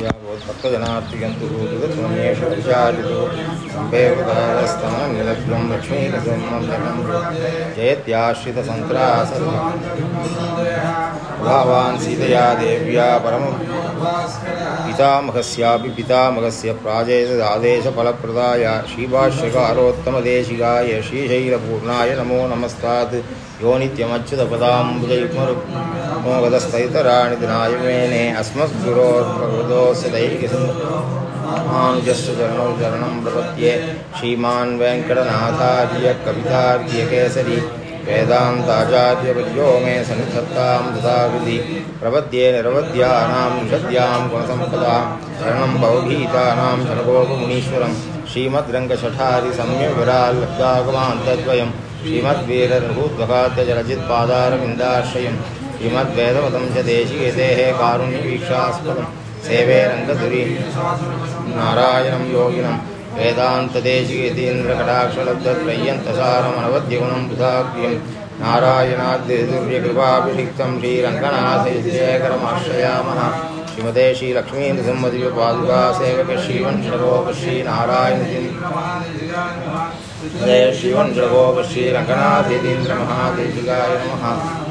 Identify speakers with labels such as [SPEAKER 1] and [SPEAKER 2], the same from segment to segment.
[SPEAKER 1] ोद्भक्तजनार्ति यन्तु सपेतास्तमनं निलग्धं लक्ष्मीलग्नं चेत्याश्रितसन्त्रा भगवान् सीतया देव्या परम पितामहस्यापि पितामहस्य प्राजेतदादेशफलप्रदाय श्रीभाष्यकारोत्तमदेशिकाय श्रीशैलपूर्णाय नमो नमस्तात् यो नित्यमच्युतपदाम्बुजयुग्मरुमोगदस्तैतराणि दिनाय मेने अस्मद्गुरोर्भगवतोस्य दैहिकमानुजस्य चरणौ चरणं प्रपद्ये श्रीमान् वेङ्कटनाथार्य कवितार्यकेसरी वेदान्ताचार्यवर्यो मे सन्निधत्तां ददाविधि प्रपद्ये निरवद्यानां निषद्यां गुणसम्पदां शरणं भवभीतानां शनगोपमुनीश्वरं श्रीमद्रङ्गशठारिसम्यविराल्लब्धागमान्तद्वयं श्रीमद्वीररघुद्वखाद्यजलजित्पादारविन्दाश्रयं श्रीमद्वेदवतं च देशिकेतेः कारुण्यवीक्षास्पदं सेवे रङ्गधुरी नारायणं योगिनं वेदान्तदेशिकेतीन्द्रकटाक्षलब्धत्रय्यन्तसारमनवद्यगुणं बुधाक्रियं नारायणाद्यसूर्यकृपाभिषिक्तं श्रीरङ्गनाथविद्याकरमाश्रयामः श्रीमते श्रीलक्ष्मीन्द्रसम्मदिवपादुका सेवकश्रीवंशगोपश्री नारायणजि श्रीवंशगोपश्रीरङ्गनाथेतीन्द्रमहादेशिकाय नमः।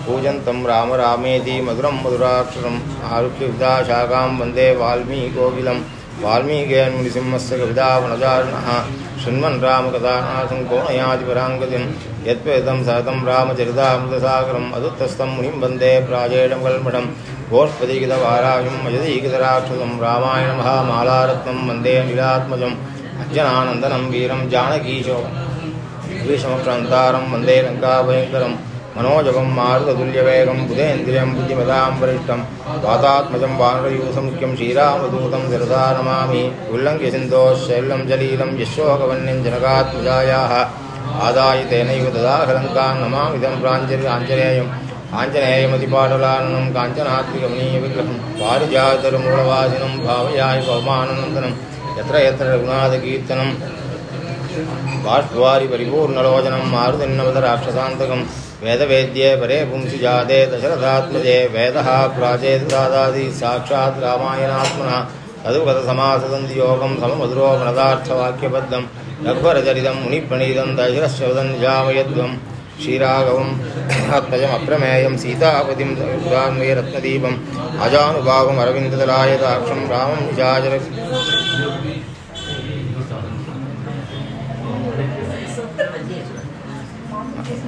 [SPEAKER 1] पूजन्तं राम रामेति मधुरं मधुराक्षरम्। आरुह्यविदा शाखां वंदे वाल्मीकोकिलम्। वाल्मीकेन्मुनिसिंहस्य कवितावनजारिणः शृण्वन् रामकथानाथं कोणयादिपराङ्गतिं यत्वेदं सततं रामचरितामृतसागरम् अदुत्तस्थं मुनिं वंदे प्राजेडं कल्मठं गोष्पदीकितवारायुं मयदीकितराक्षसं रामायणमहामालारत्नं वंदे निरात्मजम् अज्जनानन्दनं वीरं जानकीशो विषमप्रान्तारं वंदे लङ्काभयङ्करम् मनोजवं मारुततुल्यवेगं बुधेन्द्रियं बुद्धिमतां वरिष्ठं वातात्मजं वानरयूथमुख्यं श्रीरामदूतं शिरसा नमामि उल्लङ्घ्य सिन्धोः शैलं जलीलं यशोकवन्यं जनकात्मजायाः आदाय तेनैव ददाहलङ्कां नमामिदं प्राञ्जलि आञ्जनेयम् आञ्जनेयमतिपाटलाननं काञ्चनात्मिकमनीयविग्रहं पारिजातरुमूलवासिनं भावयाय पवमाननन्दनं यत्र यत्र रघुनाथकीर्तनं बाष्ट्वारि परिपूर्णलोचनं मारुतिन्नवतराक्षसान्तकं वेदवेद्ये परे पुंसुजाते दशरथात्मजे वेदः प्राचेतदादादि साक्षात् रामायणात्मनः तदुगतसमासदन्तियोगं सममधुरो गुणदार्थवाक्यबद्धं रघुवरचरितं मुनिप्रणीतं दशरश्रवदं निजामयध्वं क्षीरागवम् आत्मजमप्रमेयं सीतापतिं रत्नदीपम् अजानुभावमरविन्दतलायताक्षं रामं निजाचर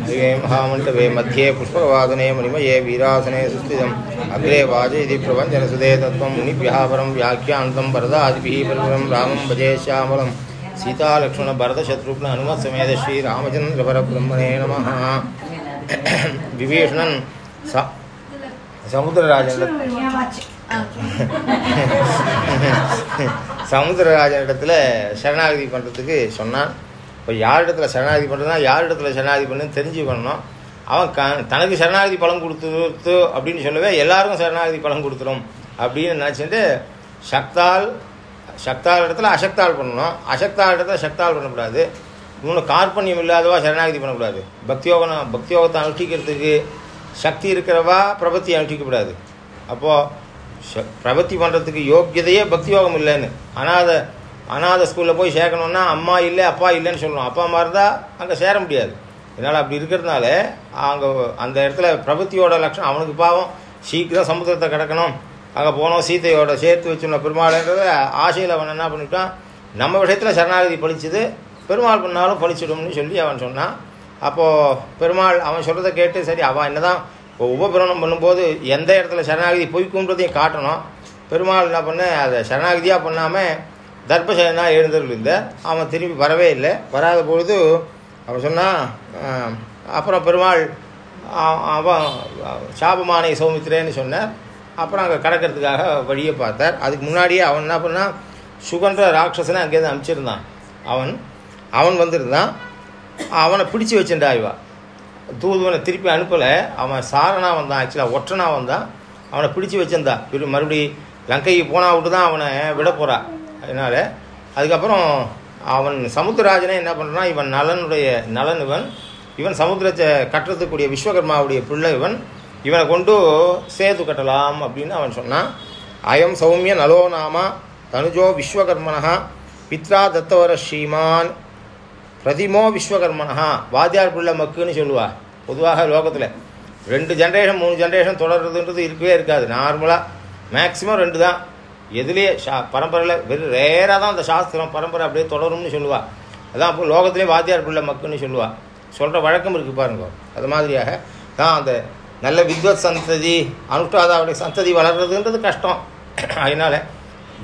[SPEAKER 1] हरिवे महामण्डपे मध्ये पुष्पवादने मणिमये वीरासने सुस्थितम् अग्रे वाजयति प्रपञ्चनसुदे तत्त्वं मुनिभ्यः परं व्याख्यान्तं वरदादिभिः परिवरं रामं भजे श्यामलं सीतालक्ष्मणभरतशत्रुघ्न हनुमत्समेत श्रीरामचन्द्रपरब्रह्मणे नमः விபீஷணன் ச சமுத்திரராஜனிட சமுத்திரராஜனிடத்தில் சரணாகதி பண்ணுறதுக்கு சொன்னான் இப்போ யாரிடத்துல சரணாகதி பண்ணுறதுனா யாரிடத்துல சரணாகதி பண்ணுன்னு தெரிஞ்சு பண்ணணும் அவன் க தனக்கு சரணாகதி பலம் கொடுத்து அப்படின்னு சொல்லவே எல்லாருக்கும் சரணாகதி பலம் கொடுத்துரும். அப்படின்னு நினச்சிட்டு சக்தால் சக்தால் இடத்துல அசக்தால் பண்ணணும். அசக்தால் இடத்துல சக்தால் பண்ணக்கூடாது. இன்னொன்று கார்பண்யம் இல்லாதவா சரணாகதி பண்ணக்கூடாது. பக்தியோகம் பக்தியோகத்தை அனுஷ்டிக்கிறதுக்கு சக்தி இருக்கிறவா பிரபத்தி அனுஷ்டிக்கக்கூடாது. அப்போது பிரபத்தி பண்ணுறதுக்கு யோக்கியதையே பக்தி யோகம் இல்லைன்னு அதை அநாத ஸ்கூலில் போய் சேர்க்கணுன்னா அம்மா இல்லை அப்பா இல்லைன்னு சொல்லணும். அப்பா அம்மா இருந்தால் அங்கே சேர முடியாது. இதனால் அப்படி இருக்கிறதுனால அங்கே அந்த இடத்துல பிரபத்தியோட லட்சணம் அவனுக்கு பாவம். சீக்கிரம் சமுத்திரத்தை கிடக்கணும். அங்கே போனோம் சீத்தையோட சேர்த்து வச்சுருந்த பெருமாள்ன்றத ஆசையில் அவன் என்ன பண்ணிவிட்டான் நம்ம விஷயத்தில் சரணாகதி பழிச்சுது பெருமாள் பண்ணாலும் பழிச்சிடும்னு சொல்லி அவன் சொன்னான். அப்போது பெருமாள் அவன் சொல்கிறத கேட்டு சரி அவன் என்ன தான் இப்போ உபபிரமணம் பண்ணும்போது எந்த இடத்துல சரணாகதி பொய்க்குன்றதையும் காட்டணும். பெருமாள் என்ன பண்ண அதை சரணாகதியாக பண்ணாமல் தர்பசேனா எழுந்திருந்த அவன் திரும்பி வரவே இல்லை. வராத பொழுது அவன் சொன்னான் அப்புறம் பெருமாள் அவன் சாபமானை சௌமித்திரேன்னு சொன்னார். அப்புறம் அங்கே கடக்கிறதுக்காக வழியை பார்த்தார். அதுக்கு முன்னாடியே அவன் என்ன பண்ணான் சுகன்ற ராட்சசனை அங்கேருந்து அனுப்பிச்சிருந்தான். அவன் அவன் வந்திருந்தான். அவனை பிடிச்சி வச்சுட்டா இவா. தூதுவனை திருப்பி அனுப்பலை. அவன் சாரனாக வந்தான் ஆக்சுவலாக ஒற்றனாக வந்தான். அவனை பிடிச்சி வச்சிருந்தா. மறுபடி லங்கைக்கு போனா விட்டு தான் அவனை விட போகிறான் அதனால் அதுக்கப்புறம் அவன் சமுத்திரராஜனே என்ன பண்ணுறான் இவன் நலனுடைய நலன் இவன். இவன் சமுத்திரத்தை கட்டுறதுக்கூடிய விஸ்வகர்மாவுடைய பிள்ளை இவன். இவனை கொண்டு சேது கட்டலாம் அப்படின்னு அவன் சொன்னான். அயம் சௌமிய நலோ நாம தனுஜோ விஸ்வகர்மனஹா பித்ரா தத்தவர ஸ்ரீமான் பிரதிமோ விஸ்வகர்மனஹா. வாத்தியார் பிள்ளை மக்குன்னு சொல்லுவா. பொதுவாக லோகத்தில் ரெண்டு ஜென்ரேஷன் மூணு ஜென்ரேஷன் தொடர்றதுன்றது இருக்கவே இருக்காது. நார்மலாக மேக்ஸிமம் ரெண்டு தான் எதுலேயே ஷா பரம்பரையில் வெறும் ரேராக தான் அந்த சாஸ்திரம் பரம்பரை அப்படியே தொடரும்னு சொல்லுவாள் அதான் அப்போ லோகத்திலே வாத்தியார் பிள்ளை மக்குன்னு சொல்லுவா. சொல்கிற வழக்கம் இருக்குது பாருங்க. அது மாதிரியாக தான் அந்த நல்ல வித்வத் சந்ததி அனுஷ்டாதாவுடைய சந்ததி வளர்றதுன்றது கஷ்டம். அதனால்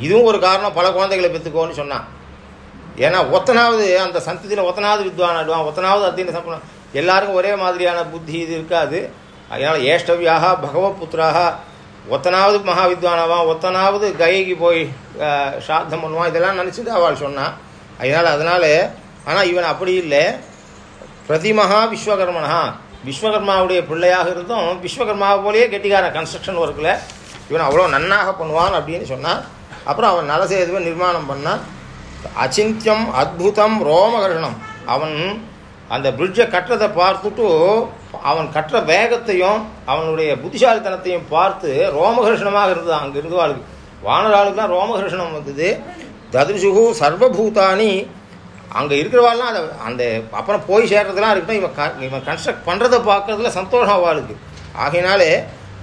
[SPEAKER 1] இதுவும் ஒரு காரணம் பல குழந்தைகளை பெற்றுக்கோன்னு சொன்னான். ஏன்னா ஒத்தனாவது அந்த சந்ததியில் ஒத்தனாவது வித்வான் ஆடுவான் ஒத்தனாவது அத்தியன சம்பளம். எல்லாருக்கும் ஒரே மாதிரியான புத்தி இது இருக்காது. அதனால் ஏஷ்டவியாக பகவத்புத்திராக ஒத்தனாவது மகா வித்வானாவான் ஒத்தனாவது கயைக்கு போய் சாத்தம் பண்ணுவான். இதெல்லாம் நினச்சிட்டு அவள் சொன்னான் அதனால் அதனால் ஆனால் இவன் அப்படி இல்லை. பிரதிமகா விஸ்வகர்மனா? விஸ்வகர்மாவுடைய பிள்ளையாக இருந்தும் விஸ்வகர்மாவை போலேயே கெட்டிக்காரன் கன்ஸ்ட்ரக்ஷன் ஒர்க்கில் இவன் அவ்வளோ நன்னாக பண்ணுவான் அப்படின்னு சொன்னான் அப்புறம் அவன் நலசேதுவை நிர்மாணம் பண்ணான். அச்சிந்தியம் அத்புதம் ரோமகர்ஷணம். அவன் அந்த பிரிட்ஜை கட்டுறதை பார்த்துட்டு அவன் கட்டுற வேகத்தையும் அவனுடைய புத்திசாலித்தனத்தையும் பார்த்து ரோமகிருஷ்ணமாக இருந்தது. அங்கே இருந்தவாளுக்கு வானராளுக்குலாம் ரோமகிருஷ்ணம் வந்தது. ததுசுகு சர்வபூதானி. அங்கே இருக்கிறவாள்லாம் அதை அந்த அப்புறம் போய் சேர்றதுலாம் இருக்கட்டும். இவன் க இவன் கன்ஸ்ட்ரக்ட் பண்ணுறதை பார்க்குறதுல சந்தோஷம் அவளுக்கு ஆகையினாலே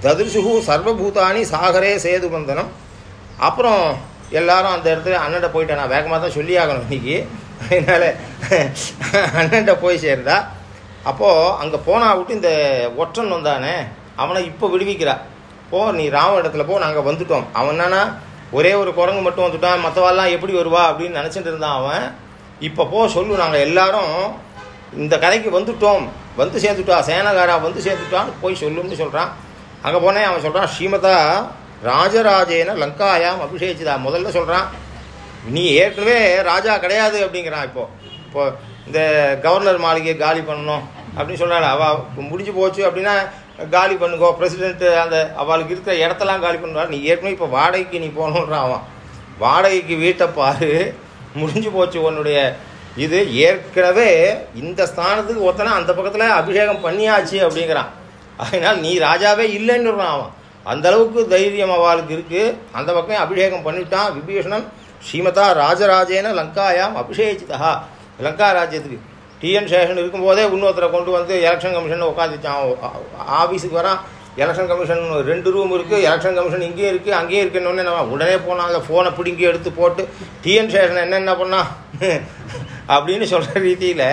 [SPEAKER 1] ததுசுகு சர்வபூதானி சாகரே சேது பந்தனம். அப்புறம் எல்லாரும் அந்த இடத்துல அண்ணன்ட்ட போயிட்டேன். நான் வேகமாக தான் சொல்லி ஆகணும் இன்றைக்கி அதனால் அண்ணன்ட்ட போய் சேருதா. அப்போது அங்கே போனா விட்டு இந்த ஒற்றன் வந்தானே அவனை இப்போ விடுவிக்கிறா. போ நீ ராம இடத்துல போ நாங்கள் வந்துட்டோம். அவன் என்னன்னா ஒரே ஒரு குரங்கு மட்டும் வந்துட்டான் மற்றவாள்லாம் எப்படி வருவா அப்படின்னு நினச்சிட்டு இருந்தான் அவன். இப்போ போ சொல்லு நாங்கள் எல்லாரும் இந்த கதைக்கு வந்துட்டோம். வந்து சேர்ந்துட்டா சேனகாரா வந்து சேர்ந்துட்டான்னு போய் சொல்லுன்னு சொல்கிறான் அங்கே போனேன் அவன் சொல்கிறான் ஸ்ரீமதா ராஜராஜேன லங்காயாம் அபிஷேகிதா முதல்ல சொல்கிறான் நீ ஏற்கனவே ராஜா கிடையாது அப்படிங்கிறான் இப்போ. இப்போ இந்த கவர்னர் மாளிகையை காலி பண்ணணும் அப்படின்னு சொன்னாள் அவள் முடிஞ்சு போச்சு அப்படின்னா காலி பண்ணுங்கோ பிரசிடென்ட்டு அந்த அவளுக்கு இருக்கிற இடத்தெல்லாம் காலி பண்ணுவாள் நீ ஏற்கனவே இப்போ வாடகைக்கு நீ போகணுன்றான் அவன். வாடகைக்கு வீட்டை பாரு முடிஞ்சு போச்சு உன்னுடைய இது. ஏற்கனவே இந்த ஸ்தானத்துக்கு ஒருத்தனை அந்த பக்கத்தில் அபிஷேகம் பண்ணியாச்சு அப்படிங்கிறான். அதனால் நீ ராஜாவே இல்லைன்னு அவன். அந்தளவுக்கு தைரியம் அவளுக்கு இருக்குது அந்த பக்கம் அபிஷேகம் பண்ணிவிட்டான் விபீஷணன். ஸ்ரீமதா ராஜராஜேன லங்காயாம் அபிஷேகிதா லங்கா ராஜ்யத்துக்கு டிஎன் சேஷன் இருக்கும்போதே இன்னொருத்தரை கொண்டு வந்து எலெக்ஷன் கமிஷன் உட்காந்துச்சான் ஆஃபீஸுக்கு வரான். எலெக்ஷன் கமிஷன் ரெண்டு ரூம் இருக்குது எலெக்ஷன் கமிஷன் இங்கேயும் இருக்குது அங்கேயும் இருக்குன்னு நம்ம உடனே போனாங்க ஃபோனை பிடுங்கி எடுத்து போட்டு டிஎன் சேஷன் என்னென்ன பண்ணா? அப்படின்னு சொல்கிற ரீதியில்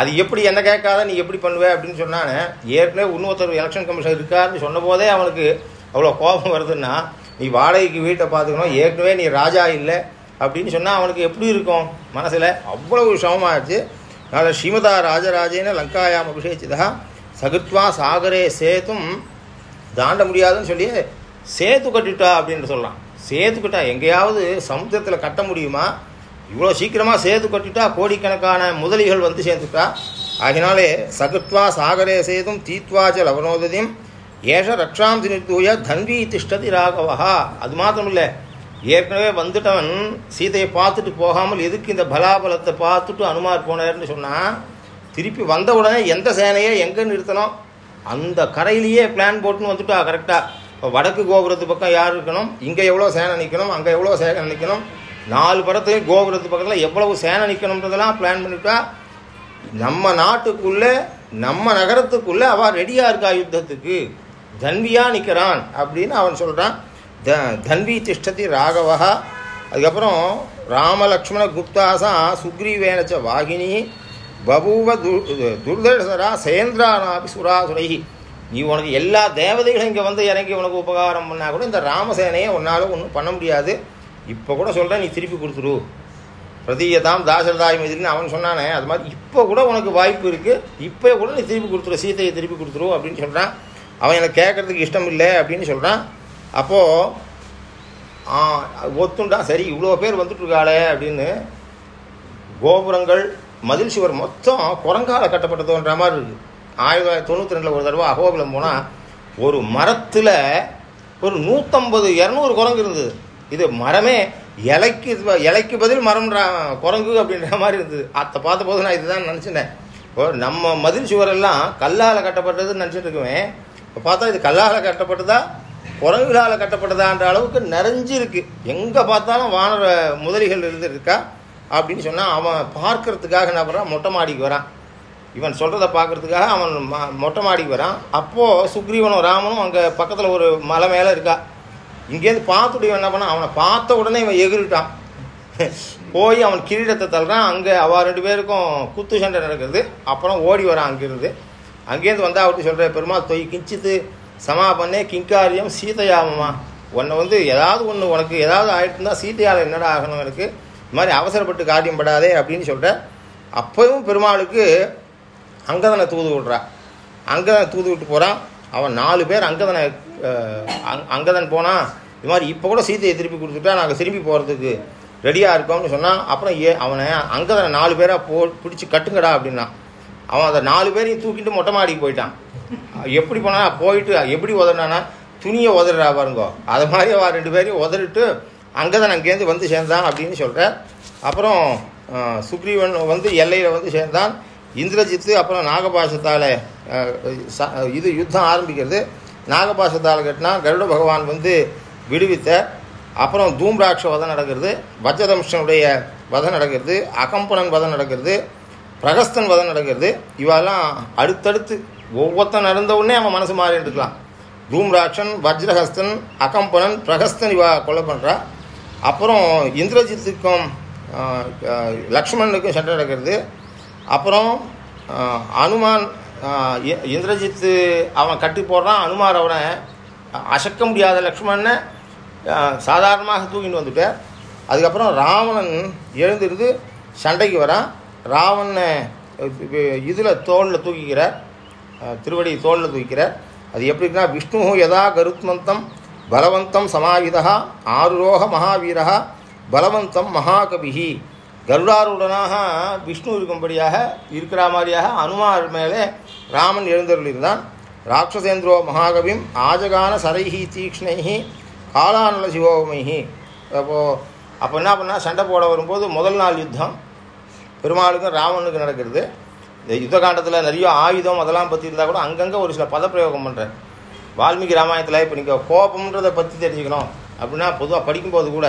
[SPEAKER 1] அது எப்படி என்ன கேட்காத நீ எப்படி பண்ணுவே? அப்படின்னு சொன்னானே. ஏற்கனவே இன்னொருத்தர் எலெக்ஷன் கமிஷன் இருக்காருன்னு சொன்ன போதே அவனுக்கு அவ்வளோ கோபம் வருதுன்னா நீ வாடகைக்கு வீட்டை பார்த்துக்கணும். ஏற்கனவே நீ ராஜா இல்லை. அப்படின்னு சொன்னால் அவனுக்கு எப்படி இருக்கும் மனசில்? அவ்வளவு சமமாச்சு அதனால் ஸ்ரீமதா ராஜராஜேன லங்காயாம் அபிஷேகிதா சகுத்வா சாகரே சேத்தும் தாண்ட முடியாதுன்னு சொல்லி சேத்து கட்டிட்டா அப்படின்னு சொல்லலாம். சேத்து கட்டா எங்கேயாவது சமுத்திரத்தில் கட்ட முடியுமா? இவ்வளோ சீக்கிரமாக சேது கட்டிட்டா கோடிக்கணக்கான முதலிகள் வந்து சேர்ந்துட்டா. ஆகினாலே சகுத்வா சாகரே சேதும் தீத்வாச்ச லவனோததியும் ஏஷ ரக்ஷாம் தினித்தூய தன்வி திஷ்டதி ராகவா அது மாத்திரம் இல்லை ஏற்கனவே வந்துட்டவன் சீதையை பார்த்துட்டு போகாமல் எதுக்கு இந்த பலாபலத்தை பார்த்துட்டு அனுமார் போனார்னு சொன்னால் திருப்பி வந்த உடனே எந்த சேனையை எங்கே நிறுத்தணும்? அந்த கரையிலேயே பிளான் போட்டுன்னு வந்துட்டா கரெக்டாக இப்போ வடக்கு கோபுரத்து பக்கம் யார் இருக்கணும்? இங்கே எவ்வளோ சேனை நிற்கணும் அங்கே எவ்வளோ சேனை நிற்கணும் நாலு படத்தையும் கோபுரத்து பக்கத்தில் எவ்வளவு சேனை நிற்கணுன்றதெல்லாம் பிளான் பண்ணிட்டா நம்ம நாட்டுக்குள்ளே நம்ம நகரத்துக்குள்ளே அவள் ரெடியாக இருக்கா யுத்தத்துக்கு. தன்வியாக நிற்கிறான் அப்படின்னு அவன் சொல்கிறான் த தன்வி திஷ்டதி ராகவா அதுக்கப்புறம் ராமலக்ஷ்மண குப்தாசா சுக்ரீவேனச்ச வாகினி. பபூவ து துர்தர்சரா சேந்திரானாபி சுராசுரை நீ உனக்கு எல்லா தேவதைகளும் இங்கே வந்து இறங்கி உனக்கு உபகாரம் பண்ணால் கூட இந்த ராமசேனையை உன்னால் ஒன்றும் பண்ண முடியாது. இப்போ கூட சொல்கிறேன் நீ திருப்பி கொடுத்துரு. பிரதீயதாம் தாசரதாய் எதிரின்னு அவன் சொன்னானே அது மாதிரி இப்போ கூட உனக்கு வாய்ப்பு இருக்குது இப்போ கூட நீ திருப்பி கொடுத்துரு சீதையை திருப்பி கொடுத்துரு அப்படின்னு சொல்கிறான் அவன் எனக்கு கேட்கறதுக்கு இஷ்டம் இல்லை அப்படின்னு சொல்கிறான் அப்போது ஒத்துண்டா சரி இவ்வளோ பேர் வந்துட்டுருக்காளே அப்படின்னு கோபுரங்கள் மதில் சுவர் மொத்தம் குரங்கால கட்டப்பட்டதுன்ற மாதிரி இருக்குது ஆயிரத்தி தொள்ளாயிரத்தி தொண்ணூற்றி ரெண்டில் ஒரு தடவை அகோபிலம் போனால் ஒரு மரத்தில் ஒரு நூற்றம்பது இரநூறு குரங்கு இருந்தது. இது மரமே இலைக்கு இலைக்கு பதில் மரம்ன்ற குரங்கு அப்படின்ற மாதிரி இருந்தது. அதை பார்த்தபோது நான் இதுதான் நினச்சினேன் இப்போ நம்ம மதில் சுவரெல்லாம் கல்லால் கட்டப்பட்டதுன்னு நினச்சிட்டு இருக்குவேன் இப்போ பார்த்தா இது கல்லால் கட்டப்பட்டதா? குரங்குகளால் கட்டப்பட்டதான்ற அளவுக்கு நிறைஞ்சிருக்கு. எங்கே பார்த்தாலும் வானர முதலிகள் இருந்து இருக்கா அப்படின்னு சொன்னால் அவன் பார்க்கறதுக்காக என்ன பண்ணுறான் மொட்டை மாடிக்கு வரான். இவன் சொல்கிறத பார்க்கறதுக்காக அவன் ம- மொட்டை மாடிக்கு வரான். அப்போது சுக்ரீவனும் ராமனும் அங்கே பக்கத்தில் ஒரு மலை மேலே இருக்கா. இங்கேருந்து பார்த்துட்டு இவன் என்ன பண்ணான்? அவனை பார்த்த உடனே இவன் எகிரிட்டான். போய் அவன் கிரீடத்தை தள்ளுறான். அங்கே அவள் ரெண்டு பேருக்கும் குத்து சண்டை நடக்கிறது அப்புறம் ஓடி வரான் அங்கேருந்து. அங்கேருந்து வந்தால் அவர்கிட்ட சொல்கிற பெருமாள் தொய் கிஞ்சித்து சமா பண்ணே கிங்காரியம் சீதையாமமா. உன்னை வந்து ஏதாவது ஒன்று உனக்கு ஏதாவது ஆயிட்டு இருந்தால் சீதையால் என்னடா ஆகணும் எனக்கு? இது மாதிரி அவசரப்பட்டு காரியம் படாதே அப்படின்னு சொல்கிற அப்பவும் பெருமாளுக்கு அங்கதனை தூது விட்றா. அங்கதனை தூது விட்டு போகிறான் அவன் நாலு பேர் அங்கதனை அங்- அங்கதன் போனான் இது மாதிரி இப்போ கூட சீதையை திருப்பி கொடுத்துட்டா நாங்கள் திரும்பி போகிறதுக்கு ரெடியாக இருக்கோம்னு சொன்னான் அப்புறம் ஏ அவனை அங்கதனை நாலு பேராக போ பிடிச்சி கட்டுங்கடா அப்படின்னா. அவன் அதை நாலு பேரையும் தூக்கிட்டு மொட்டை மாடிக்கு போயிட்டான். எப்படி போனா போயிட்டு எப்படி உதறினானா துணியை உதறா பாருங்கோ. அது மாதிரி அவன் ரெண்டு பேரையும் உதறிட்டு அங்கே தான் அங்கேருந்து வந்து சேர்ந்தான் அப்படின்னு சொல்கிறார் அப்புறம் சுக்ரீவன் வந்து எல்லையில் வந்து சேர்ந்தான். இந்திரஜித்து அப்புறம் நாகபாசத்தால் இது யுத்தம் ஆரம்பிக்கிறது. நாகபாசத்தால் கட்டினா கருட பகவான் வந்து விடுவித்த. அப்புறம் தூம்ராட்ச வதம் நடக்கிறது. வஜ்ரதம்சனுடைய வதம் நடக்கிறது. அகம்பனன் வதம் நடக்கிறது. பிரகஸ்தன் வதம் நடக்கிறது. இவெல்லாம் அடுத்தடுத்து ஒவ்வொருத்தன் நடந்த உடனே அவன் மனசு மாறி இருக்கலாம். தூம்ராட்சன் வஜ்ரஹஸ்தன் அகம்பனன் பிரகஸ்தன் இவா கொலை பண்ணுறா அப்புறம் இந்திரஜித்துக்கும் லக்ஷ்மணனுக்கும் சண்டை நடக்கிறது. அப்புறம் அனுமான் இந்திரஜித்து அவன் கட்டி போடுறான். அனுமார் அவனை அசக்க முடியாத லக்ஷ்மணனை சாதாரணமாக தூக்கிட்டு வந்துட்டார். அதுக்கப்புறம் ராவணன் எழுந்திருந்து சண்டைக்கு வரான். ராவணனை இதில் தோளில் தூக்கிக்கிறார் திருவடி தோளில் தூக்கிக்கிறார் அது எப்படின்னா விஷ்ணு யதா கருத்மந்தம் பலவந்தம் சமாயுதா ஆருரோக மகாவீரா பலவந்தம் மகாகவிஹி கருடாருடனாக விஷ்ணு இருக்கும்படியாக இருக்கிற மாதிரியாக அனுமார் மேலே ராமன் எழுந்தருளிருந்தான் ராட்சசேந்திரோ மகாகவிம் ஆஜகான சரைஹி தீக்ஷ்ணைஹி காலானல சிவோமைஹி. அப்போது அப்போ என்ன பண்ணால் சண்டை போட வரும்போது முதல் நாள் யுத்தம். பெருமாளுக்கும் ராவனுக்கும் நடக்கிறது. இந்த யுத்த காண்டத்தில் நிறைய ஆயுதம் அதெல்லாம் பற்றி இருந்தால் கூட அங்கங்கே ஒரு சில பதப்பிரயோகம் பண்ணுறேன் வால்மீகி ராமாயணத்தில் இப்போ நீங்கள் கோபம்ன்றதை பற்றி தெரிஞ்சுக்கணும். அப்படின்னா பொதுவாக படிக்கும்போது கூட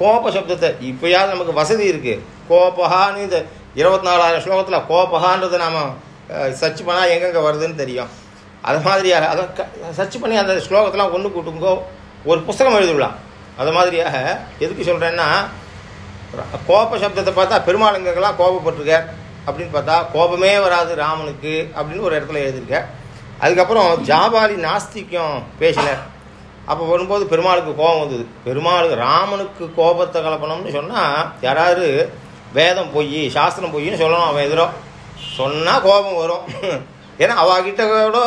[SPEAKER 1] கோப சப்தத்தை இப்போயாவது நமக்கு வசதி இருக்குது கோபகான்னு இந்த இருபத்தி நாலாயிரம் ஸ்லோகத்தில் கோபஹான்றதை நாம் சர்ச் பண்ணால் எங்கெங்கே வருதுன்னு தெரியும். அது மாதிரியாக அதை சர்ச் பண்ணி அந்த ஸ்லோகத்தெலாம் ஒன்று கூட்டுங்கோ ஒரு புஸ்தகம் எழுதிவிடலாம் அது மாதிரியாக எதுக்கு சொல்கிறேன்னா கோப சப்தத்தை பார்த்தா பெருமாளுங்கெல்லாம் கோபப்பட்டிருக்கார் அப்படின்னு பார்த்தா கோபமே வராது ராமனுக்கு அப்படின்னு ஒரு இடத்துல எழுதியிருக்க. அதுக்கப்புறம் ஜாபாலி நாஸ்திக்கம் பேசினார். அப்போ வரும்போது பெருமாளுக்கு கோபம் வந்தது. பெருமாளுக்கு ராமனுக்கு கோபத்தை கலப்பணம்னு சொன்னால் யாராவது வேதம் பொய் சாஸ்திரம் பொய்ன்னு சொல்லணும் அவன் எதிரோ. சொன்னால் கோபம் வரும். ஏன்னா அவகிட்ட கூட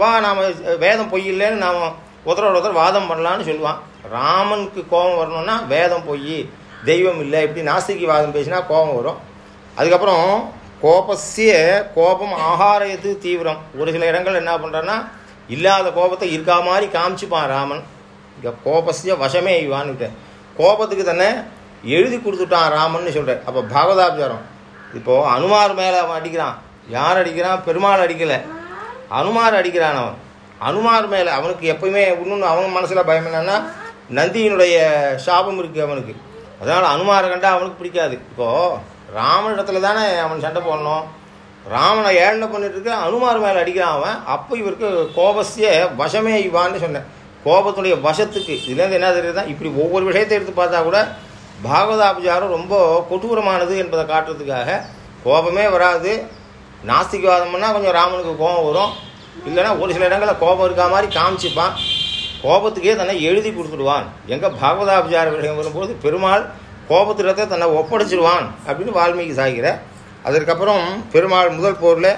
[SPEAKER 1] வா நாம் வேதம் பொய் இல்லைன்னு நாம் ஒருத்தரோட ஒருத்தர் வாதம் பண்ணலான்னு சொல்லுவான். ராமனுக்கு கோபம் வரணும்னா வேதம் பொய். தெய்வம் இல்லை இப்படி நாஸ்திகிவாதம் பேசினா கோபம் வரும். அதுக்கப்புறம் கோபஸ்ய கோபம் ஆகாரயத்து தீவிரம். ஒரு சில இடங்கள் என்ன பண்ணுறான்னா இல்லாத கோபத்தை இருக்கா மாதிரி காமிச்சுப்பான் ராமன். இங்கே கோபஸ்ய வசமே இவான்னுட்டு கோபத்துக்கு தானே எழுதி கொடுத்துட்டான் ராமன் சொல்கிறேன் அப்போ பாகவதாபிச்சாரம் இப்போது அனுமார் மேலே அவன் அடிக்கிறான். யார் அடிக்கிறான்? பெருமாள் அடிக்கலை. அனுமார் அடிக்கிறான் அவன். அனுமார் மேலே அவனுக்கு எப்பயுமே இன்னொன்று அவன் மனசில் பயம் என்னன்னா நந்தியினுடைய சாபம் இருக்குது அவனுக்கு. அதனால் அனுமாரை கண்டா அவனுக்கு பிடிக்காது. இப்போது ராமனிடத்துல தானே அவன் சண்டை போடணும். ராமனை ஏழனை பண்ணிட்டு இருக்க அனுமார் மேலே அடிக்கிறான் அவன். அப்போ இவருக்கு கோபஸ்ய வசமே இவான்னு சொன்னேன். கோபத்துடைய வசத்துக்கு. இதுலேருந்து என்ன தெரியுதுன்னா இப்படி ஒவ்வொரு விஷயத்தை எடுத்து பார்த்தா கூட பாகவதாபிஜாரம் ரொம்ப கொடூரமானது என்பதை காட்டுறதுக்காக கோபமே வராது. நாஸ்திகவாதம்னா கொஞ்சம் ராமனுக்கு கோபம் வரும். இல்லைன்னா ஒரு சில இடங்களில் கோபம் இருக்கா மாதிரி காமிச்சிப்பான். கோபத்துக்கே தன்னை எழுதி கொடுத்துடுவான். எங்கே பாகவதாபிச்சார விஷயம் வரும்போது பெருமாள் கோபத்திடத்தை தன்னை ஒப்படைச்சிடுவான் அப்படின்னு வால்மீகி சாகிற. அதற்கப்புறம் பெருமாள் முதல் போரில்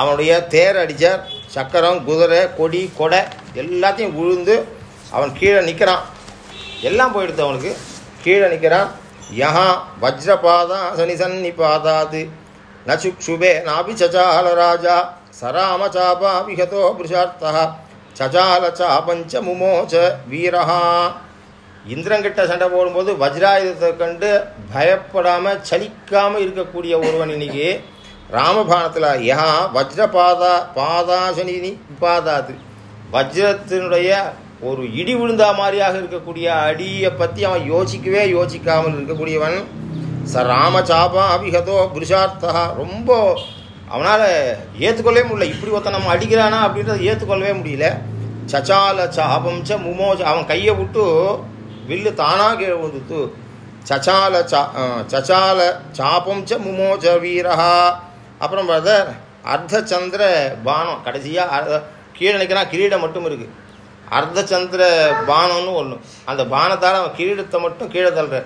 [SPEAKER 1] அவனுடைய தேர் அடித்தார் சக்கரம் குதிரை கொடி கொடை எல்லாத்தையும் உழுந்து அவன் கீழே நிற்கிறான் எல்லாம் போயிடுது அவனுக்கு. கீழே நிற்கிறான் யஹா வஜ்ரபாதா சனி சன்னி பாதாது நச்சுக்ஷுபே நாபி சச்சால ராஜா சராம சாபா புருஷார்த்தா சஜால சாபஞ்ச முமோச்ச வீரஹா. இந்திரங்கிட்ட சண்டை போடும்போது வஜ்ராயுதத்தை கண்டு பயப்படாமல் சலிக்காமல் இருக்கக்கூடிய ஒருவன் இன்னைக்கு ராமபானத்தில். யா வஜ்ரபாதா பாதாசனி பாதாது வஜ்ரத்தினுடைய ஒரு இடி விழுந்தா மாதிரியாக இருக்கக்கூடிய அடியை பற்றி அவன் யோசிக்கவே யோசிக்காமல் இருக்கக்கூடியவன். ச ராமசாபா அபிகதோ புருஷார்த்தா. ரொம்ப அவனால் ஏற்றுக்கொள்ளவே முடியல. இப்படி ஒருத்தன் நம்ம அடிக்கிறானா அப்படின்றத ஏற்றுக்கொள்ளவே முடியல. சச்சால சாபம் ச முமோஜ அவன் கையை விட்டு வில்லு தானாக கீழே விழுந்துட்டு சச்சால சா சச்சால சாபம் ச முமோஜ வீரஹா. அப்புறம் பிரதர் அர்த்தச்சந்திர பானம். கடைசியாக கீழே நிற்கிறான் கிரீடம் மட்டும் இருக்குது அர்த்தச்சந்திர பானம்னு ஒன்று அந்த பானத்தால் அவன் கிரீடத்தை மட்டும் கீழே தள்ளுற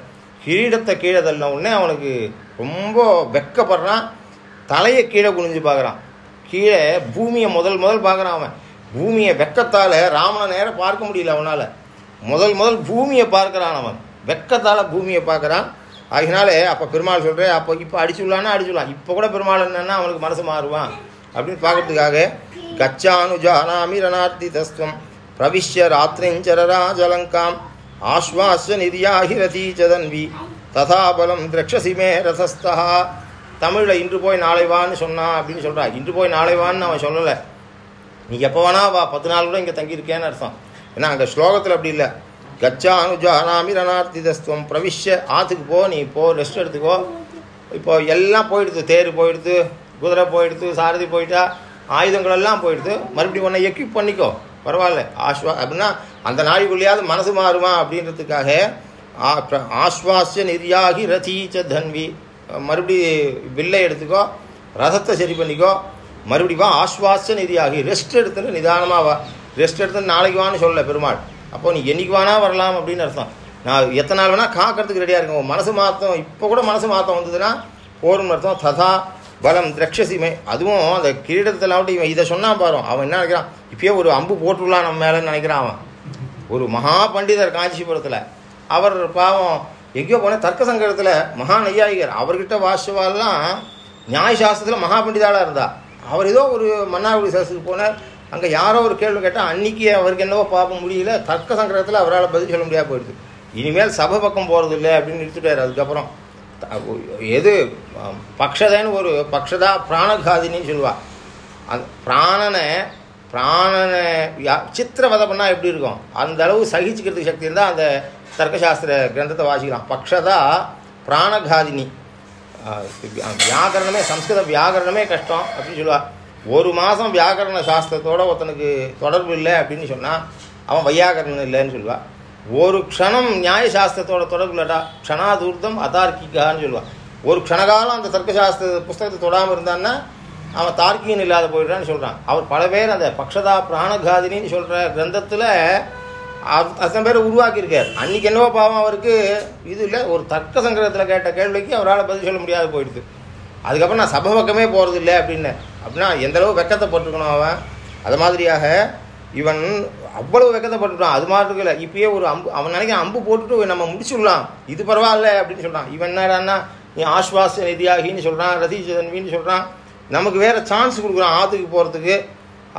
[SPEAKER 1] கிரீடத்தை கீழே தள்ளின உடனே அவனுக்கு ரொம்ப வெக்கப்படுறான். தலையை கீழே குனிஞ்சு பார்க்குறான். கீழே பூமியை முதல் முதல் பார்க்குறான் அவன். பூமியை வெக்கத்தால் ராமனை நேரம் பார்க்க முடியல அவனால். முதல் முதல் பூமியை பார்க்குறான் அவன். வெக்கத்தால் பூமியை பார்க்குறான். அதனாலே அப்போ பெருமாள் சொல்கிறேன் அப்போ இப்போ அடிச்சுடலான்னா அடிச்சுடலாம். இப்போ கூட பெருமாள் என்னன்னா அவனுக்கு மனசு மாறுவான். அப்படின்னு பார்க்கறதுக்காக கச்சானுஜானாமி ரணார்த்தி தஸ்வம் பிரவிஷ்ய ராத்திரிஞ்சரராஜலங்காம் ஆஸ்வாச நிதியாகிரதீச்சதன்வி ததாபலம் திரக்ஷசிமே ரசஸ்தா ரதஸ்தா தமிழில் இன்று போய் நாளை வான்னு சொன்னான் அப்படின்னு சொல்கிறான் இன்று போய் நாளை வான்னு அவன் சொல்லலை. நீ எப்போ வேணா வா. பத்து நாள் கூட இங்கே தங்கியிருக்கேன்னு அர்த்தம். ஏன்னா அங்கே ஸ்லோகத்தில் அப்படி இல்லை. கச்சா அனுஜானாமி ரணார்த்திதஸ்துவம் பிரவிஷ்ய. ஆற்றுக்கு போ நீ போ ரெஸ்ட் எடுத்துக்கோ. இப்போ எல்லாம் போயிடுது. தேர் போயிடுது குதிரை போயிடுது சாரதி போயிட்டா ஆயுதங்கள் எல்லாம் போயிடுது. மறுபடியும் உன்னை எக்யூப் பண்ணிக்கோ. பரவாயில்ல. ஆஸ்வா அப்படின்னா அந்த நாய்க்குள்ளேயாவது மனசு மாறுமா அப்படின்றதுக்காக ஆஸ்வாசிய நிர்யாகி ரதீச்ச தன்வி. மறுபடி வில்லை எடுத்துக்கோ ரசத்தை சரி பண்ணிக்கோ மறுபடி வா ஆஸ்வாச நிதியாகி ரெஸ்ட் எடுத்துன்னு நிதானமாக வா. ரெஸ்ட் எடுத்து நாளைக்கு வான்னு சொல்லலை பெருமாள். அப்போ நீ என்னைக்கு வானா வரலாம் அப்படின்னு அர்த்தம். நான் எத்தனை நாள் வேணால் காக்கிறதுக்கு ரெடியாக இருக்கும் மனசு மாற்றம் இப்போ கூட மனசு மாற்றம் வந்ததுன்னா போரும் அர்த்தம். ததா பலம் திரக்ஷசிமை. அதுவும் அந்த கிரீடத்தில் ஆகட்டும் இவன் இதை சொன்னால் பாரு. அவன் என்ன நினைக்கிறான்? இப்பயே ஒரு அம்பு போட்டுடலாம் நம்ம மேலேன்னு நினைக்கிறான் அவன். ஒரு மகா பண்டிதர் காஞ்சிபுரத்தில். அவர் பாவம் எங்கேயோ போனால் தர்க்க சங்கரத்தில் மகா ஐயாயிகர் அவர்கிட்ட வாசுவாலாம் நியாய சாஸ்திரத்தில் மகா பண்டிதாளாக இருந்தா. அவர் ஏதோ ஒரு மன்னார்குடி சாஸ்திரத்துக்கு போனார். அங்கே யாரோ ஒரு கேள்வி கேட்டால் அன்னைக்கு அவருக்கு என்னவோ பார்க்க முடியல தர்க்க சங்கரத்தில் அவரால் பதில் சொல்ல முடியாது போயிடுது. இனிமேல் சபை பக்கம் போகிறது இல்லை அப்படின்னு நிறுத்திட்டார் அதுக்கப்புறம். எது அஹ், ஒரு பக்ஷதா பிராணகாதினின்னு சொல்லுவா. அந்த பிராணனை பிராணனை யா- சித்திரவதை பண்ணால் எப்படி இருக்கும்? அந்த அளவு சகிச்சுக்கிறதுக்கு சக்தி இருந்தால் அந்த தர்க்கசாஸ்திர கிரந்தத்தை வாசிக்கலாம். பக்ஷதா பிராணகாதினி. வியாகரணமே சம்ஸ்கிருத வியாகரணமே கஷ்டம் அப்படின்னு சொல்லுவா. ஒரு மாதம் வியாகரண சாஸ்திரத்தோட ஒருத்தனுக்கு தொடர்பு இல்லை அப்படின்னு சொன்னால் அவன் வையாகரணம் இல்லைன்னு சொல்லுவான் ஒரு க்ஷணம் நியாய சாஸ்திரத்தோட தொடர்பு இல்லட்டா க்ஷணாதூர்த்தம் அதார்க்கிகான்னு சொல்லுவான் ஒரு க்ஷணகாலம் அந்த தர்க்கசாஸ்திர புஸ்தகத்தை தொடாமல் இருந்தான்னா அவன் தார்க்கின்னு இல்லாத போயிடுறான்னு சொல்கிறான் அவர் பல பேர் அந்த பக்ஷதா பிராணகாதினின்னு சொல்கிற கிரந்தத்தில் அத்தனை பேர் உருவாக்கியிருக்கார். அன்றைக்கி என்னவோ பாவம் அவருக்கு. இது இல்லை ஒரு தர்க்க சங்கரத்தில் கேட்ட கேள்விக்கு அவரால் பதில் சொல்ல முடியாது போயிடுது. அதுக்கப்புறம் நான் சபை பக்கமே போகிறது இல்லை அப்படின்னு. அப்படின்னா எந்தளவு வெக்கத்தை போட்டிருக்கணும் அவன்? அது மாதிரியாக இவன் அவ்வளவு வெக்கத்தை போட்டுட்டான். அது மாதிரி இருக்குல்ல இப்பயே ஒரு அம்பு அவன் நினைக்கிற அம்பு போட்டுட்டு நம்ம முடிச்சுடலாம். இது பரவாயில்ல அப்படின்னு சொல்கிறான் இவன் என்னடான்னா நீ ஆஸ்வாச நிதியாகின்னு சொல்கிறான் ரதீஜன்வின்னு சொல்கிறான் நமக்கு வேறு சான்ஸ் கொடுக்குறான் ஆற்றுக்கு போகிறதுக்கு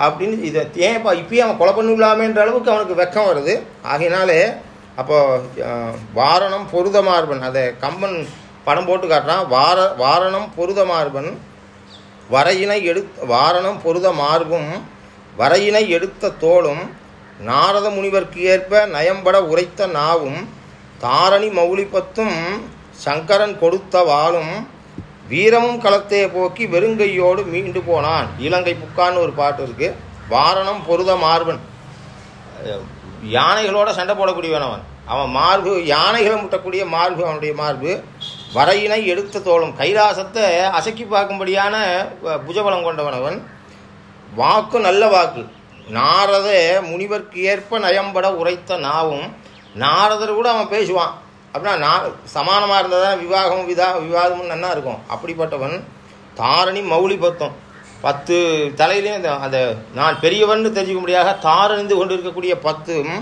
[SPEAKER 1] அப்படின்னு இதை ஏன்ப்பா இப்பயே அவன் கொலை பண்ணிடலாமேன்ற அளவுக்கு அவனுக்கு வெக்கம் வருது. ஆகையினாலே அப்போ வாரணம் பொருத மார்பன் அதை கம்பன் படம் போட்டு காட்டுறான். வார வாரணம் பொருத மார்பன் வரையினை எடுத் வாரணம் பொருத மார்பும் வரையினை எடுத்த தோளும் நாரத முனிவர்க்கு ஏற்ப நயம்பட உரைத்த நாவும் தாரணி மௌலிபத்தும் சங்கரன் கொடுத்த வாளும் வீரமும் களத்தே போக்கி வெறுங்கையோடு மீண்டு போனான். இலங்கை புக்கான்னு ஒரு பாட்டு இருக்கு. வாரணம் பொருத மார்பன். யானைகளோட சண்டை போடக்கூடியவன் அவன். அவன் மார்பு யானைகளை முட்டக்கூடிய மார்பு அவனுடைய மார்பு. வரையினை எடுத்த தோளும். கைலாசத்தை அசக்கி பார்க்கும்படியான புஜபலம் கொண்டவன் அவன். வாக்கு நல்ல வாக்கு. நாரத முனிவர்க்கு ஏற்ப நயம்பட உரைத்த நாவும் நாரதர் கூட அவன் பேசுவான். அப்படின்னா நான் சமானமாக இருந்தால் தான் விவாகம் விதா விவாதமும் என்ன இருக்கும். அப்படிப்பட்டவன் தாரணி மௌலி பத்தம் பத்து தலையிலையும் அந்த அந்த நான் பெரியவன் முடியாத தாரணிந்து கொண்டு இருக்கக்கூடிய பத்தும்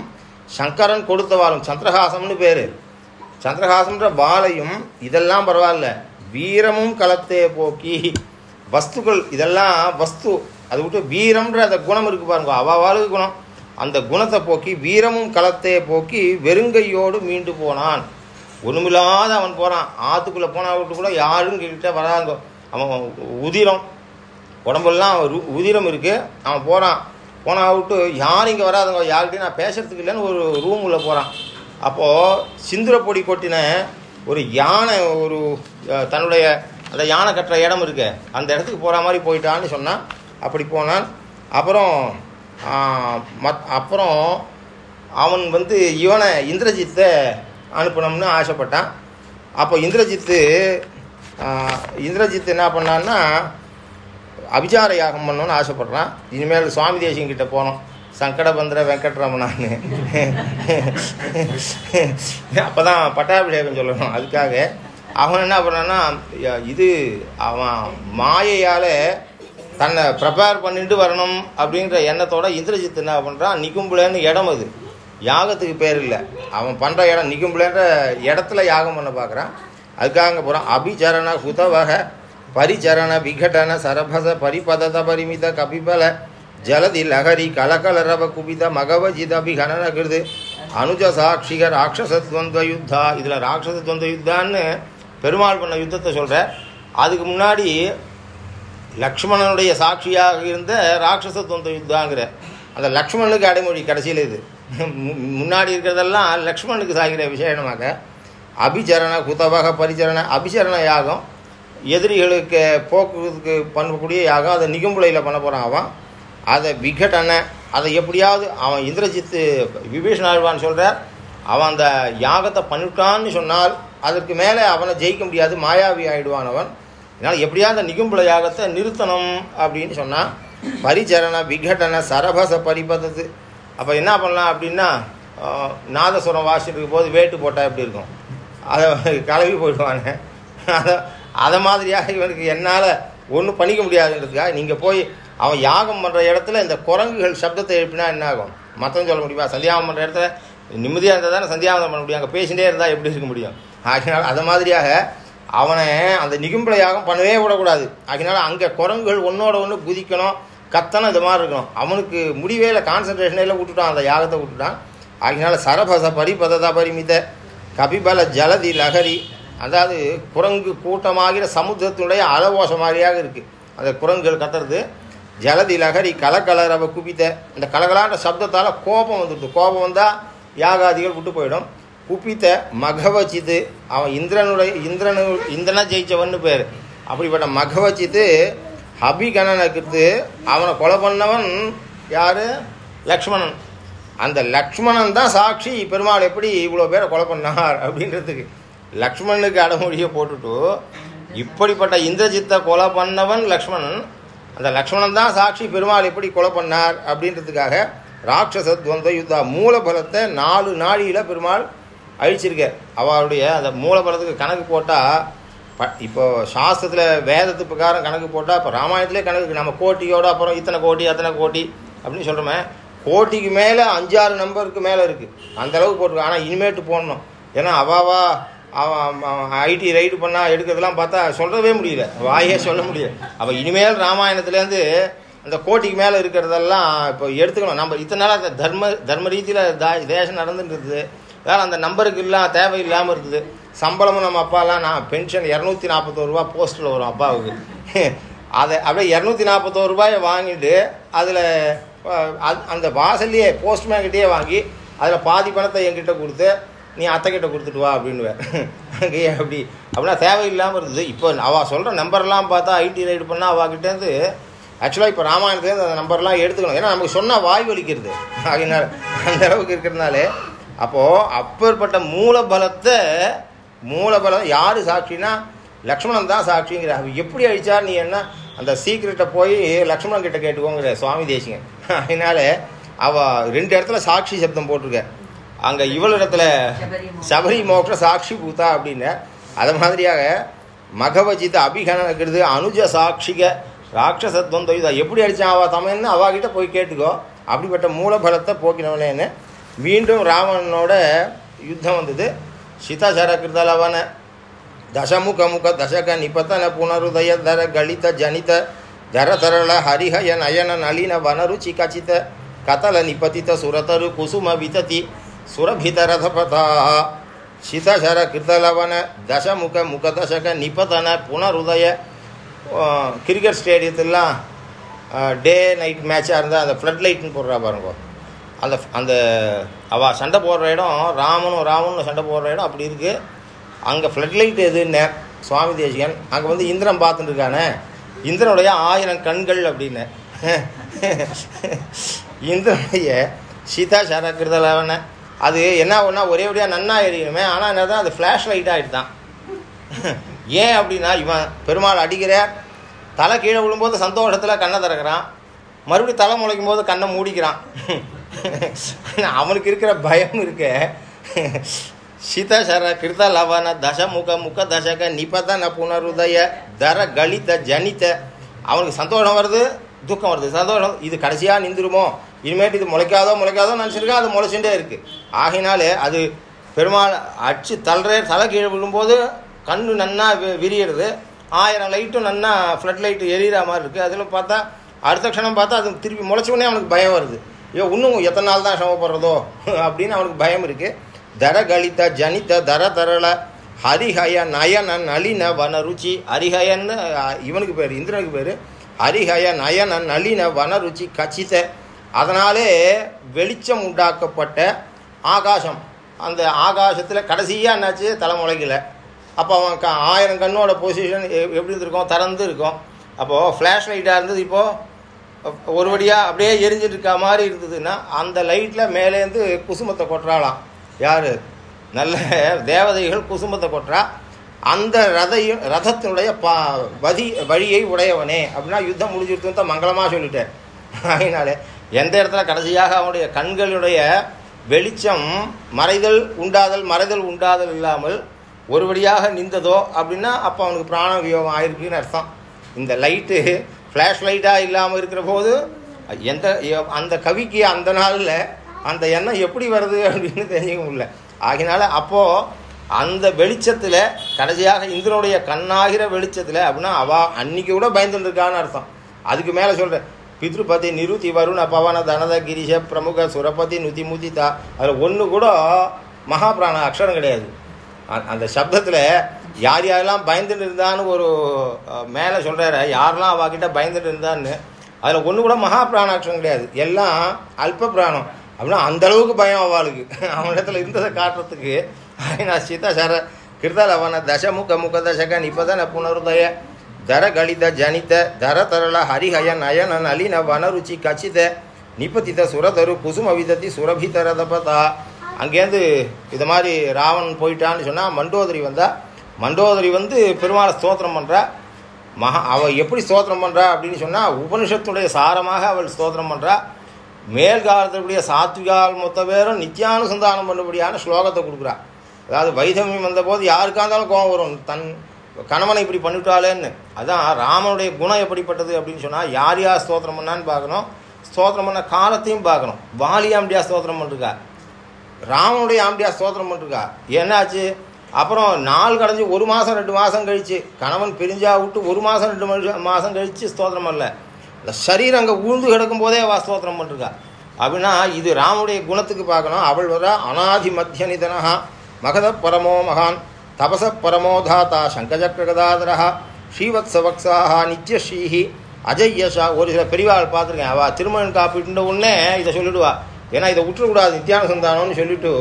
[SPEAKER 1] சங்கரன் கொடுத்த வாழும் சந்திரஹாசம்னு பேர். சந்திரஹாசம்ன்ற வாழையும் இதெல்லாம் பரவாயில்ல. வீரமும் களத்தையே போக்கி வஸ்துக்கள் இதெல்லாம் வஸ்து அது விட்டு வீரம்ன்ற அந்த குணம் இருக்கு பாருங்க. அவாவாளுக்கு குணம். அந்த குணத்தை போக்கி வீரமும் களத்தை போக்கி வெறுங்கையோடு மீண்டு போனான். ஒன்றுமில்லாத அவன் போகிறான் ஆற்றுக்குள்ளே போனா விட்டு கூட யாரும் கிட்ட வராங்க. அவன் உதிரம். உடம்பெல்லாம் உதிரம் இருக்குது அவன் போகிறான் போனா விட்டு யாரும் இங்கே வராதுங்க. யார்கிட்டையும் நான் பேசுறதுக்கு இல்லைன்னு ஒரு ரூம் உள்ளே போகிறான் அப்போது சிந்துரப்பொடி கொட்டின ஒரு யானை ஒரு தன்னுடைய அந்த யானை கட்டுற இடம் இருக்கு. அந்த இடத்துக்கு போகிற மாதிரி போயிட்டான்னு சொன்னான். அப்படி போனான். அப்புறம் மத் அப்புறம் அவன் வந்து இவனை இந்திரஜித்தை அனுப்பணும்னு ஆசைப்பட்டான். அப்போ இந்திரஜித்து இந்திரஜித் என்ன பண்ணான்னா அபிச்சார யாகம் பண்ணணும்னு ஆசைப்பட்றான். இனிமேல் சுவாமி தேசியம் கிட்ட போனோம் சங்கடபந்திர வெங்கட்ரமணான்னு. அப்போ தான் பட்டாபிஷேகம் சொல்லணும். அதுக்காக அவன் என்ன பண்ணான்னா இது அவன் மாயையால் தன்னை ப்ரிப்பேர் பண்ணிட்டு வரணும் அப்படின்ற எண்ணத்தோட இந்திரஜித் என்ன பண்ணுறான் நிக்கும்புலன்னு இடம் அது. யாகத்துக்கு பேர் இல்லை. அவன் பண்ணுற இடம் நிக்கும்புலன்ற இடத்துல யாகம் பண்ண பார்க்குறான் அதுக்காக அங்கே போகிறான் அபிச்சரண ஹுதவக பரிச்சரண விகடன சரபச பரிபதத பரிமித கபிபல ஜலதி லகரி கலகலரவ குபித மகவஜித அபிகணன கிருது அனுஜ சாட்சிக ராட்சசத்வந்த யுத்தா. இதில் ராட்சசத்வந்த யுத்தான்னு பெருமாள் பண்ண யுத்தத்தை சொல்கிற அதுக்கு முன்னாடி லக்ஷ்மணனுடைய சாட்சியாக இருந்த ராட்சசத்வந்த யுத்தாங்கிற. அந்த லக்ஷ்மணனுக்கு அடைமொழி கடைசியில் இது. முன்னாடி இருக்கிறதெல்லாம் லக்ஷ்மணனுக்கு சாகிற விசேஷமாக அபிச்சரண குதவக பரிச்சரண அபிச்சரண யாகம் எதிரிகளுக்கு போக்குவரத்துக்கு பண்ணக்கூடிய யாகம் அதை நிகம்புலையில் பண்ண போகிறான் அவன். அதை விகடன அதை எப்படியாவது அவன் இந்திரஜித்து விபீஷன் ஆழ்வான் சொல்கிறார் அவன் அந்த யாகத்தை பண்ணிவிட்டான்னு சொன்னால் அதற்கு மேலே அவனை ஜெயிக்க முடியாது மாயாவி ஆயிடுவான் அவன். அதனால் எப்படியாவது அந்த நிகும்புல யாகத்தை நிறுத்தணும் அப்படின்னு சொன்னால் பரிச்சரண விகடன சரபச பரிபதத்து அப்போ என்ன பண்ணலாம் அப்படின்னா நாதஸ்வரம் நாதசுரம் வாசிட்டு இருக்கும் போது வேட்டு போட்டால் எப்படி இருக்கும்? அதை கலவி போயிடுவாங்க அதை அதை மாதிரியாக இவனுக்கு என்னால் ஒன்றும் பண்ணிக்க முடியாதுன்றதுக்காக நீங்கள் போய் அவன் யாகம் பண்ணுற இடத்துல இந்த குரங்குகள் சப்தத்தை எழுப்பினா என்ன ஆகும்? மற்றவங்க சொல்ல முடியுமா? சந்தியாகம் பண்ணுற இடத்துல நிம்மதியாக இருந்தால் தானே சந்தியாவதம் பண்ண முடியும். அங்கே பேசிகிட்டே இருந்தால் எப்படி இருக்க முடியும்? ஆகினால் அது மாதிரியாக அவனை அந்த நிகும்பல யாகம் பண்ணவே விடக்கூடாது. அதனால அங்கே குரங்குகள் ஒன்றோட ஒன்று குதிக்கணும். கத்தனம் இது மாதிரி இருக்கணும். அவனுக்கு முடிவே இல்லை கான்சன்ட்ரேஷனே இல்லை விட்டுட்டான். அந்த யாகத்தை விட்டுட்டான். அதனால சரபச பரிபததா பரிமித கபிபல ஜலதி லகரி அதாவது குரங்கு கூட்டமாகிற சமுத்திரத்தினுடைய அளவோச மாதிரியாக இருக்குது அந்த குரங்குகள் கத்துறது. ஜலதி லகரி கலகலரவ குபித்த இந்த கலகலான்ற சப்தத்தால் கோபம் வந்துடுது. கோபம் வந்தால் யாகாதிகள் விட்டு போயிடும். குப்பித்த மகவச்சித்து அவன் இந்திரனுடைய இந்திரனு இந்திரனை ஜெயிச்சவன்னு பேர். அப்படிப்பட்ட மகவச்சித்து அபிகணனுக்கு அவனை கொலை பண்ணவன் யாரு? லக்ஷ்மணன். அந்த லக்ஷ்மணன் தான் சாட்சி. பெருமாள் எப்படி இவ்வளோ பேரை கொலை பண்ணார் அப்படின்றதுக்கு. லக்ஷ்மணனுக்கு அடமொழியை போட்டுட்டு இப்படிப்பட்ட இந்திரஜித்தை கொலை பண்ணவன் லக்ஷ்மணன். அந்த லக்ஷ்மணன் தான் சாட்சி. பெருமாள் எப்படி கொலை பண்ணார் அப்படின்றதுக்காக ராட்சச துவந்த யுத்தா மூலபலத்தை நாலு நாடியில் பெருமாள் அழிச்சிருக்கார். அவருடைய அந்த மூலபலத்துக்கு கணக்கு போட்டால் இப்போ சாஸ்திரத்தில் வேதத்து பிரகாரம் கணக்கு போட்டால் இப்போ ராமாயணத்திலே கணக்கு நம்ம கோட்டியோட அப்புறம் இத்தனை கோடி அத்தனை கோடி அப்படின்னு சொல்கிறோமே கோட்டிக்கு மேலே அஞ்சாறு நம்பருக்கு மேலே இருக்குது அந்த அளவுக்கு போட்டிருக்கு. ஆனால் இனிமேட்டு போடணும். ஏன்னா அவாவா அவன் ஐடி ரைடு பண்ணால் எடுக்கிறதெல்லாம் பார்த்தா சொல்லவே முடியல. வாயே சொல்ல முடியல. அப்போ இனிமேல் ராமாயணத்துலேருந்து அந்த கோட்டிக்கு மேலே இருக்கிறதெல்லாம் இப்போ எடுத்துக்கணும். நம்ம இத்தனை நாளாக அந்த தர்ம தர்ம ரீதியில் தா தேசம் நடந்துட்டு இருக்குது வேறு அந்த நம்பருக்கு இல்லாமல் தேவை இல்லாமல் இருக்குது சம்பளமும் நம்ம அப்பாலாம் நான் பென்ஷன் இரநூத்தி நாற்பத்தோரு ரூபா போஸ்ட்டில் வரும் அப்பாவுக்கு. அதை அப்படியே இரநூத்தி நாற்பத்தோரு ரூபாயை வாங்கிட்டு அதில் அந்த வாசல்லையே போஸ்ட்மேன்கிட்டயே வாங்கி அதில் பாதி பணத்தை என்கிட்ட கொடுத்து நீ அத்தைக்கிட்ட கொடுத்துட்டு வா அப்படின்னுவேன். அப்படி? அப்படின்னா தேவையில்லாமல் இருந்தது. இப்போ அவள் சொல்கிற நம்பர்லாம் பார்த்தா ஐடி ரைடு பண்ணால் அவகிட்டேருந்து ஆக்சுவலாக இப்போ ராமாயணத்துலேருந்து அந்த நம்பர்லாம் எடுத்துக்கணும். ஏன்னா நமக்கு சொன்னால் வாய் வலிக்கிறது. அதனால அந்த அளவுக்கு இருக்கிறதுனாலே அப்போது அப்பேற்பட்ட மூலபலத்தை மூலபலம் யார் சாட்சினா லக்ஷ்மணன் தான் சாட்சிங்கிற. அவ எப்படி அழிச்சார் நீ என்ன? அந்த சீக்கிரட்டை போய் லக்ஷ்மணன் கிட்ட கேட்டுக்கோங்கிற சுவாமி தேசிகன். அதனால அவ ரெண்டு இடத்துல சாட்சி சப்தம் போட்டிருக்க. அங்கே இவளிடத்துல சபரி மோட்ச சாட்சி பூத்தா அப்படின்னு. அது மாதிரியாக மகவஜித அபிகணக்கிறது அனுஜ சாட்சிக ராட்சசத்வம் இதை எப்படி அடித்தான் அவள் தமன்னு அவகிட்ட போய் கேட்டுக்கோ. அப்படிப்பட்ட மூலபலத்தை போக்கினவனேன்னு மீண்டும் ராவணனோட யுத்தம் வந்தது. சிதசர கிருதலவன தசமுக முக தசக நிபத்தன புனருதய தர கலித ஜனித தரதரள ஹரிஹய நயன நளின வனருச்சி கச்சித கதல நிபதித சுரதரு குசும விததி சுரபிதரதபதா சிதசர கிருதலவன தசமுக முக தசக நிபதன புனருதய கிரிக்கெட் ஸ்டேடியத்திலாம் டே நைட் மேட்சாக இருந்தால் அந்த ஃப்ளட் லைட்னு போடுறா பாருங்க அந்த அந்த அவள் சண்டை போடுற இடம் ராமனும் ராமனும் சண்டை போடுற இடம் அப்படி இருக்குது அங்கே ஃப்ளட் லைட் எதுன்னு சுவாமி தேசிகன். அங்கே வந்து இந்திரன் பார்த்துட்டு இருக்கானே இந்திரனுடைய ஆயிரம் கண்கள் அப்படின்னு. இந்திரனுடைய சீதா சரக்கிருதலவன அது என்ன ஒன்றா ஒரே ஒரேயாக நன்னா எரியணுமே. ஆனால் என்ன தான் அது ஃப்ளாஷ் லைட் ஆகிட்டு தான் ஏன் அப்படின்னா இவன் பெருமாள் அடிக்கிற தலை கீழே விழும்போது சந்தோஷத்தில் கண்ணை திறக்கிறான். மறுபடியும் தலை முளைக்கும் போது கண்ணை மூடிக்கிறான். அவனுக்கு இருக்கிற பயம் இருக்க. சிதசர கிருத லவன தச முக தசக நிபதன புனருதய தர கலித ஜனித அவனுக்கு சந்தோஷம் வருது துக்கம் வருது. சந்தோஷம் இது கடைசியாக நின்றுருமோ? இனிமேட்டு இது முளைக்காதோ முளைக்காதோ நினச்சிருக்கேன் அது முளைச்சுட்டே இருக்குது ஆகினாலே அது பெருமாள் அடிச்சு தள்ளுற தலை கீழே விழும்போது கண்ணு நன்னா வி- விரியிறது. ஆயிரம் லைட்டும் நன்னா ஃப்ளட் லைட்டு எரியிற மாதிரி இருக்குது அதில் பார்த்தா அடுத்த க்ஷணம் பார்த்தா அது திருப்பி முளைச்சோடனே அவனுக்கு பயம் வருது. ஐயோ இன்னும் எத்தனை நாள் தான் சிரமப்படுறதோ அப்படின்னு அவனுக்கு பயம் இருக்குது தர கலித ஜனித தர தரள ஹரிஹய நயன நளின வன ருச்சி ஹரிஹயன்னு இவனுக்கு பேர் இந்திரனுக்கு பேர். ஹரிஹய நயன நளின வன ருச்சி கச்சித. அதனாலே வெளிச்சம் உண்டாக்கப்பட்ட ஆகாசம். அந்த ஆகாசத்தில் கடைசியாக என்னாச்சு? தலைமுளைக்கல அப்போ அவன் க ஆயிரம் கண்ணோட பொசிஷன் எப்படி இருந்திருக்கும்? திறந்து இருக்கும். அப்போது ஃப்ளாஷ் லைட்டாக இருந்தது இப்போது ஒரு வழியாக அப்படியே எரிஞ்சிட்டு இருக்க மாதிரி இருந்ததுன்னா அந்த லைட்டில் மேலேருந்து குசுமத்தை கொட்டுறாளாம். யார்? நல்ல தேவதைகள் குசுமத்தை கொட்டுறா. அந்த ரதையும் ரதத்தினுடைய பா வதி வழியை உடையவனே அப்படின்னா யுத்தம் முடிஞ்சிருத்துன்னு தான் மங்களமாக சொல்லிட்டேன். அதனால எந்த இடத்துல கடைசியாக அவனுடைய கண்களுடைய வெளிச்சம் மறைதல் உண்டாதல் மறைதல் உண்டாதல் இல்லாமல் ஒருபடியாக நின்றதோ அப்படின்னா அப்போ அவனுக்கு பிராண வியோகம் ஆயிருக்குன்னு அர்த்தம். இந்த லைட்டு ஃப்ளாஷ் லைட்டாக இல்லாமல் இருக்கிற போது எந்த அந்த கவிக்கு அந்த நாளில் அந்த எண்ணம் எப்படி வருது அப்படின்னு தெரிஞ்சுக்க முடியல ஆகினால அப்போது அந்த வெளிச்சத்தில் கடைசியாக இந்திரனுடைய கண்ணாகிற வெளிச்சத்தில் அப்படின்னா அவா அன்னைக்கு கூட பயந்துருக்கான்னு அர்த்தம். அதுக்கு மேலே சொல்கிறேன் பித்ருபதி நிருதி வருண பவன தனத கிரிஷ பிரமுக சுரபதி நுதி முதிதா. அதில் ஒன்று கூட மகாபிராண அக்ஷரம் கிடையாது. அந்த சப்தத்தில் யார் யாரெல்லாம் பயந்துட்டு இருந்தான்னு ஒரு மேலே சொல்கிறாரு யாரெல்லாம் அவகிட்ட பயந்துட்டு இருந்தான்னு அதில் ஒன்று கூட மகா பிராணாட்சம் கிடையாது. எல்லாம் அல்ப பிராணம். அப்படின்னா அந்தளவுக்கு பயம் அவளுக்கு. அவனிடத்துல இருந்ததை காட்டுறதுக்கு. நான் சீதா சர கிருதலவன தசமுக முக தசக நிபதன புனருதய தர கலித ஜனித தர தரள ஹரிஹய நயன நளின வனருச்சி கச்சித நிபதித சுரதரு குசும விதத்தி சுரபிதரதபதா அங்கேருந்து இது மாதிரி ராவன் போயிட்டான்னு சொன்னால் மண்டோதரி வந்தால் மண்டோதரி வந்து பெருமாளை ஸ்தோத்திரம் பண்ணுறா மகா அவள் எப்படி ஸ்தோத்திரம் பண்ணுறா அப்படின்னு சொன்னால் உபனிஷத்துடைய சாரமாக அவள் ஸ்தோத்திரம் பண்ணுறா மேல்காலத்துடைய சாத்விகால் மொத்த பேரும் நித்தியானுசந்தானம் பண்ணும்படியான ஸ்லோகத்தை கொடுக்குறா. அதாவது வைதமியம் வந்தபோது யாருக்காக இருந்தாலும் கோபம் வரும். தன் கணவனை இப்படி பண்ணிவிட்டாளேன்னு அதான் ராமனுடைய குணம் எப்படிப்பட்டது அப்படின்னு சொன்னால் யார் யார் ஸ்தோத்திரம் பண்ணான்னு பார்க்கணும். ஸ்தோத்திரம் பண்ண காலத்தையும் பார்க்கணும். வாலியாம்படியா ஸ்தோத்திரம் பண்ணிருக்கா ராமனுடைய ஆம்பியா ஸ்தோத்திரம் பண்ணிருக்கா என்னாச்சு? அப்புறம் நாள் கடைஞ்சி ஒரு மாதம் ரெண்டு மாதம் கழித்து கணவன் பிரிஞ்சா விட்டு ஒரு மாதம் ரெண்டு மாதம் கழித்து ஸ்தோத்திரம் பண்ணல. இந்த சரீரம் அங்கே உழுந்து கிடக்கும் போதே அவள் ஸ்தோத்திரம் பண்ணிருக்கா. அப்படின்னா இது ராமுடைய குணத்துக்கு பார்க்கணும். அவள் வர அனாதி மத்தியனிதனஹா மகத பரமோ மகான் தபச பரமோதாத்தா சங்கஜக்ககதாதரா ஸ்ரீவத்சவக்ஸாஹா நித்யஸ்ரீஹி அஜய்யஷா ஒரு சில பெரியவாள் பார்த்துருக்கேன். அவள் திருமணம் காப்பிட்டு உடனே இதை சொல்லிவிடுவா ஏன்னா இதை விட்டுறக்கூடாது நித்யானசந்தானம்னு சொல்லிட்டு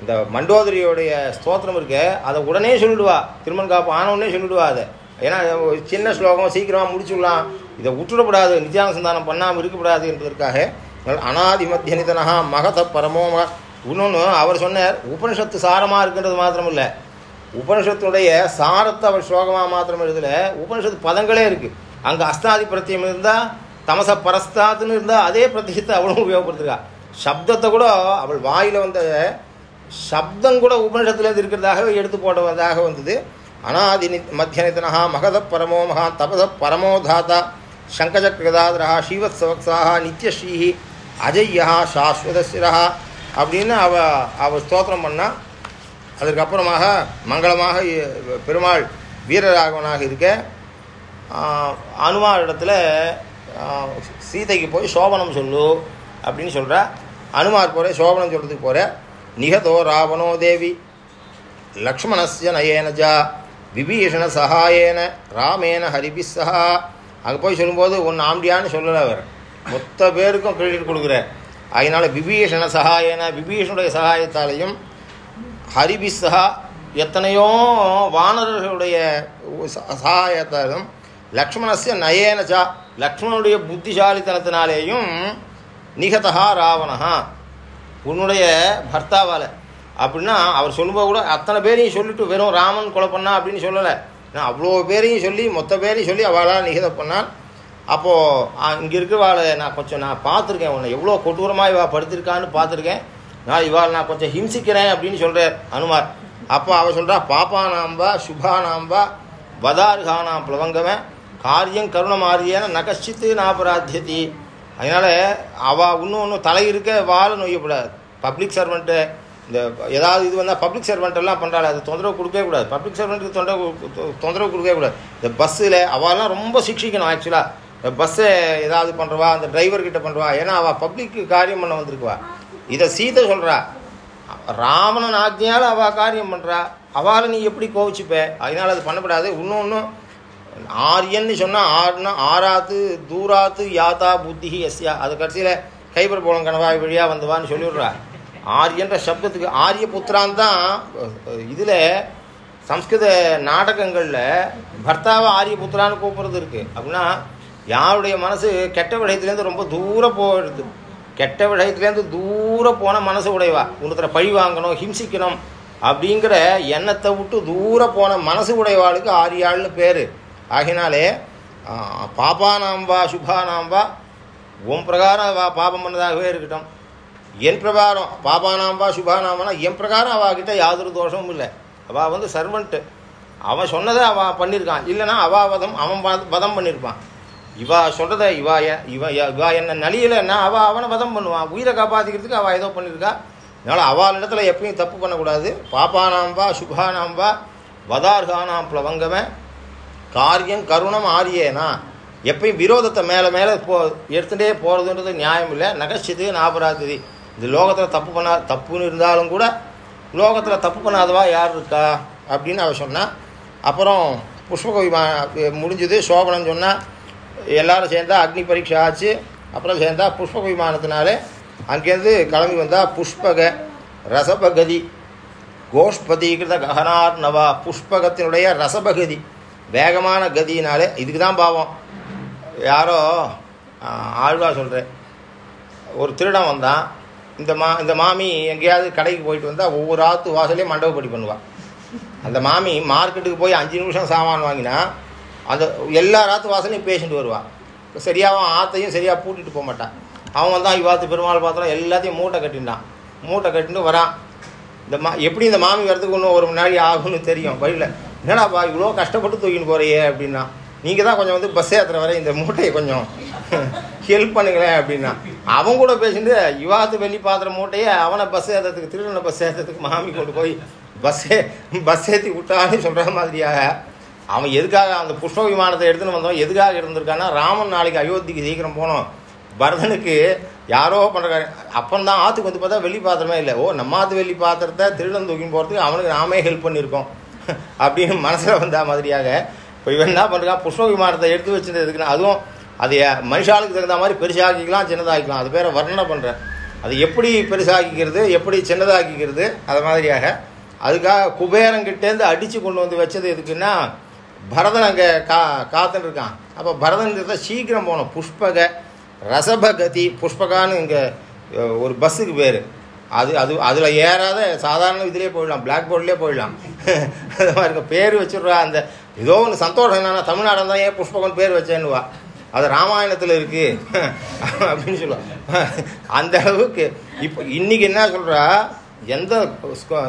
[SPEAKER 1] இந்த மண்டோதரியோடைய ஸ்தோத்திரம் இருக்கு அதை உடனே சொல்லிடுவா. திருமண் காப்பு ஆனவுடனே சொல்லிடுவா அதை. ஏன்னா ஒரு சின்ன ஸ்லோகம் சீக்கிரமாக முடிச்சுடலாம். இதை விட்டுடக்கூடாது. நித்தியானசந்தானம் பண்ணாமல் இருக்கக்கூடாது என்பதற்காக அனாதி மத்தியனிதனஹா மகத பரமோ மக. இன்னொன்று அவர் சொன்னார் உபனிஷத்து சாரமாக இருக்கின்றது மாத்திரம் இல்லை உபனிஷத்துடைய சாரத்தை அவர் ஸ்லோகமாக மாத்திரம் எழுதல. உபனிஷத்து பதங்களே இருக்குது அங்கே அஸ்தாதி பிரத்தியம் இருந்தால் தமச பரஸ்தாத்துன்னு இருந்தால் அதே பிரத்தியத்தை அவளும் உபயோகப்படுத்துறா சப்தத்தை கூட அவள் வாயில் வந்த சப்தம் கூட உபனிஷத்துலேருந்து இருக்கிறதாக எடுத்து போடுவதாக வந்தது. அனாதி மத்தியனிதனஹா மகத பரமோ மகா தபச பரமோதாத்தா சங்கஜக்ரதாதரா ஸ்ரீவத்சவக்ஸாக நித்யஸ்ரீஹி அஜய்யா சாஸ்வதசிரா அப்படின்னு அவ அவ ஸ்தோத்திரம் பண்ணால் அதற்கப்புறமாக மங்களமாக பெருமாள் வீரராகவனாக இருக்க ஆஹ், அனுமார் இடத்துல சீதைக்கு போய் சோபனம் சொல்லு அப்படின்னு சொல்கிற அனுமார் போகிற சோபனம் சொல்கிறதுக்கு போகிற நிகதோ ராவணோ தேவி லக்ஷ்மணஸ்ய நயேன விபீஷண சகாயேன ராமேன ஹரிபிஸ் சஹா அங்கே போய் சொல்லும்போது ஒன்று ஆம்பியான்னு சொல்லலை அவர். மொத்த பேருக்கும் கிரெடிட் கொடுக்குற அதனால் விபீஷண சகாயேன விபீஷனுடைய சகாயத்தாலையும் ஹரிபிஸ்ஸா எத்தனையோ வானரர்களுடைய சகாயத்தாலும் லக்ஷ்மணஸ்ய நயேனச்சா லக்ஷ்மணனுடைய புத்திசாலித்தனத்தினாலேயும் நிகதா ராவணா உன்னுடைய பர்த்தாவால். அப்படின்னா அவர் சொல்லும்போது கூட அத்தனை பேரையும் சொல்லிட்டு வெறும் ராமன் கொலை பண்ணா அப்படின்னு சொல்லலை. நான் அவ்வளோ பேரையும் சொல்லி மொத்த பேரையும் சொல்லி அவளால் நிகத பண்ணான். அப்போது இங்கே இருக்கிறவாளை நான் கொஞ்சம் நான் பார்த்துருக்கேன். உன்னை எவ்வளோ கொடூரமாக இவா படுத்திருக்கான்னு பார்த்துருக்கேன். நான் இவாள் நான் கொஞ்சம் ஹிம்சிக்கிறேன் அப்படின்னு சொல்கிறார் அனுமார். அப்போ அவள் சொல்கிறா பாப்பா நாம்பா சுபா நாம்பா வதார்கானாம் பிளவங்கவன் காரியம் கருணமாரியன நகச்சித்து நாபராத்தியதி. அதனால் அவள் இன்னும் ஒன்றும் தலை இருக்க வாழ நொய்யக்கூடாது பப்ளிக் சர்வெண்ட்டு இந்த ஏதாவது இது வந்தால் பப்ளிக் சர்வெண்ட்டெல்லாம் பண்ணுறாள் அது தொந்தரவு கொடுக்கவே கூடாது. பப்ளிக் சர்வெண்ட்டுக்கு தொந்தரவு தொந்தரவு கொடுக்கவே கூடாது. இந்த பஸ்ஸில் அவெல்லாம் ரொம்ப சிக்ஷிக்கணும் ஆக்சுவலாக பஸ்ஸை ஏதாவது பண்ணுறவா அந்த டிரைவர்கிட்ட பண்ணுறவா ஏன்னா அவள் பப்ளிக்கு காரியம் பண்ண வந்திருக்குவா. இதை சீதை சொல்கிறா ராவணன் ஆக்ஞையால் அவள் காரியம் பண்ணுறா அவளை நீ எப்படி கோவிச்சுப்ப? அதனால் அது பண்ணக்கூடாது இன்னொன்று ஆரியன்னு சொன்னால் ஆறுனா ஆறாத்து தூராத்து யாத்தா புத்தி எஸ்யா. அது கடைசியில் கைபர் போலம் கனவாய் வழியாக வந்துவான்னு சொல்லிவிடுறா ஆரியன்ற சப்தத்துக்கு ஆரிய புத்திரான் தான் இதில் சம்ஸ்கிருத நாடகங்களில் பர்த்தாவை ஆரிய புத்திரான்னு கூப்பிட்றது இருக்குது அப்படின்னா யாருடைய மனசு கெட்ட விடயத்துலேருந்து ரொம்ப தூரம் போயிடுது கெட்ட விடயத்துலேருந்து தூரம் போன மனசு உடையவா? ஒருத்தரை பழி வாங்கணும் ஹிம்சிக்கணும் அப்படிங்கிற எண்ணத்தை விட்டு தூரம் போன மனசு உடையவாளுக்கு ஆரியாள்னு பேர். ஆகினாலே பாப்பானாம் வா சுபானாம் வா உன் பிரகாரம் வா பாபம் பண்ணதாகவே இருக்கட்டும். என் பிரகாரம் பாபானாம்பா சுபானாம்னா என் பிரகாரம் அவகிட்ட யாதொரு தோஷமும் இல்லை. அவள் வந்து சர்வன்ட்டு. அவன் சொன்னதை அவன் பண்ணியிருக்கான் இல்லைனா அவா வதம் அவன் வதம் பண்ணியிருப்பான் இவா சொல்கிறத இவா எ- இவ இவா என்ன நலியலைன்னா அவள் அவனை வதம் பண்ணுவான். உயிரை காப்பாற்றிக்கிறதுக்கு அவள் ஏதோ பண்ணியிருக்கா அதனால் அவள் இடத்துல எப்பயும் தப்பு பண்ணக்கூடாது. பாப்பானாம்பா சுபானாம்பா வதார்கானாம் பிளவங்கவன் காரியம் கருணம் ஆரியேனா? எப்பயும் விரோதத்தை மேலே மேலே போ எடுத்துகிட்டே போகிறதுன்றது நியாயம் இல்லை. நகச்சிது நாபராத்திரி இந்த லோகத்தில் தப்பு பண்ணா தப்புன்னு இருந்தாலும் கூட லோகத்தில் தப்பு பண்ணாதவா யார் இருக்கா? அப்படின்னு அவர் சொன்னால் அப்புறம் புஷ்பகவி முடிஞ்சது சோபனம் சொன்னால் எல்லோரும் சேர்ந்தா அக்னி பரீட்சை ஆச்சு. அப்புறம் சேர்ந்தா புஷ்பக விமானத்தினாலே அங்கேருந்து கிளம்பி வந்தால் புஷ்பக ரசபகதி கோஷ்பதிகிருத ககனார்னவா புஷ்பகத்தினுடைய ரசபகதி. வேகமான கதியினாலே இதுக்கு தான் பாவம். யாரோ ஆழ்வா சொல்கிறேன் ஒரு திருடம் வந்தான். இந்த மா இந்த மாமி எங்கேயாவது கடைக்கு போயிட்டு வந்தால் ஒவ்வொரு ஆத்து வாசலையும் மண்டபப்படி பண்ணுவாள் அந்த மாமி மார்க்கெட்டுக்கு போய் அஞ்சு நிமிஷம் சாமான் வாங்கினா அந்த எல்லா ராத்து வாசலையும் பேஷண்ட் வருவாள் சரியாக அவன் ஆத்தையும் சரியாக பூட்டிட்டு போக மாட்டான். அவன் வந்தான் இவாத்து பெருமாள் பாத்திரம் எல்லாத்தையும் மூட்டை கட்டினான். மூட்டை கட்டிட்டு வரான். இந்த மா எப்படி இந்த மாமி வரதுக்கு இன்னும் ஒரு மணி நாள் ஆகும்னு தெரியும் வழியில். என்னடாப்பா இவ்வளோ கஷ்டப்பட்டு தூக்கின்னு போறியே அப்படின்னா. நீங்கள் தான் கொஞ்சம் வந்து பஸ் ஏற்றுற வரை இந்த மூட்டையை கொஞ்சம் ஹெல்ப் பண்ணுங்களேன் அப்படின்னா. அவன் கூட பேசிட்டு இவாத்து வெள்ளி பாத்திர மூட்டையை அவனை பஸ் ஏற்றுறதுக்கு திருடனை பஸ் ஏற்றுறதுக்கு மாமி கொண்டு போய் பஸ்ஸே பஸ் ஏற்றி விட்டான்னு சொல்கிற மாதிரியாக அவன் எதுக்காக அந்த புஷ்ப விமானத்தை எடுத்துன்னு வந்தோம்? எதுக்காக இருந்திருக்கான்னா ராமன் நாளைக்கு அயோத்திக்கு சீக்கிரம் போனோம். பரதனுக்கு யாரோ பண்ணுற அப்பன் தான் ஆற்றுக்கு வந்து பார்த்தா வெள்ளி பாத்திரமே இல்லை. ஓ நம்ம ஆற்று வெள்ளி பாத்திரத்தை திருடன் தூக்கின்னு போகிறதுக்கு அவனுக்கு நாமே ஹெல்ப் பண்ணியிருக்கோம். அப்படின்னு மனசில் வந்த மாதிரியாக. இப்போ இவன் என்ன பண்ணுறான் புஷ்ப விமானத்தை எடுத்து வச்சுருந்ததுக்குன்னா அதுவும் அது மனுஷாளுக்கு தகுந்த மாதிரி பெருசாக்கிக்கலாம் சின்னதாக்கிக்கலாம். அது பேரை வர்ணனை பண்ணுறேன் அது எப்படி பெருசாக்கிக்கிறது எப்படி சின்னதாக்கிக்கிறது அது மாதிரியாக. அதுக்காக குபேரங்கிட்டேருந்து அடித்து கொண்டு வந்து வச்சது எதுக்குன்னா பரதன் அங்கே கா காத்துன்னு இருக்கான். அப்போ பரதன்கிறத சீக்கிரம் போனோம் புஷ்பக ரசபகதி புஷ்பகான்னு இங்கே ஒரு பஸ்ஸுக்கு பேர். அது அது அதில் ஏறாத சாதாரண இதுலேயே போயிடலாம் பிளாக் போர்ட்லேயே போயிடலாம். அது மாதிரி இருக்க பேர் வச்சுடுறா அந்த ஏதோ ஒன்று சந்தோஷம் என்னன்னா தமிழ்நாடு தான் ஏன் புஷ்பகன் பேர் வச்சேன்னுவா. அது ராமாயணத்தில் இருக்குது அப்படின்னு சொல்லுவா. அந்த அளவுக்கு இப்போ இன்றைக்கி என்ன சொல்கிறா எந்த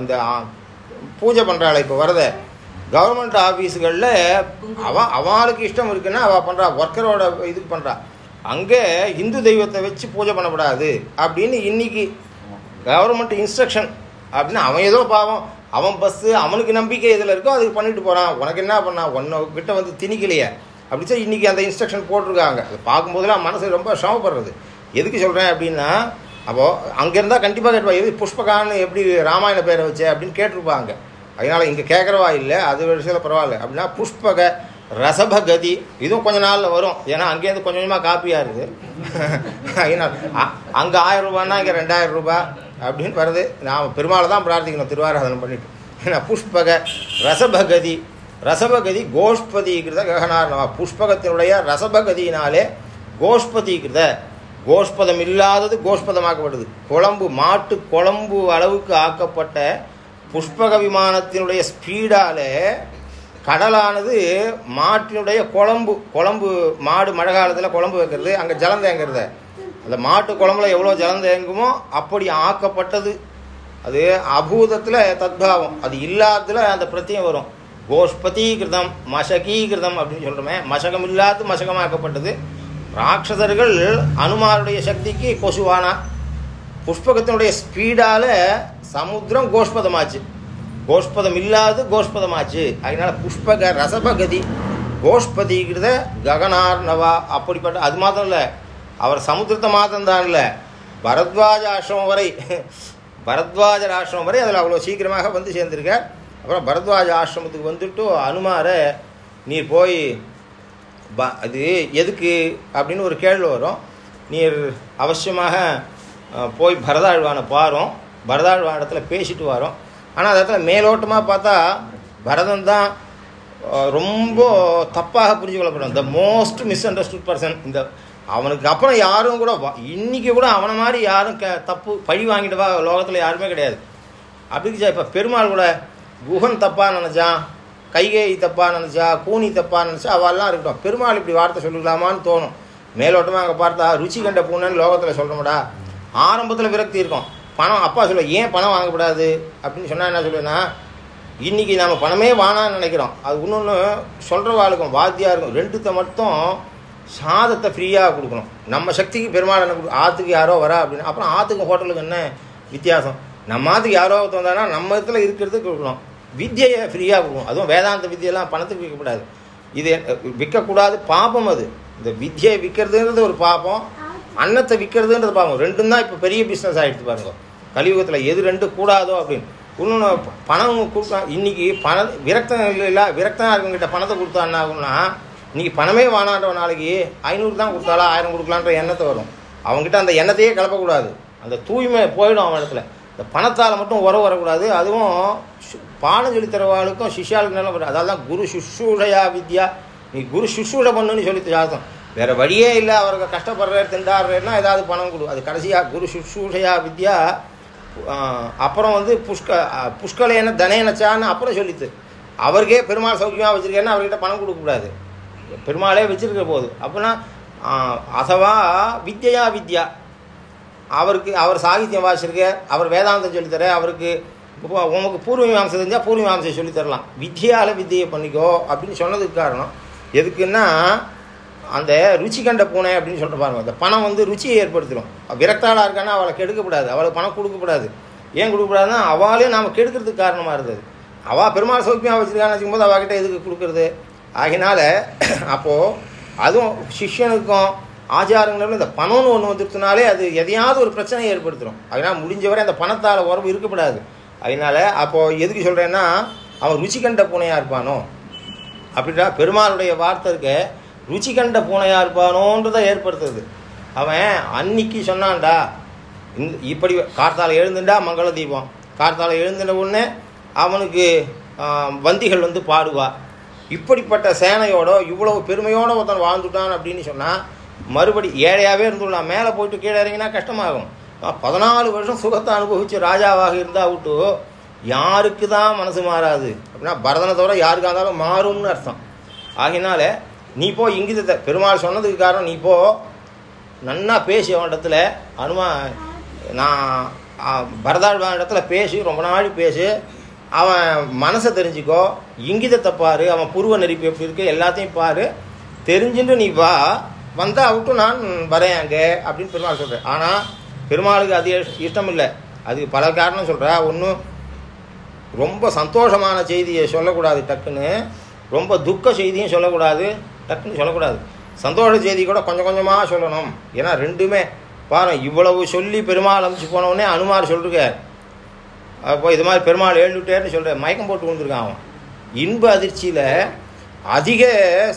[SPEAKER 1] இந்த பூஜை பண்ணுறாள் இப்போ வரத? கவர்மெண்ட் ஆஃபீஸுகளில் அவன் அவளுக்கு இஷ்டம் இருக்குன்னா அவள் பண்ணுறா ஒர்க்கரோட இதுக்கு பண்ணுறா அங்கே இந்து தெய்வத்தை வச்சு பூஜை பண்ணக்கூடாது அப்படின்னு இன்றைக்கி கவர்மெண்ட் இன்ஸ்ட்ரக்ஷன் அப்படின்னு அவன் ஏதோ பாவம். அவன் பஸ்ஸு அவனுக்கு நம்பிக்கை இதில் இருக்கோ அதுக்கு பண்ணிட்டு போகிறான் உனக்கு என்ன பண்ணான் உன்னை கிட்ட வந்து திணிக்கலையே. அப்படி சொல்லி இன்றைக்கி அந்த இன்ஸ்ட்ரக்ஷன் போட்டிருக்காங்க. அதை பார்க்கும்போதெல்லாம் மனசு ரொம்ப சிரமப்படுறது. எதுக்கு சொல்கிறேன் அப்படின்னா அப்போது அங்கே இருந்தால் கண்டிப்பாக கேட்பா எது புஷ்பகான்னு எப்படி ராமாயண பேரை வச்சே அப்படின்னு கேட்டிருப்பாங்க. அதனால் இங்கே கேட்குறவா இல்லை அது விஷயத்தில் பரவாயில்ல. அப்படின்னா புஷ்பக ரசபகதி இதுவும் கொஞ்ச நாளில் வரும். ஏன்னா அங்கேருந்து கொஞ்சம் கொஞ்சமாக காப்பியாக இருக்குது அங்கே ஆயிரம் ரூபான்னா இங்கே ரெண்டாயிரம் ரூபாய் அப்படின்னு வருது நாம் பெருமாளை தான் பிரார்த்திக்கணும் திருவாராதனம் பண்ணிட்டு. ஏன்னா புஷ்பக ரசபகதி ரசபகதி கோஷ்பதீகிருத ககனாரணமா புஷ்பகத்தினுடைய ரசபகதியினாலே கோஷ்பதீகிருத. கோஷ்பதம் இல்லாதது கோஷ்பதமாக்கப்படுது. குழம்பு மாட்டு குழம்பு அளவுக்கு ஆக்கப்பட்ட புஷ்பக விமானத்தினுடைய ஸ்பீடாலே கடலானது மாட்டினுடைய குழம்பு குழம்பு மாடு மழை காலத்தில் குழம்பு வைக்கிறது அங்கே ஜலம் தேங்கிறத. அந்த மாட்டு குழம்புல எவ்வளோ ஜலம் தேங்குமோ அப்படி ஆக்கப்பட்டது. அது அபூதத்தில் தத்பாவம். அது இல்லாததுல அந்த பிரத்தியம் வரும். கோஷ்பதீகிருதம் மசகீகிருதம் அப்படின்னு சொல்கிறோமே மசகம் இல்லாத மசகமாக்கப்பட்டது. ராட்சதர்கள் அனுமாருடைய சக்திக்கு கொசுவானா. புஷ்பகத்தினுடைய ஸ்பீடால் சமுத்திரம் கோஷ்பதமாச்சு. கோஷ்பதம் இல்லாது கோஷ்பதமாச்சு. அதனால புஷ்பக ரசபகதி கோஷ்பதிங்கிறத ககனார்னவா அப்படிப்பட்ட அது மாத்திரம் இல்லை. அவர் சமுத்திரத்தை மாத்திரம் தான் இல்லை பரத்வாஜ ஆசிரமம் வரை பரத்வாஜர் ஆசிரமம் வரை அதில் அவ்வளோ சீக்கிரமாக வந்து சேர்ந்திருக்கார். அப்புறம் பரத்வாஜ ஆசிரமத்துக்கு வந்துட்டு அனுமார நீர் போய் ப அது எதுக்கு? அப்படின்னு ஒரு கேள்வி வரும். நீர் அவசியமாக போய் பரதாழ்வானை பாரும். பரதாழ்வான இடத்துல பேசிட்டு வரோம். ஆனால் அந்த இடத்துல மேலோட்டமாக பார்த்தா பரதன் தான் ரொம்ப தப்பாக புரிஞ்சு கொள்ளப்படும் the most misunderstood person இந்த அவனுக்கு அப்புறம் யாரும் கூட வா- இன்னைக்கு கூட அவனை மாதிரி யாரும் க தப்பு பழி வாங்கிட்டு வா லோகத்தில் யாருமே கிடையாது. அப்படிச்சா இப்போ பெருமாள் கூட குஹன் தப்பாக நினச்சான் கைகேயி தப்பாக நினச்சா கூனி தப்பாக நினச்சா அவெல்லாம் இருக்கட்டும். பெருமாள் இப்படி வார்த்தை சொல்லிக்கலாமான்னு தோணும். மேலோட்டமாக அங்கே பார்த்தா ருச்சி கண்ட பூனைன்னு லோகத்தில் சொல்கிறோம்டா ஆரம்பத்தில் விரக்தி இருக்கும். பணம் அப்பா சொல்ல ஏன் பணம் வாங்கக்கூடாது? அப்படின்னு சொன்னால் என்ன சொல்லுவேன்னா இன்றைக்கி நம்ம பணமே வானான்னு நினைக்கிறோம். அது இன்னொன்று சொல்கிறவாளுக்கும் வாத்தியாக இருக்கும் ரெண்டுத்தை மட்டும் சாதத்தை ஃப்ரீயாக கொடுக்கணும். நம்ம சக்திக்கு பெருமாள் என்ன ஆற்றுக்கு யாரோ வரா அப்படின்னு அப்புறம் ஆற்றுக்கும் ஹோட்டலுக்கு என்ன வித்தியாசம்? நம்ம ஆற்றுக்கு யாரோ ஒருத்தன் வந்தானா நம்ம இடத்துல இருக்கிறதுக்கு கொடுக்கணும். வித்தியை ஃப்ரீயாக கொடுக்கணும். அதுவும் வேதாந்த வித்தியெல்லாம் பணத்துக்கு விற்கக்கூடாது. இது விற்கக்கூடாது பாபம் அது. இந்த வித்தியை விற்கிறதுன்றது ஒரு பாபம் அன்னத்தை விற்கிறதுன்றது பாபம். ரெண்டும் தான் இப்போ பெரிய பிஸ்னஸ் ஆகிடுது பாருங்க. கலியுகத்தில் எது ரெண்டு கூடாதோ அப்படின்னு. இன்னொன்று பணம் கொடுத்தா இன்றைக்கி பண விரக்தம் இல்லை விரக்தம் இருக்கவங்கிட்ட பணத்தை கொடுத்தா என்ன ஆகும்னா இன்றைக்கி பணமே வேணான்ற நாளைக்கு ஐநூறு தான் கொடுத்தாலும் ஆயிரம் கொடுக்கலான்ற எண்ணத்தை வரும். அவங்ககிட்ட அந்த எண்ணத்தையே கலப்பக்கூடாது. அந்த தூய்மை போயிடும் அவன் இடத்துல. இந்த பணத்தால் மட்டும் உறவு வரக்கூடாது. அதுவும் சு- பாடம் சொல்லி தரவாளுக்கும் சிஷ்யாளுக்கு நல்லா வரும் அதாவது தான் குரு சுஷூடையா வித்யா. நீ குரு சுஷூட பண்ணுன்னு சொல்லி சாதம் வேறு வழியே இல்லை அவருக்கு கஷ்டப்படுற திண்டாடுறேன்னா ஏதாவது பணம் கொடு. அது கடைசியாக குரு சுஷூடையா வித்யா அப்புறம் வந்து புஷ்க புஷ்கலையன தனையனச்சான்னு அப்புறம் சொல்லித்து. அவருக்கே பெருமாள் சௌக்கியமாக வச்சுருக்கேன்னா அவர்கிட்ட பணம் கொடுக்கக்கூடாது. பெருமாளே வச்சிருக்கிற போது. அப்படின்னா அசவா வித்யா வித்யா. அவருக்கு அவர் சாகித்யம் வாசிச்சிருக்கார் அவர் வேதாந்தம் சொல்லித்தர அவருக்கு இப்போ உனக்கு பூர்வ தெரிஞ்சால் பூர்வ மீமாம்சை சொல்லித் தரலாம். வித்தியை பண்ணிக்கோ அப்படின்னு சொன்னதுக்கு காரணம். எதுக்குன்னா அந்த ருச்சி கண்ட பூனை அப்படின்னு சொல்கிற பாருங்க. அந்த பணம் வந்து ருச்சியை ஏற்படுத்திடும். விரக்தாளாக இருக்கான்னா அவளை கெடுக்கக்கூடாது அவளுக்கு பணம் கொடுக்கக்கூடாது ஏன் கொடுக்கக்கூடாதுன்னா அவளே நாம் கெடுக்கிறதுக்கு காரணமாக இருந்தது. அவள் பெருமாள் சௌக்கியமாக வச்சுருக்கான்னு வச்சுக்கும்போது அவகிட்ட எதுக்கு கொடுக்குறது? ஆகினால அப்போது அதுவும் சிஷ்யனுக்கும் ஆச்சாரங்களும் இந்த பணம்னு ஒன்று வந்துடுத்துனாலே அது எதையாவது ஒரு பிரச்சனையை ஏற்படுத்திடும். அதனால் முடிஞ்சவரை அந்த பணத்தால் உறவு இருக்கக்கூடாது அதனால் அப்போது எதுக்கு சொல்கிறேன்னா அவன் ருச்சி கண்ட பூனையாக இருப்பானோ? அப்படின்னா பெருமாளுடைய வார்த்தைக்கு ருச்சி கண்ட பூனையாக இருப்பானோன்றதை ஏற்படுத்துறது. அவன் அன்னைக்கு சொன்னான்டா இந்த இப்படி கார்த்தால எழுந்துண்டா மங்கள தீபம். கார்த்தால எழுந்துன உடனே அவனுக்கு வந்திகள் வந்து பாடுவா. இப்படிப்பட்ட சேனையோட இவ்வளவு பெருமையோட ஒருத்தன் வாழ்ந்துட்டான் அப்படின்னு சொன்னால் மறுபடி ஏழையாகவே இருந்துடலாம். மேலே போயிட்டு கீழே இறங்கினா கஷ்டமாகும். பதினாலு வருஷம் சுகத்தை அனுபவித்து ராஜாவாக இருந்தால் விட்டு யாருக்கு தான் மனசு மாறாது. அப்படின்னா பரதனை தவிர யாருக்கா இருந்தாலும் மாறும்னு அர்த்தம். ஆகினால நீ போ இங்கிதத்தை. பெருமாள் சொன்னதுக்கு காரணம் நீ போ. நன்னா பேசி அவன் இடத்துல அனுமா நான் ஆ, பரதாழ்வான் இடத்துல பேசி ரொம்ப நாள் பேசி அவன் மனசை தெரிஞ்சுக்கோ இங்கிதத்தை பாரு அவன் புருவ நெருப்பு எப்படி இருக்கு எல்லாத்தையும் பாரு. தெரிஞ்சுட்டு நீ வா வந்தா அவுட்டும் நான் வரேன் அங்கே அப்படின்னு பெருமாள் சொல்கிறேன் ஆனால் பெருமாளுக்கு அது இஷ்டம் இல்லை அதுக்கு பல காரணம் சொல்கிறா ஒன்றும் ரொம்ப சந்தோஷமான செய்தியை சொல்லக்கூடாது டக்குன்னு. ரொம்ப துக்க செய்தியும் சொல்லக்கூடாது டக்குன்னு சொல்லக்கூடாது. சந்தோஷ செய்தி கூட கொஞ்சம் கொஞ்சமாக சொல்லணும். ஏன்னா ரெண்டுமே. பாருங்கள் இவ்வளவு சொல்லி பெருமாள் அனுப்பிச்சு போனவுடனே அனுமார் சொல்லிருக்கார். அப்போ இது மாதிரி பெருமாள் எழுந்துட்டேன்னு சொல்கிறேன் மயக்கம் போட்டு விழுந்துருக்கான் அவன். இன்ப அதிர்ச்சியில் அதிக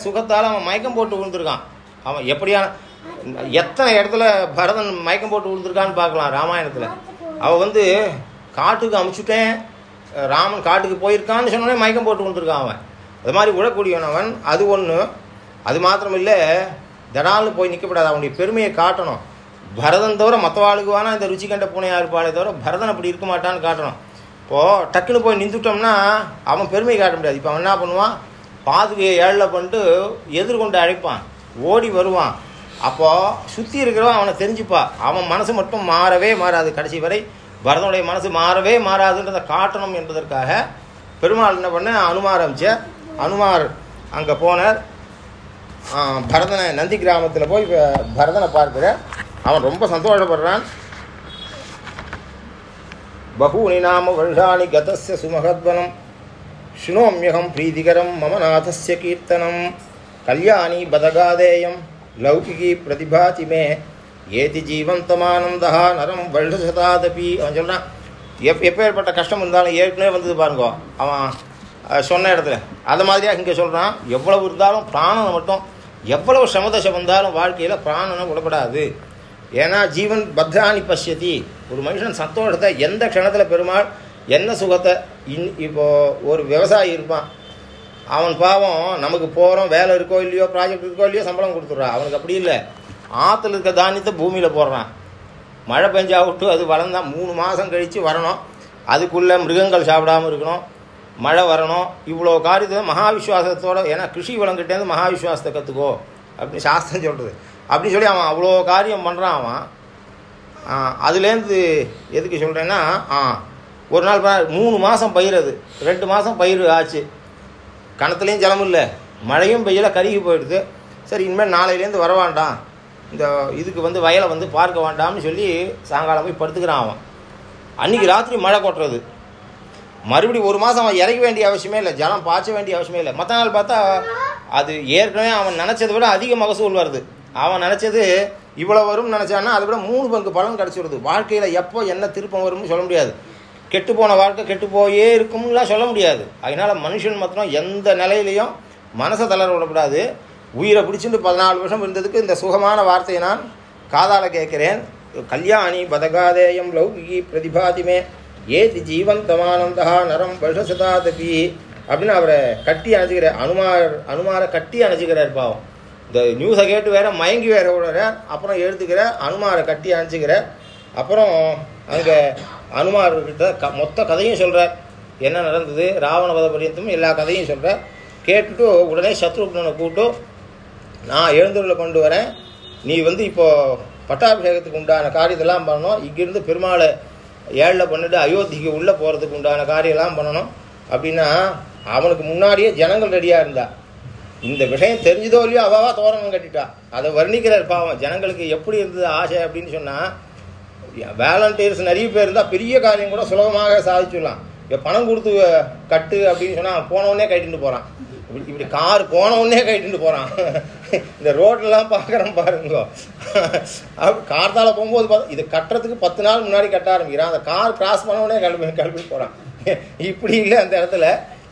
[SPEAKER 1] சுகத்தால் அவன் மயக்கம் போட்டு விழுந்திருக்கான். அவன் எப்படியான எத்தனை இடத்துல பரதன் மயக்கம் போட்டு விழுந்திருக்கான்னு பார்க்கலாம் ராமாயணத்தில். அவன் வந்து காட்டுக்கு அமுச்சுட்டேன் ராமன் காட்டுக்கு போயிருக்கான்னு சொன்னோடனே மயக்கம் போட்டு விழுந்திருக்கான் அவன். அது மாதிரி விழக்கூடியவனவன் அது ஒன்று அது மாத்திரம் இல்லை தடால்னு போய் நிற்கப்படாது அவனுடைய பெருமையை காட்டணும். பரதன் தவிர மற்றவாளுக்கு வேணா இந்த ருச்சி கண்ட பூனையாக இருப்பாளே தவிர பரதன் அப்படி இருக்க மாட்டான்னு காட்டணும். இப்போது டக்குன்னு போய் நின்றுட்டோம்னா அவன் பெருமை காட்ட முடியாது. இப்போ அவன் என்ன பண்ணுவான்? பாதுகையை ஏழில் பண்ணிட்டு எதிர்கொண்டு அழைப்பான். ஓடி வருவான். அப்போது சுற்றி இருக்கிறவன் அவனை தெரிஞ்சுப்பா. அவன் மனசு மட்டும் மாறவே மாறாது. கடைசி வரை பரதனுடைய மனசு மாறவே மாறாதுன்றதை காட்டணும் என்பதற்காக பெருமாள் என்ன பண்ண? அனுமார் அமைச்சர் அனுமார் அங்கே போனார். பரதனை நந்தி கிராமத்தில் போய் பரதனை பார்க்கிற அவன் ரொம்ப சந்தோஷப்படுறான். பகூனி நாம வருஷாணி கதஸ்ய சுமகத்வனம். சுனோமியகம் பிரீதிகரம் மம நாதஸ்ய கீர்த்தனம். கல்யாணி பதகாதேயம். லௌகிகி பிரதிபாதி மே. ஏதி ஜீவந்தமானந்தா நரம் வருஷதாதபி அவன் சொல்கிறான் எப் எப்பேற்பட்ட கஷ்டம் இருந்தாலும் ஏற்கனவே வந்தது பாருங்கோ. அவன் சொன்ன இடத்துல. அது மாதிரியாக இங்கே சொல்கிறான் எவ்வளவு இருந்தாலும் பிராணனை மட்டும் எவ்வளவு சமதசை வந்தாலும் வாழ்க்கையில் பிராணனை விடப்படாது ஏன்னா ஜீவன் பத்ராணி பஷ்யதி. ஒரு மனுஷன் சந்தோஷத்தை எந்த க்ஷணத்தில் பெருமாள் என்ன சுகத்தை? இன் இப்போ ஒரு விவசாயி இருப்பான். அவன் பாவம் நமக்கு போகிறோம் வேலை இருக்கோ இல்லையோ ப்ராஜெக்ட் இருக்கோ இல்லையோ சம்பளம் கொடுத்துட்றான் அவனுக்கு அப்படி இல்லை. ஆற்றுல இருக்க தானியத்தை பூமியில் போடுறான். மழை பெஞ்சா விட்டு அது வளர்ந்தான் மூணு மாதம் கழித்து வரணும். அதுக்குள்ளே மிருகங்கள் சாப்பிடாம இருக்கணும். மழை வரணும். இவ்வளோ காரியத்தை மகாவிஸ்வாசத்தோட ஏன்னா கிருஷி வளங்கிட்டேருந்து மகாவிஸ்வாசத்தை கற்றுக்கோ அப்படின்னு சாஸ்திரம் சொல்கிறது அப்படின்னு சொல்லி அவன் அவ்வளோ காரியம் பண்ணுறான் அவன். ஆ, அதுலேருந்து எதுக்கு சொல்கிறேன்னா ஆ ஒரு நாள் மூணு மாதம் பயிர் அது ரெண்டு மாதம் பயிர் ஆச்சு. கிணத்துலேயும் ஜலம் இல்லை. மழையும் பெய்யல கருகி போயிடுது. சரி இனிமேல் நாளையிலேருந்து வர வேண்டாம். இந்த இதுக்கு வந்து வயலை வந்து பார்க்க வேண்டாம்னு சொல்லி சாயங்காலம் போய் படுத்துக்கிறான் அவன். அன்றைக்கி ராத்திரி மழை கொட்டுறது. மறுபடியும் ஒரு மாதம் அவன் இறக்க வேண்டிய அவசியமே இல்லை. ஜலம் பாய்ச்ச வேண்டிய அவசியமே இல்லை. மற்ற நாள் பார்த்தா அது ஏற்கனவே அவன் நினச்சதை விட அதிக மகசூல் வருது. அவன் நினச்சது இவ்வளோ வரும்னு நினச்சான்னா அதை விட மூணு பங்கு பலன் கிடச்சிடுது வாழ்க்கையில் எப்போ என்ன திருப்பம் வரும்னு சொல்ல முடியாது. கெட்டு போன வாழ்க்கை கெட்டு போயே இருக்கும்லாம் சொல்ல முடியாது. அதனால் மனுஷன் மாத்திரம் எந்த நிலையிலையும் மனசை தளர விடக்கூடாது. உயிரை பிடிச்சிட்டு பதினாலு வருஷம் இருந்ததுக்கு இந்த சுகமான வார்த்தையை நான் காதால் கேட்குறேன். கல்யாணி பதகாதேயம் லௌகிகி பிரதிபாதிமே. ஏதி ஜீவந்தமானந்தா நரம் வருஷசதாதபி அப்படின்னு அவரை கட்டி அணைச்சிக்கிறார் அனுமார் அனுமாரை கட்டி அணைச்சிக்கிறார் பாவம். இந்த நியூஸை கேட்டு வேற மயங்கி வேற விடுற அப்புறம் எழுத்துக்கிற அனுமாரை கட்டி அணைச்சிக்கிறார் அப்புறம் அங்கே அனுமார்கிட்ட க மொத்த கதையும் சொல்கிறார் என்ன நடந்தது? ராவண வத எல்லா கதையும் சொல்கிறார் கேட்டுட்டு உடனே சத்ருக்னனை கூப்பிட்டு நான் எழுந்தூரில் கொண்டு வரேன். நீ வந்து இப்போது பட்டாபிஷேகத்துக்கு உண்டான காரியத்தெல்லாம் பண்ணணும். இங்கிருந்து பெருமாளை ஏழில் பண்ணிட்டு அயோத்திக்கு உள்ளே போகிறதுக்கு உண்டான காரியம்லாம் பண்ணணும். அப்படின்னா அவனுக்கு முன்னாடியே ஜனங்கள் ரெடியாக இருந்தாள் இந்த விஷயம் தெரிஞ்சதோ இல்லையோ அவாவா தோரணம் கட்டிட்டா. அதை வர்ணிக்கிறார் பாவம். ஜனங்களுக்கு எப்படி இருந்தது ஆசை அப்படின்னு சொன்னால் வேலண்டியர்ஸ் நிறைய பேர் இருந்தால் பெரிய காரியம் கூட சுலபமாக சாதிச்சிடலாம். இப்போ பணம் கொடுத்து கட்டு அப்படின்னு சொன்னால் போனவொடனே கட்டிட்டு போகிறான் இப்படி இப்படி கார் போனவுடனே கட்டிட்டு போகிறான் இந்த ரோட்லாம் பார்க்குறோம் பாருங்க. கார்த்தால போகும்போது பார்த்தா இது கட்டுறதுக்கு பத்து நாள் முன்னாடி கட்ட ஆரம்பிக்கிறான். அந்த கார் கிராஸ் பண்ணவுடனே கிளம்பி கிளம்பி போகிறான் இப்படி இல்லை அந்த இடத்துல.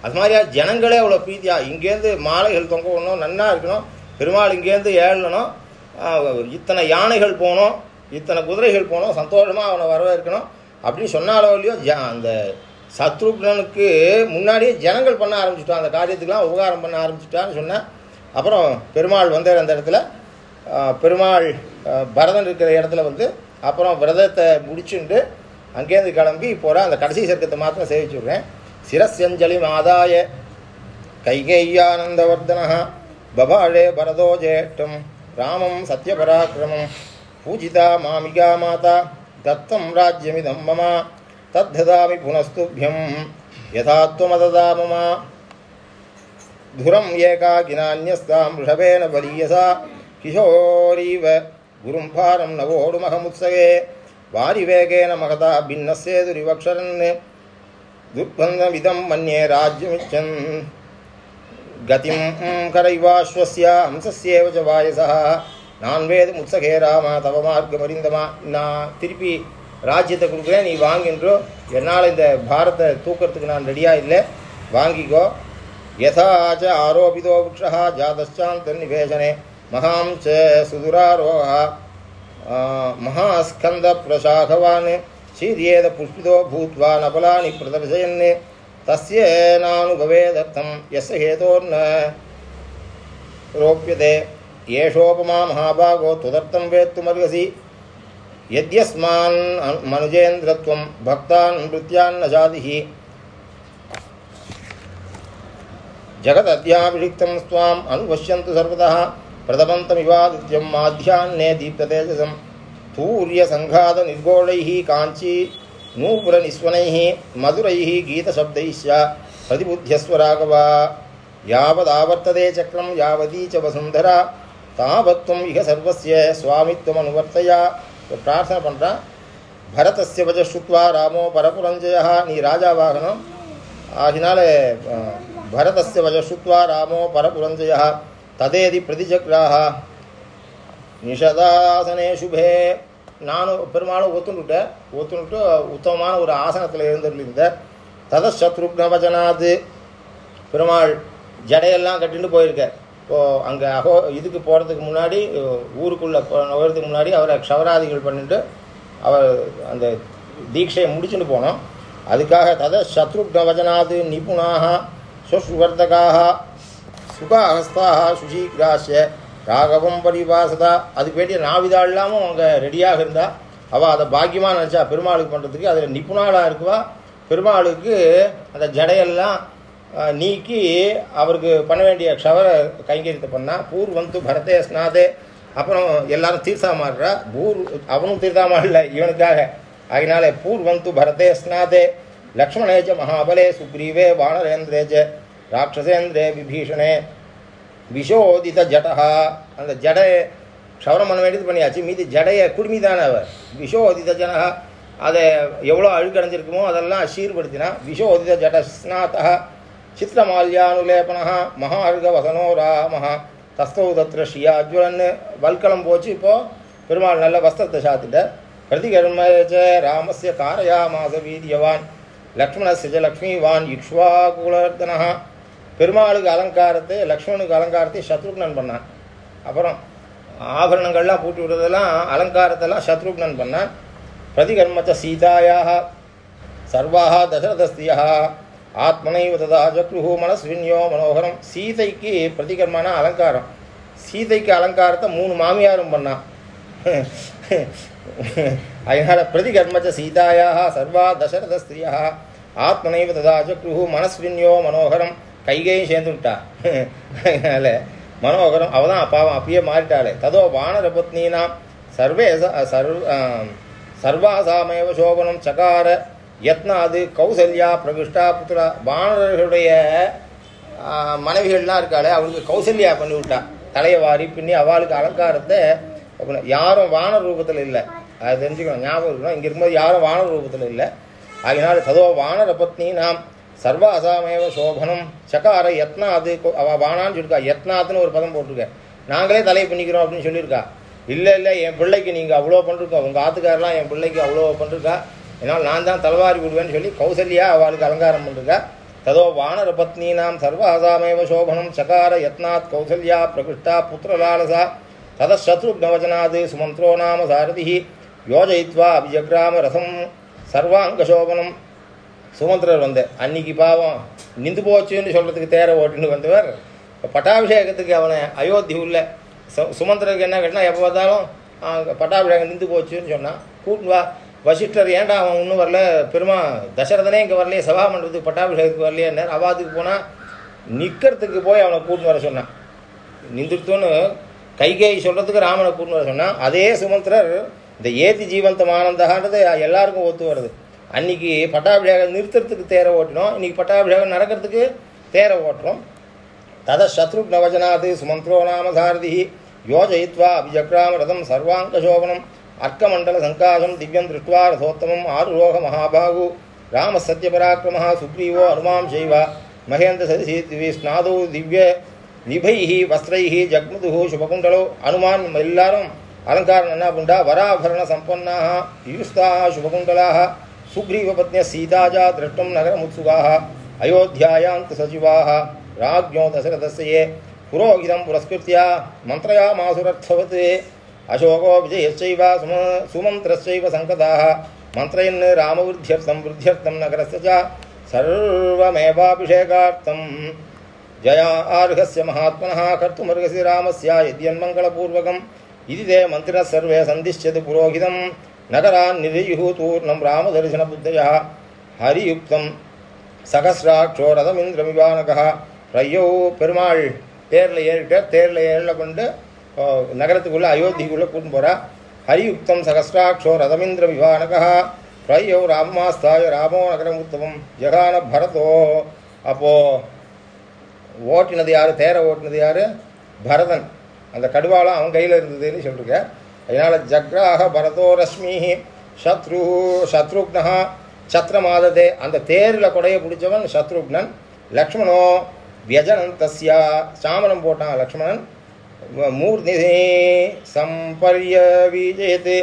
[SPEAKER 1] அது மாதிரியா ஜனங்களே அவ்வளோ பிரீத்தியா இங்கேருந்து மாலைகள் தொங்க விடணும் நன்னா இருக்கணும் பெருமாள் இங்கேருந்து ஏழணும் இத்தனை யானைகள் போகணும் இத்தனை குதிரைகள் போகணும் சந்தோஷமாக அவனை வரவேற்கணும். அப்படின்னு சொன்னாலோ இல்லையோ ஜ அந்த சத்ருக்னனுக்கு முன்னாடியே ஜனங்கள் பண்ண ஆரம்பிச்சுட்டான் அந்த காரியத்துக்கெலாம் உபகாரம் பண்ண ஆரம்பிச்சுட்டான்னு சொன்னேன். அப்புறம் பெருமாள் வந்தார் அந்த இடத்துல. பெருமாள் பரதன் இருக்கிற இடத்துல வந்து அப்புறம் விரதத்தை முடிச்சுட்டு அங்கேருந்து கிளம்பி போகிற அந்த கடைசி சர்க்கத்தை மாத்திரம் சேவிச்சு ശിരസ്യഞ്ജലിമാദായ കൈകേയ്യാനന്ദവർദ്ധന ബഭാഴേ ഭരതോ ജേഷ്ഠം രാമം സത്യപരാക്രമം പൂജിത മാമികാ മാത ദത്തം രാജ്യമിതം മമ തദ്ധദാമി പുനസ്തുഭ്യം യഥാത്വമതദാ മമ ധുരം ഏകാകിനാന്യസ്താം വൃഷഭേന ബലീയസ കിശോരീവ ഗുരുംഭാരം നവോടുമഹമുത്സവേ വാരിവേഗേന മഹതാ ഭിന്നസ്യേതുരിവക്ഷരന് दुर्बन्धमिदं मन्ये राज्यमिच्छन् गतिं करैवाश्वस्य हंसस्येव च वायसः நான் வேதம் உற்சகே ராமா தவ மார்க்கம் அறிந்தமா நான் திருப்பி ராஜ்யத்தை கொடுக்குறேன் நீ வாங்கின்றோ என்னால் இந்த பாரத்தை தூக்கிறதுக்கு நான் ரெடியாக இல்லை வாங்கிக்கோ यथा च आरोपितो वृक्षः जातश्चान्तर्निवेशने महां च सुदुरारोहः आ, महास्कन्दप्रशाखवान् शीर्येद पुष्पितो भूत्वा नपलानि प्रदर्शयन् तस्य नानुभवेदर्थं यस्य हेतोर्न रोप्यते। एषोपमा महाभागो त्वदर्थं वेत्तुमर्हसि। यद्यस्मान् मनुजेन्द्रत्वं भक्तान् नृत्यान्न जातिः। जगदध्याभिषिक्तं स्वाम् अनुपश्यन्तु सर्वतः। प्रतपन्तमिवादित्यं माध्याह्ने दीप्ततेजसं तूर्यसङ्घातनिर्गोळैः काञ्ची नूपुरनिस्वनैः मधुरैः गीतशब्दैश्च प्रतिबुध्यस्व राघव यावदावर्तते चक्रं यावदी च वसुन्धरा। तावत्त्वम् इह सर्वस्य स्वामित्वमनुवर्तय। तो प्रार्थना पण्ड्रा। भरतस्य वज श्रुत्वा रामो परपुरञ्जयः, नी राजावाहनम् आहिनाले भरतस्य वज श्रुत्वा रामो परपुरञ्जयः। तदेदि प्रतिजग्राः நிஷதாசனே சுபே. நானும் பெருமாளும் ஒத்துணுட்டேன் ஒத்துணுட்டு உத்தமமான ஒரு ஆசனத்தில் இருந்திருந்த தத சத்ருக்னவச்சனாது பெருமாள் ஜடையெல்லாம் கட்டிட்டு போயிருக்கார் இப்போது அங்கே அகோ இதுக்கு போகிறதுக்கு முன்னாடி ஊருக்குள்ளே போகிறதுக்கு முன்னாடி அவரை க்ஷவராதிகள் பண்ணிட்டு அவர் அந்த தீட்சையை முடிச்சுட்டு போனோம். அதுக்காக தத சத்ருக்னவச்சனாது நிபுணாக சுவர்த்தகாக சுகாஹஸ்தாக சுஷீக்ராஷ ராகவம் பரிபாசதா அதுக்கு வேண்டிய நாவிதா இல்லாமல் அவங்க ரெடியாக இருந்தா. அவள் அதை பாக்கியமாக நினச்சா பெருமாளுக்கு பண்ணுறதுக்கு அதில் நிபுணாளாக இருக்குவா? பெருமாளுக்கு அந்த ஜடையெல்லாம் நீக்கி அவருக்கு பண்ண வேண்டிய க்ஷவர கைங்கரியத்தை பண்ணா. பூர்வந்து பரதே ஸ்நாதே. அப்புறம் எல்லாரும் தீர்த்தாமாடுறா. பூர் அவனும் தீர்த்தா மாறல இவனுக்காக. அதனால பூர்வந்து பரதே ஸ்நாதே. லக்ஷ்மணேஜ மகாபலே சுக்ரீவே வானரேந்திரேஜ ராட்சசேந்திரே விபீஷணே. விஷோதித ஜடஹா அந்த ஜடையை க்ஷவரம் பண்ண வேண்டியது பண்ணியாச்சு. மீதி ஜடையை குடுமி தானே அவர் விஷோதித ஜனஹா அதை எவ்வளோ அழுக்கடைஞ்சிருக்குமோ அதெல்லாம் சீர்படுத்தினா விஷோதித ஜட ஸ்நாத சித்திரமால்யானுலேபனா மகார்க வசனோ ராமஹா. தஸ்தௌ தத்ர ஷியாஜ்வலன்னு வல்கலம் போச்சு. இப்போது பெருமாள் நல்ல வஸ்திரத்தை சாத்திட்டார் பிரதிகர்மஜ ராமஸ்ய காரயாமாச வீரியவான். லக்ஷ்மணஸ்ய ச லக்ஷ்மிவான் இக்ஷ்வாகுலர்தனா பெருமாளுக்கு அலங்காரத்தை லக்ஷ்மணுக்கு அலங்காரத்தை சத்ருக்னன் பண்ணான். அப்புறம் ஆபரணங்கள்லாம் பூட்டி விடுறதெல்லாம் அலங்காரத்தெல்லாம் சத்ருக்னன் பண்ணான். பிரதிகர்மச்ச சீதாயாக சர்வாக தசரதஸ்தியா ஆத்மனைவ ததா ஜக்ருஹு மனஸ்வின்யோ மனோகரம். சீதைக்கு பிரதிகர்மான அலங்காரம். சீதைக்கு அலங்காரத்தை மூணு மாமியாரும் பண்ணான். அதனால் பிரதிகர்மச்ச சீதாயாக சர்வா தசரதஸ்திரியா ஆத்மனைவ ததா ஜக்ருஹு மனஸ்வின்யோ மனோகரம். கைகையும் சேர்ந்து விட்டான் அதனால மனோகரம் அவள் தான் பாவம் அப்பயே மாறிட்டாளே. ததோ வானர சர்வே சர்வ சர்வாசாமேவ சோபனம் சகார யத்னாது கௌசல்யா பிரகிஷ்டா புத்திரா. வானரர்களுடைய மனைவிகள்லாம் இருக்காளே அவளுக்கு கௌசல்யா பண்ணி விட்டா தலையை வாரி பின்னி அவளுக்கு அலங்காரத்தை யாரும் வான ரூபத்தில் இல்லை. அது தெரிஞ்சுக்கணும் ஞாபகம் இருக்கணும். இங்கே இருக்கும்போது யாரும் வான ரூபத்தில் இல்லை. ஆகினால ததோ வானர பத்னி நாம் சர்வாசாமேவ சோபனம். சகார யத்னாது அது வானான்னு சொல்லிருக்கா. யத்னாத்னு ஒரு பதம் போட்டிருக்க. நாங்களே தலையை பண்ணிக்கிறோம் அப்படின்னு சொல்லியிருக்கா. இல்லை இல்லை என் பிள்ளைக்கு நீங்கள் அவ்வளோ பண்ணிருக்கோம் உங்கள் ஆத்துக்காரெலாம் என் பிள்ளைக்கு அவ்வளோ பண்ணிருக்கா என்னால் நான் தான் தலவாரி விடுவேன்னு சொல்லி கௌசல்யா அவளுக்கு அலங்காரம் பண்ணிருக்கா ததோ வானர பத்னீனாம் சர்வாசாமேவ சோபனம். சகார யத்னாத் கௌசல்யா பிரகிருஷ்டா புத்திரலாலசா. தத சத்ருக்னவச்சனாது சுமந்திரோ நாம சாரதி யோஜயித்வா அபிஜக்ராம ரசம். சர்வாங்கசோபனம் சுமந்திரர் வந்த அன்னைக்கு பாவம் நிந்து போச்சுன்னு சொல்கிறதுக்கு தேர ஓட்டின்னு வந்தவர். பட்டாபிஷேகத்துக்கு அவனை அயோத்தி உள்ள சு சுமந்திரருக்கு என்ன கேட்டால் எப்போ பார்த்தாலும் பட்டாபிஷேகம் நின்று போச்சுன்னு சொன்னான். கூட்டு வா வசிஷ்டர் ஏன்டா அவன் இன்னும் வரல? பெருமா தசரதனே இங்கே வரலையே சபா மண்டபத்துக்கு பட்டாபிஷேகத்துக்கு வரலையே அவாத்துக்கு போனால் நிற்கிறதுக்கு போய் அவனை கூட்டின்னு வர சொன்னான். நிந்திருத்தோன்னு கைகை சொல்கிறதுக்கு ராமனை கூட்டின்னு வர சொன்னான். அதே சுமந்திரர் இந்த ஏத்தி ஜீவந்தம் ஆனந்தகான்றது எல்லாருக்கும் ஒத்து வருது. அன்னைக்கு பட்டாபிஷேகம் நிறுத்துறதுக்கு தேர ஓட்டினோம். இன்னைக்கு பட்டாபிஷேகம் நடக்கிறதுக்கு தேர ஓட்டுறோம். தத சத்ருக்னவச்சனாத் சுமந்திரோ நாமதாரதி யோஜயித்வா அபிஜக்ராம ரதம் சர்வாங்கசோபனம் அர்க்கமண்டல சங்காசம் திவ்யம் திருஷ்டுவா ரசோத்தமம் ஆருரோக மகாபாகு ராம சத்யபராக்கிரம சுக்ரீவோ அனுமாம் செய்வா மகேந்திர சதிசி திவி ஸ்நாதோ திவ்ய நிபைஹி வஸ்திரைஹி ஜக்முதுஹு சுபகுண்டலோ அனுமான் எல்லாரும் அலங்காரம் என்ன பண்ணிட்டா வராபரண சம்பன்னாக யுஸ்தாக சுபகுண்டலாக ಸುಗ್ರೀವಪತ್ನಿಯ ಸೀತಾಜ ದ್ರಷ್ಟು ನಗರ ಮುತ್ಸುಗಾ ಅಯೋಧ್ಯಾಯಾಂತ ಸಚಿವಾ ರಾಜ್ಞೋ ದಶರಥಸ್ಯೇ, ಪುರೋಹಿತಂ ಪುರಸ್ಕೃತ್ಯ ಮಂತ್ರಯಾಮಾಸುರರ್ಥವತ್ ಅಶೋಕೋ ವಿಜಯಶ್ಚವ ಸುಮ, ಸುಮಂತ್ರಶ್ಚೈವ ಸಂಕಟಾ ಮಂತ್ರಯನ್ ರಾಮವೃದ್ಧ್ಯರ್ಥಂ ವೃದ್ಧ್ಯರ್ಥಂ ನಗರಸ್ಯ ಚ, ಸರ್ವಮೇವಾಭಿಷೇಕಾರ್ಥಂ. ಜಯ ಆರ್ಹಸ್ಯ ಮಹಾತ್ಮನಃ, ಕರ್ತುಮರ್ಗಸಿ ರಾಮಸ್ಯ, ಯದ್ಯನ್ಮಂಗಳಪೂರ್ವಕಂ. ಇದೇ ಮಂತ್ರಿಣ ಸರ್ವೇ, ಸಂಧಿಷ್ಯತಿ ಪುರೋಹಿತಂ. நகராநிதியு தூர்ணம் ராமதர்சனபுத்தய ஹரியுக்தம் சகசிராட்சோ ரதமிந்திரமிவானகா ஐயோ பெருமாள் தேரில் ஏறிட்டார் தேரில் ஏறில் கொண்டு நகரத்துக்குள்ளே அயோத்திக்குள்ளே கூட்டு போகிறா ஹரியுக்தம் சகசிராட்சோ ரதமிந்திர விவானகா பிரயோ ராமாஸ்தாய ராமோ நகரம் உத்தமம் ஜெகான பரதோ. அப்போது ஓட்டினது யார்? தேரை ஓட்டினது யார்? பரதன். அந்த கடுவாலாம் அவன் கையில் இருந்ததுன்னு சொல்லிருக்க. அதனால் ஜக்ராக பரதோரஸ்மி சத்ரு சத்ருக்னா சத்ரமாததே. அந்த தேரில் கொடைய பிடிச்சவன் சத்ருக்னன். லக்ஷ்மணோ வியஜனன் தஸ்யா சாமனம் போட்டான் லக்ஷ்மணன். மூர்த்தி சம்பரிய விஜயத்து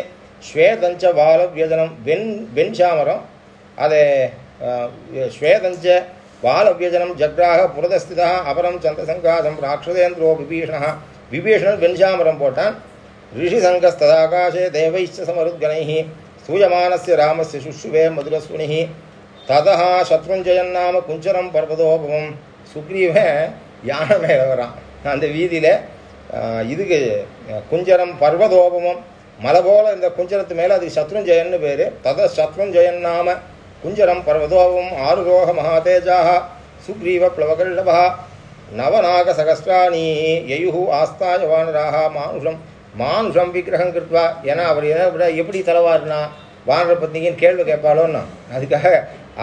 [SPEAKER 1] ஸ்வேதஞ்ச பால வியஜனம். வெண் வெண் சாமரம். அதை ஸ்வேதஞ்ச பாலவியஜனம் ஜக்ராக புரதஸ்திதா. அபரம் சந்தசங்காதம். ராட்சதேந்திரோ விபீஷணா விபீஷணன் வெண்சாமரம் போட்டான். ऋषिसङ्गस्तदाकाशे देवैश्च समरुद्गणैः सूयमानस्य रामस्य शुश्रुवे मधुरस्वनिः ततः शत्रुञ्जयन्नाम कुञ्चरं पर्वतोपमं பர்வதோபமம் சுக்ரீவன் யானை மேலே வரான் அந்த வீதியில் இதுக்கு குஞ்சரம் பர்வதோபமம் மலை போல் இந்த குஞ்சரத்து மேலே அது சத்ருஞ்சயன்னு பேர். தத சத்ருஞ்சயன் நாம குஞ்சரம் பர்வதோபம் ஆருரோக மகாதேஜாக சுக்ரீவ பிளவகல்லபா நவநாக சகஸ்ராணி யயுஹு ஆஸ்தாய வானராக மானுஷம் மானுஷம் விக்கிரகம் கிருத்வா. ஏன்னா அவர் எதை விட எப்படி தலைவாருனா வானர பத்னிக்குன்னு கேள்வி கேட்பாளோன்னா அதுக்காக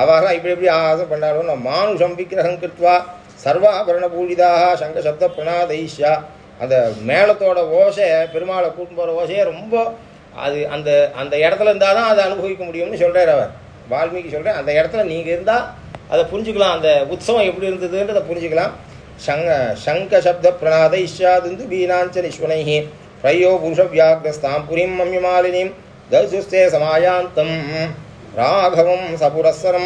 [SPEAKER 1] அவெல்லாம் இப்படி எப்படி ஆசை பண்ணாலும் மானுஷம் விக்கிரகம் கிருத்வா. சர்வாபரண பூஜிதாக சங்க சப்த பிரணாதைஷா அந்த மேளத்தோட ஓசை பெருமாளை கூட்டின்னு போகிற ஓசையை ரொம்ப அது அந்த அந்த இடத்துல இருந்தால் தான் அதை அனுபவிக்க முடியும்னு சொல்கிறார் அவர். வால்மீகி சொல்கிறேன் அந்த இடத்துல நீங்கள் இருந்தால் அதை புரிஞ்சுக்கலாம். அந்த உற்சவம் எப்படி இருந்ததுன்றதை புரிஞ்சுக்கலாம். சங்க சங்க சப்த பிரணாதைஷ்யாதுந்து வீணாஞ்ச நிஸ்வனைஹி பிரயோ श्रयो पुरुषव्याग्रस्तां पुरीं मम्यमालिनीं दशुस्ते समायान्तं राघवं सपुरःसरं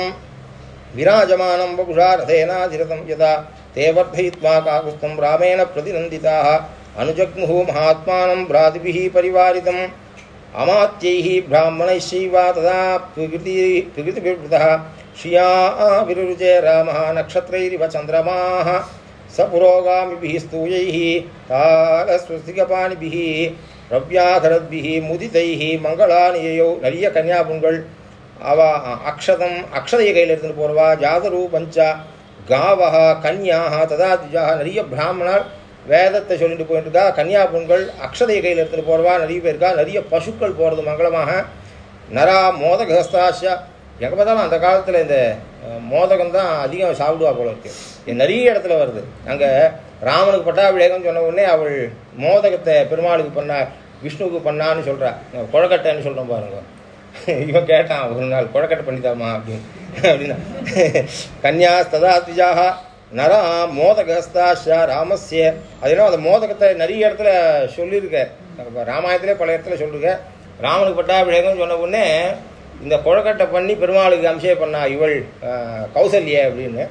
[SPEAKER 1] विराजमानं वपुषा रथेनाधिरतं यदा ते वर्धयित्वा काकुस्थं रामेण प्रतिनन्दिताः। अनुजग्मुः महात्मानं भ्रातृभिः परिवारितम्। अमात्यैः ब्राह्मणैश्चैव तदा प्रकृति प्रकृतिभिवृतः श्रिया विरुरुचे रामः नक्षत्रैरिव चन्द्रमाः। स पुरोगामिभिः स्तूयैः कालस्वस्तिकपाणिभिः रव्याघरद्भिः मुदितैः मङ्गलानि ययौ नरिय कन्यापुङ्गल् அவ அக்ஷதம் அக்ஷதையை கையில் எடுத்துன்னு போறவா ஜாதரூபஞ்ச காவக கன்யாக ததா திஜா நிறைய பிராமணர் வேதத்தை சொல்லிட்டு போயிட்டு இருக்கா கன்னியா பெண்கள் அக்ஷதையை கையில் எடுத்துட்டு போறவா நிறைய பேர் இருக்கா நிறைய பசுக்கள் போகிறது மங்களமாக நரா மோதகஸ்தாஷா எங்கே பார்த்தாலும் அந்த காலத்தில் இந்த அஹ், மோதகம் தான் அதிகம் சாப்பிடுவா போல இருக்கு இது நிறைய இடத்துல வருது. அங்கே ராமனுக்கு பட்டாபிஷேகம் சொன்ன உடனே அவள் மோதகத்தை பெருமாளுக்கு பண்ணா விஷ்ணுவுக்கு பண்ணான்னு சொல்கிறா குழக்கட்டைன்னு சொல்கிறோம் பாருங்க. இவன் கேட்டான் ஒரு நாள் குழக்கட்டை பண்ணித்தாமா? அப்படின்னு. அப்படின்னா கன்யா திஜாக நரா மோதகஸ்தாஷா ராமஸ்ய. அதனால அந்த மோதகத்தை நிறைய இடத்துல சொல்லியிருக்க. ராமாயணத்திலே பல இடத்துல சொல்லிருக்க. ராமனுக்கு பட்டாபிஷேகம் சொன்ன உடனே இந்த குழக்கட்டை பண்ணி பெருமாளுக்கு அம்சே பண்ணா இவள் கௌசல்யே கௌசல்ய அப்படின்னு.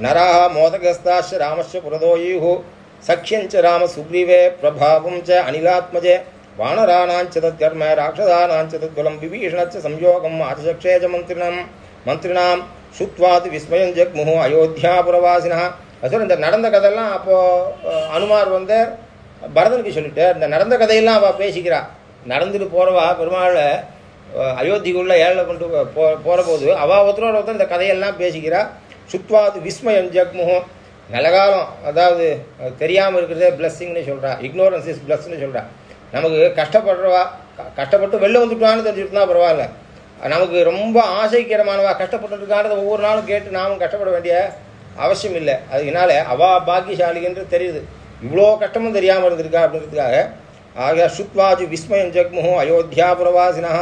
[SPEAKER 1] நராக மோதகஸ்தாஷ ராமஸ்ய புரதோயுஹு சக்கியஞ்ச ராம சுக்ரீவே பிரபாவம் ச அனிலாத்மஜே வானராணாஞ்ச தத்கர்ம ராட்சதானாஞ்ச தத்குலம் விபீஷணச்ச சம்யோகம் ஆச்சக்ஷே ச மந்திரிணம் மந்திரினாம் சுத்வாத் விஸ்மயம் ஜக்முஹு அயோத்தியாபுரவாசினா அது இந்த நடந்த கதையெல்லாம் அப்போது அனுமார் வந்து பரதனுக்கு சொல்லிட்டு இந்த நடந்த கதையெல்லாம் அவள் பேசிக்கிறா. நடந்துட்டு போகிறவா பெருமாள் அயோத்திக்குள்ளே ஏழில் ஏழை கொண்டு போ போகிற போது அவள் ஒருத்தரோட ஒருத்தர் இந்த கதையெல்லாம் பேசிக்கிறா. சுத்வாது விஸ்மயம் ஜக்முஹோ. நல்ல காலம் அதாவது தெரியாமல் இருக்கிறதே பிளஸ்ஸிங்னு சொல்கிறா இக்னோரன்ஸ் இஸ் பிளஸ்ன்னு சொல்கிறா நமக்கு கஷ்டப்படுறவா கஷ்டப்பட்டு வெளில வந்துட்டோம்னு தெரிஞ்சுட்டுனா பரவாயில்ல. நமக்கு ரொம்ப ஆசைக்கிரமானவா கஷ்டப்பட்டுருக்கானது ஒவ்வொரு நாளும் கேட்டு நாமும் கஷ்டப்பட வேண்டிய அவசியம் இல்லை. அதனால அவா பாக்கியசாலின்னு தெரியுது. இவ்வளோ கஷ்டமும் தெரியாமல் இருந்திருக்கா அப்படிங்கிறதுக்காக ஆக சுத்வாஜு விஸ்மயம் ஜக்முகம் ஜக்முஹோ அயோத்தியாபுரவாசினா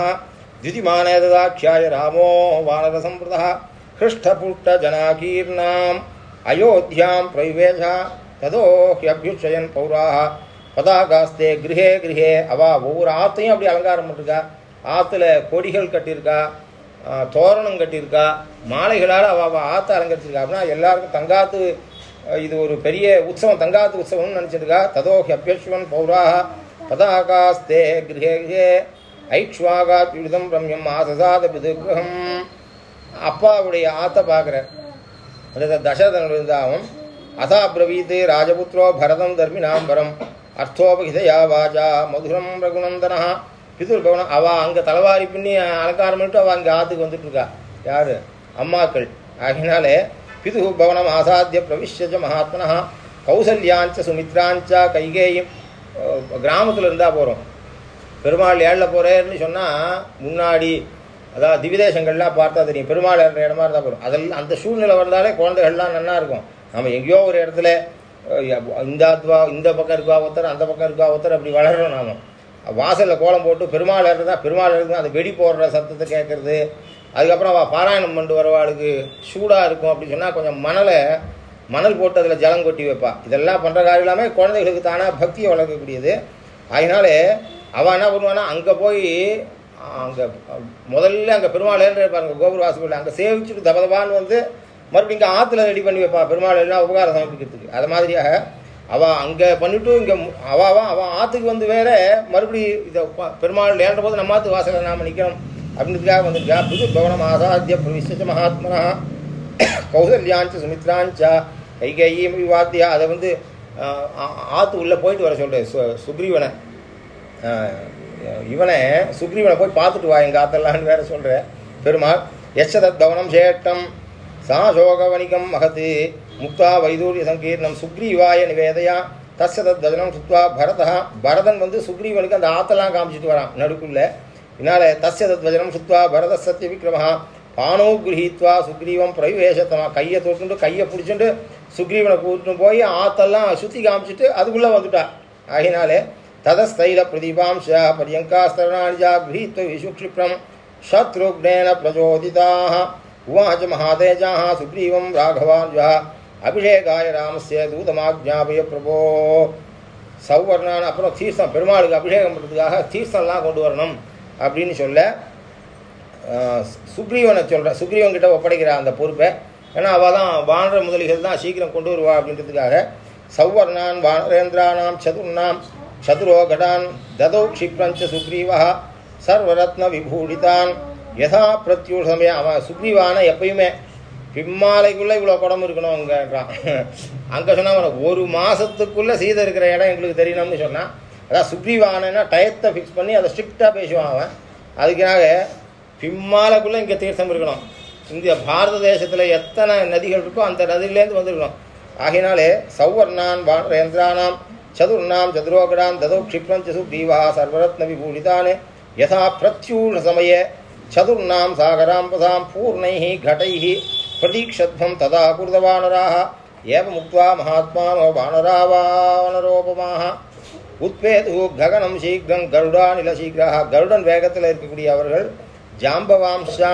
[SPEAKER 1] திதிமானேததாட்சியாய ராமோ வானரசம்பிரதா हृष्टपुष्टजनाकीर्णाम् अयोध्यां प्रविवेश तदो ह्यभ्युक्षयन् पौराः பதாகாஸ்தே கிரகே கிரகே அவ ஒவ்வொரு ஆத்தையும் அப்படி அலங்காரம் பண்ணிருக்கா ஆற்றுல கொடிகள் கட்டியிருக்கா ஆ, தோரணம் கட்டியிருக்கா மாலைகளால் அவ அவ ஆற்றை அலங்கரிச்சிருக்கா அப்படின்னா எல்லாருக்கும் தங்காத்து அஹ் இது ஒரு பெரிய உற்சவம் தங்காத்து உற்சவம்னு நினச்சிருக்கா ததோ ஹியபியஸ்வன் பௌராக பதாகாஸ்தே கிரகே கிரகே ஐக்ஷ்வாகாத் விடுதம் ரம்யம் ஆசசாத பிதுகிரகம் அப்பாவுடைய ஆத்த பார்க்குறார் அந்த தசரதன் இருந்தாவும் அதா பிரவீத்து ராஜபுத்திரோ பரதம் தர்மினாம்பரம் அர்த்தோபகிதையா வாஜா மதுரம் ரகுநந்தனா பிதுர் பவனம் அவ அங்கே தலைவாரி பின்னி அலங்காரம் பண்ணிட்டு அவள் அங்கே ஆத்துக்கு வந்துட்டுருக்கா. யார்? அம்மாக்கள். ஆகினாலே பிது பவனம் ஆசாத்திய பிரவிஷ்யஜ மகாத்மனா கௌசல்யாஞ்ச சுமித்ராஞ்சா கைகேயும் கிராமத்தில் இருந்தால் போகிறோம் பெருமாள் ஏழில் போகிறேன்னு சொன்னால் முன்னாடி அதாவது திவிதேசங்கள்லாம் பார்த்தா தெரியும். பெருமாள் ஏறுற இடமா இருந்தால் போதும். அதெல்லாம் அந்த சூழ்நிலை வந்தாலே குழந்தைகள்லாம் நல்லா இருக்கும். நம்ம எங்கேயோ ஒரு இடத்துல இந்த அத்வா இந்த பக்கம் இருக்கா ஒருத்தர் அந்த பக்கம் இருக்கா ஒருத்தர் அப்படி வளர்கிறோம் நாம். வாசலில் கோலம் போட்டு பெருமாள் ஏறுறதா பெருமாள் ஏறுறது அந்த வெடி போடுற சத்தத்தை கேட்குறது. அதுக்கப்புறம் அவள் பாராயணம் பண்ணிட்டு வரவாளுக்கு சூடாக இருக்கும் அப்படின்னு சொன்னால் கொஞ்சம் மணலை மணல் போட்டு அதில் ஜலம் கொட்டி வைப்பா. இதெல்லாம் பண்ணுற காரியம் எல்லாமே குழந்தைகளுக்கு தானாக பக்தியை வளர்க்கக்கூடியது அதனால அவள் என்ன பண்ணுவான்னா அங்கே போய் அங்கே முதல்ல அங்கே பெருமாள் ஏன்ற பாருங்க கோபுர வாசல் அங்கே சேவிச்சுட்டு தபதபான்னு வந்து மறுபடியும் இங்கே ஆற்றுல ரெடி பண்ணி வைப்பான் பெருமாள் எல்லாம் உபகாரம் சமர்ப்பிக்கிறதுக்கு அது மாதிரியாக அவள் அங்கே பண்ணிட்டு இங்கே அவாவா அவன் ஆற்றுக்கு வந்து வேற மறுபடி இதை பெருமாள் ஏன்ற போது நம்ம ஆற்று வாசலை நாம் நிற்கணும் அப்படின்றதுக்காக வந்திருக்கா. புது பவனம் ஆசாத்திய பிரவிஷ்ய மகாத்மனா கௌசல்யாஞ்ச சுமித்ராஞ்ச கைகேயி விவாத்தியா அதை வந்து ஆற்று உள்ளே போயிட்டு வர சொல்கிறேன் சு சுக்ரீவனை. இவனை சுக்ரீவனை போய் பார்த்துட்டு வா எங்கள் ஆத்தெல்லாம்னு வேற சொல்கிறேன் பெருமாள் யச்சதத் தவனம் சேட்டம் சாசோகவணிகம் மகத்து முக்தா வைதூரிய சங்கீர்ணம் சுக்ரீவாய நிவேதையா தஸ்ய தத் தஜனம் சுத்வா பரதா. பரதன் வந்து சுக்ரீவனுக்கு அந்த ஆத்தெல்லாம் காமிச்சிட்டு வரான் நடுக்குள்ள. இதனால தஸ்ய தத் சுத்வா பரத சத்திய விக்ரமஹா பானோ கிரகித்வா சுக்ரீவம் பிரவேசத்தமா. கையை தொட்டுண்டு கையை பிடிச்சிட்டு சுக்ரீவனை கூட்டிட்டு போய் ஆத்தெல்லாம் சுத்தி காமிச்சிட்டு அதுக்குள்ளே வந்துட்டா. ஆகினாலே ததஸ்தைல பிரதீபாம்ச பரியங்காஸ்தரணானிஜா கிரகீத்வ விசுக்ஷிப்ரம் சத்ருக்னேன பிரச்சோதிதாக உவாச்ச மகாதேஜாः சுக்ரீவம் ராகவான்யா அபிஷேகாய ராமஸ்ய தூதமாஜ்ஞாபய பிரபோ சௌவர்ணான் அப்புறம் தீர்த்தம் பெருமாளுக்கு அபிஷேகம் பண்ணுறதுக்காக தீர்த்தம்லாம் கொண்டு வரணும் அப்படின்னு சொல்ல சுக்ரீவனை சொல்கிறேன் சுக்ரீவன்கிட்ட ஒப்படைக்கிற அந்த பொறுப்பை ஏன்னா அவள் தான் வானர முதலிகள் தான் சீக்கிரம் கொண்டு வருவா அப்படின்றதுக்காக சௌவர்ணான் வானரேந்திரானாம் சதுர்ணாம் சதுரோகடான் ததோ क्षिप्रञ्च சுக்ரீவா சர்வரத்ன விபூடிதான் யதா பிரத்யூஷ சமயம் அவன் சுக்ரீவான எப்பயுமே பிம்மாலைக்குள்ளே இவ்வளோ குடம் இருக்கணும்ங்கன்றான் அங்கே சொன்னால் அவனுக்கு ஒரு மாதத்துக்குள்ளே சீதை இருக்கிற இடம் எங்களுக்கு தெரியணும்னு சொன்னான் அதான் சுக்ரீவானா டயத்தை ஃபிக்ஸ் பண்ணி அதை ஸ்ட்ரிக்டாக பேசுவான் அவன். அதுக்காக பிம்மாலைக்குள்ளே இங்கே தீர்த்தம் இருக்கணும். இந்திய பாரத தேசத்தில் எத்தனை நதிகள் இருக்கோ அந்த நதியிலேருந்து வந்திருக்கணும். ஆகினாலே சௌவர்ணான் வானரேந்திரானாம் சதுர்ணாம் சதுரோகடாம் ததோ க்ஷிப்ரம் ச சுக்ரீவா சர்வரத்ன விபூடிதானே யதா பிரத்யூஷ சமயே சதுர்ணாம் சாகராம்பதாம் பூர்ணைः घटैः प्रतीक्षध्वं तदा कुर्दवानराः एवमुक्त्वा महात्मानो वानरा वानरोपमाः உத்பேது ககனம் சீக்கிரம் கருடானிலசீக்கிராக கருடன் வேகத்தில் இருக்கக்கூடிய அவர்கள் ஜாம்பவாம்சா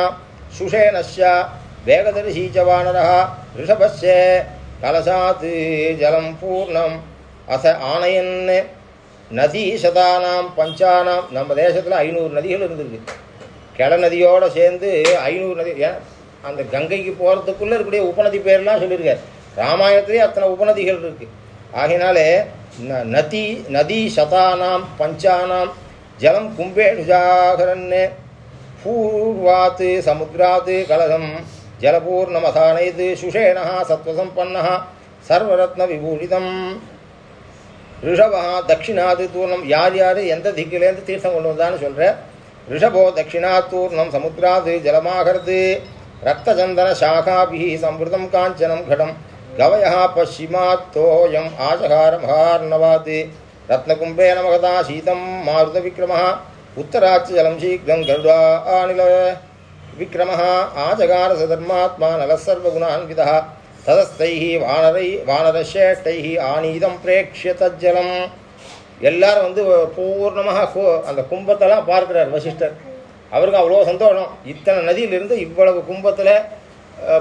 [SPEAKER 1] சுஷேனஸ்யா வேகதரிசீச்ச வானரः ரிஷபஸ்ய கலசாத் ஜலம் பூர்ணம் அச ஆணையன்னு நதி சதானாம் பஞ்சானாம் நம்ம தேசத்தில் ஐநூறு நதிகள் இருந்திருக்கு. கிள நதியோடு சேர்ந்து ஐநூறு நதி அந்த கங்கைக்கு போகிறதுக்குள்ளே இருக்கக்கூடிய உபநதி பேர்லாம் சொல்லியிருக்கார். ராமாயணத்திலே அத்தனை உபநதிகள் இருக்குது ஆகையினாலே ந- நதி நதி சதானாம் பஞ்சானாம் ஜலம் கும்பேஷுஜாகரன்னு பூர்வாத்து சமுத்திராத்து கலகம் ஜலபூர்ணமசானைது சுஷேணா சத்வசம்பன்னः சர்வரத்ன விபூஷிதம் ரிஷபா தட்சிணாதித்தூர்ணம் யார் யார் எந்த திக்கிலேருந்து தீர்த்தம் கொண்டு வந்தான்னு சொல்கிற ரிஷபோ தட்சிணாத்தூர்ணம் சமுத்திராது ஜலமாகிறது ரத்தச்சந்தன சாகாபிஹி சம்பிருதம் காஞ்சனம் கடம். கவயா பசிமாத்தோயம் ஆசகார மகார்ணவாத். ரத்னகும்பே நமகதா சீதம் மாருத விக்ரம உத்தராச்சு ஜலம் சீக்கிரம் கருடா ஆநில விக்ரம ஆஜகார சதர்மாத்மா நலசர்வகுணான்விதா சர்வகுணான்விதः வானரை வானரஷேட்டைஹி ஆனீதம் பிரேக்ஷிய தஜ்ஜலம் எல்லாரும் வந்து பூர்ணமாக கு- அந்த கும்பத்தெல்லாம் பார்க்கிறார் வசிஷ்டர். அவருக்கு அவ்வளோ சந்தோஷம். இத்தனை நதியிலிருந்து இவ்வளவு கும்பத்தில்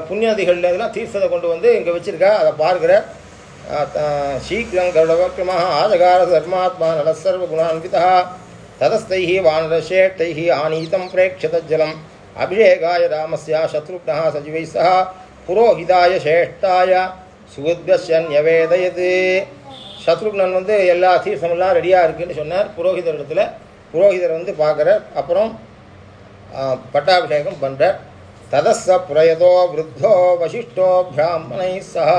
[SPEAKER 1] புண்ணிய நதிகளில் இதெல்லாம் தீர்த்தத்தை கொண்டு வந்து இங்கே வச்சுருக்கா அதை பார்க்குற சீக்கிரம் கருடவக்கிரமாக ஆஜகார தர்மாத்மா நலசர்வ குணான்விதா. ததஸ்தைஹி வானரஷேட்டைஹி ஆனீதம் பிரேக்ஷதஜலம் அபிஷேகாய ராமஸ்யா சத்ருக்னா சஜிவை सह புரோஹிதாய சேஷ்டாய சுகத்யஸ்ய நியவேதயது சத்ருக்னன் வந்து எல்லா தீர்த்தமெல்லாம் ரெடியாக இருக்குன்னு சொன்னார். புரோகிதர் இடத்துல புரோகிதர் வந்து பார்க்குறார். அப்புறம் பட்டாபிஷேகம் பண்ணுறார் ததஸ புரயதோ விருத்தோ வசிஷ்டோ பிராமணை சக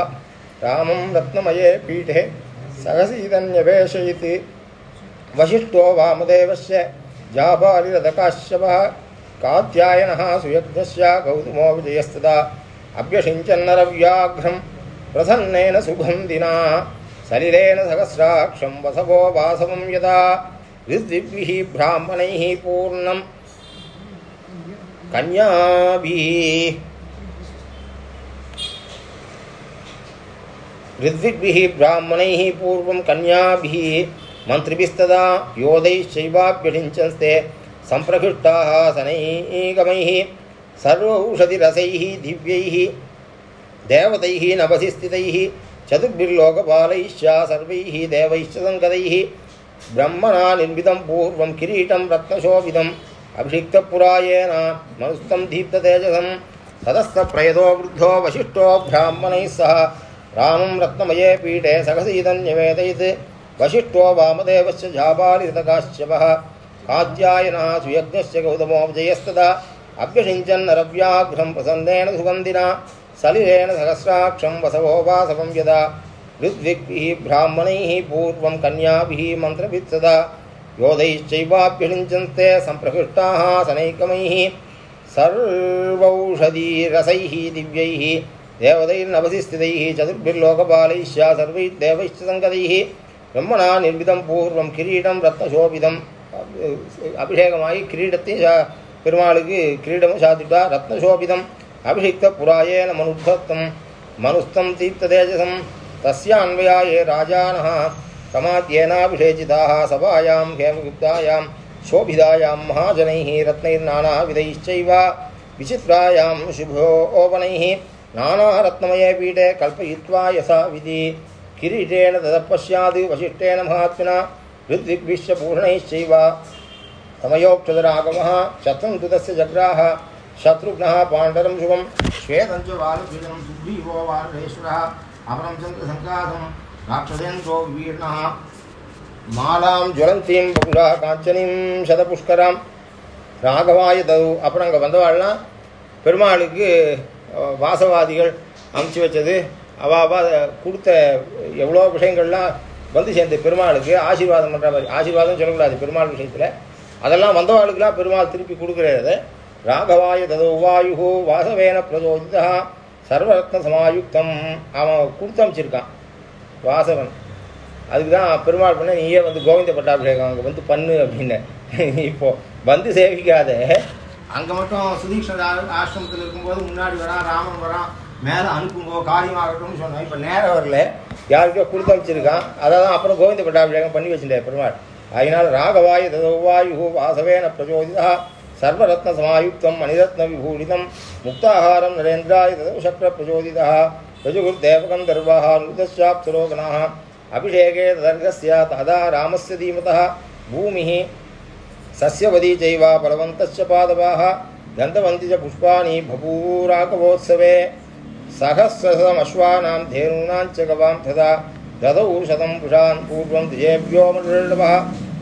[SPEAKER 1] ராமம் ரத்னமயே பீட்டே. சகசீதன்யவேஷயித்து வசிஷ்டோ வாமதேவஸ்ய. ஜாபாலிரதகாஷ்யபா காத்தியாயனः सुयज्ञस्य गौतमो विजयस्तदा अभ्यषिञ्चन्नरव्याघ्रं प्रसन्नेन सुगन्धिना, सलिलेन सहस्राक्षं वसवो वासवं यदा ऋद्विभिः ब्राह्मणैः पूर्णं कन्याभिः ऋद्विग्भिः ब्राह्मणैः पूर्वं कन्याभिः मन्त्रिभिस्तदा योधैश्चैवाभ्यषिञ्चन्स्ते सम्प्रकृष्टाः सनैगमैः। सर्वौषधिरसैः दिव्यैः देवतैः नभसि स्थितैः चतुर्भिर्लोकपालैश्च सर्वैः देवैश्च सङ्गतैः ब्रह्मणा निर्मितं पूर्वं किरीटं रत्नशोभितम् अभिषिक्तपुरायेन मनुस्तं दीप्ततेजसं ततस्तप्रयतो वृद्धो वसिष्ठो ब्राह्मणैः सह रामं रत्नमये पीठे सहसीदन्यवेदयत् वसिष्ठो वामदेवस्य झाबालिरतकाश्यपः कात्यायनः सुयज्ञस्य गौतमो विजयस्तदा अभ्यषिञ्चन्नरव्याघ्रं प्रसन्देन सुगन्धिना, सलिलेन सहस्राक्षं वसवो वासवं यदा। ऋद्विग्भिः ब्राह्मणैः पूर्वं कन्याभिः मन्त्रभित् सदा योधैश्चैवाभ्यषिञ्चन्ते सम्प्रकृष्टाः सनैकमैः। सर्वौषधीरसैः दिव्यैः देवतैर्नवधिस्थितैः चतुर्भिर्लोकपालैश्च सर्वैर्देवैश्च सङ्गतैः। ब्रह्मणा निर्मितं पूर्वं किरीटं रत्नशोभितम् अभिषेकमायि किरीटते பெருமாளுக்கு கிரீடமும் சாத்திட்டா ரத்னசோபிதம் அபிஷிக்த புராயேன மனுத்தம் மனுஸ்தம் தீர்த்த தேஜசம் தஸ்யான்வயா ஏ ராஜானः समाद्येनाभिषेचिताः सभायां हेमयुक्तायां शोभितायां महाजनैः रत्नैर्नानाविधैश्चैव विचित्रायां शुभोपनैः नानारत्नमये पीठे कल्पयित्वा यथा विधि किरीटेन तदपश्याद् वसिष्ठेन महात्मना ऋद्विग्भिश्च पूर्णैश्चैव समयोक्षतरागमः शत्रं तु तस्य जग्राह शत्रुघ्नः पाण्डरं शुभं श्वेतं च वालभीजनं सुग्रीवो वालरेश्वरः अपरं चन्द्रसङ्कासं राक्षसेन्द्रो वीर्णः மாலாம் ஜுவலந்தீம் பகுலா காஞ்சனீம் சதபுஷ்கராம் ராகவாய தவு அப்புறம் அங்கே வந்தவாள்லாம் பெருமாளுக்கு அஹ், வாசவாதிகள் அமுச்சு வச்சது அவாவா கொடுத்த எவ்வளோ விஷயங்கள்லாம் வந்து சேர்ந்து பெருமாளுக்கு ஆசீர்வாதம் பண்ணுற மாதிரி ஆசீர்வாதம் சொல்லக்கூடாது பெருமாள் விஷயத்தில் அதெல்லாம் வந்தவாளுக்கெல்லாம் பெருமாள் திருப்பி கொடுக்குறத ராகவாய ததோ வாயு வாசவேன பிரதோதிதா சர்வரத்ன சமாயுக்தம். அவன் கொடுத்து அமைச்சிருக்கான் வாசவன். அதுக்கு தான் பெருமாள் பண்ண நீயே வந்து கோவிந்த பட்டாபிஷேகம் அங்கே வந்து பண்ணு அப்படின்னு. இப்போது வந்து சேவிக்காத. அங்கே மட்டும் சுதீக்ஷன் ஆசிரமத்தில் இருக்கும்போது முன்னாடி வரான் ராமன் வரான் மேலே அனுப்புங்கோ காரியமாகட்டும்னு சொன்னான். இப்போ நேரம் வரல. யாருக்கோ கொடுத்து அமைச்சிருக்கான் அதை தான் அப்புறம் கோவிந்த பட்டாபிஷேகம் பண்ணி வச்சுட்டேன் பெருமாள். अयिना राघवाय तदौवायुः वासवेन प्रचोदितः। सर्वरत्नसमायुक्तम् मणिरत्नविभूषितं मुक्ताहारं नरेन्द्राय तदनुशक्रप्रचोदितः रजुहृदेवकं नृतश्चाप्सुलोकनाः अभिषेके दर्गस्य तदा रामस्य धीमतः। भूमिः सस्यवदी चैव बलवन्तश्च पादपाः। दन्धवन्ति च पुष्पाणि भूराघवोत्सवे सहस्रसमश्वानां धेनूनां च गवां तदा। ददौ शतं पुषान् पूर्वं द्विजेभ्यो मृडवः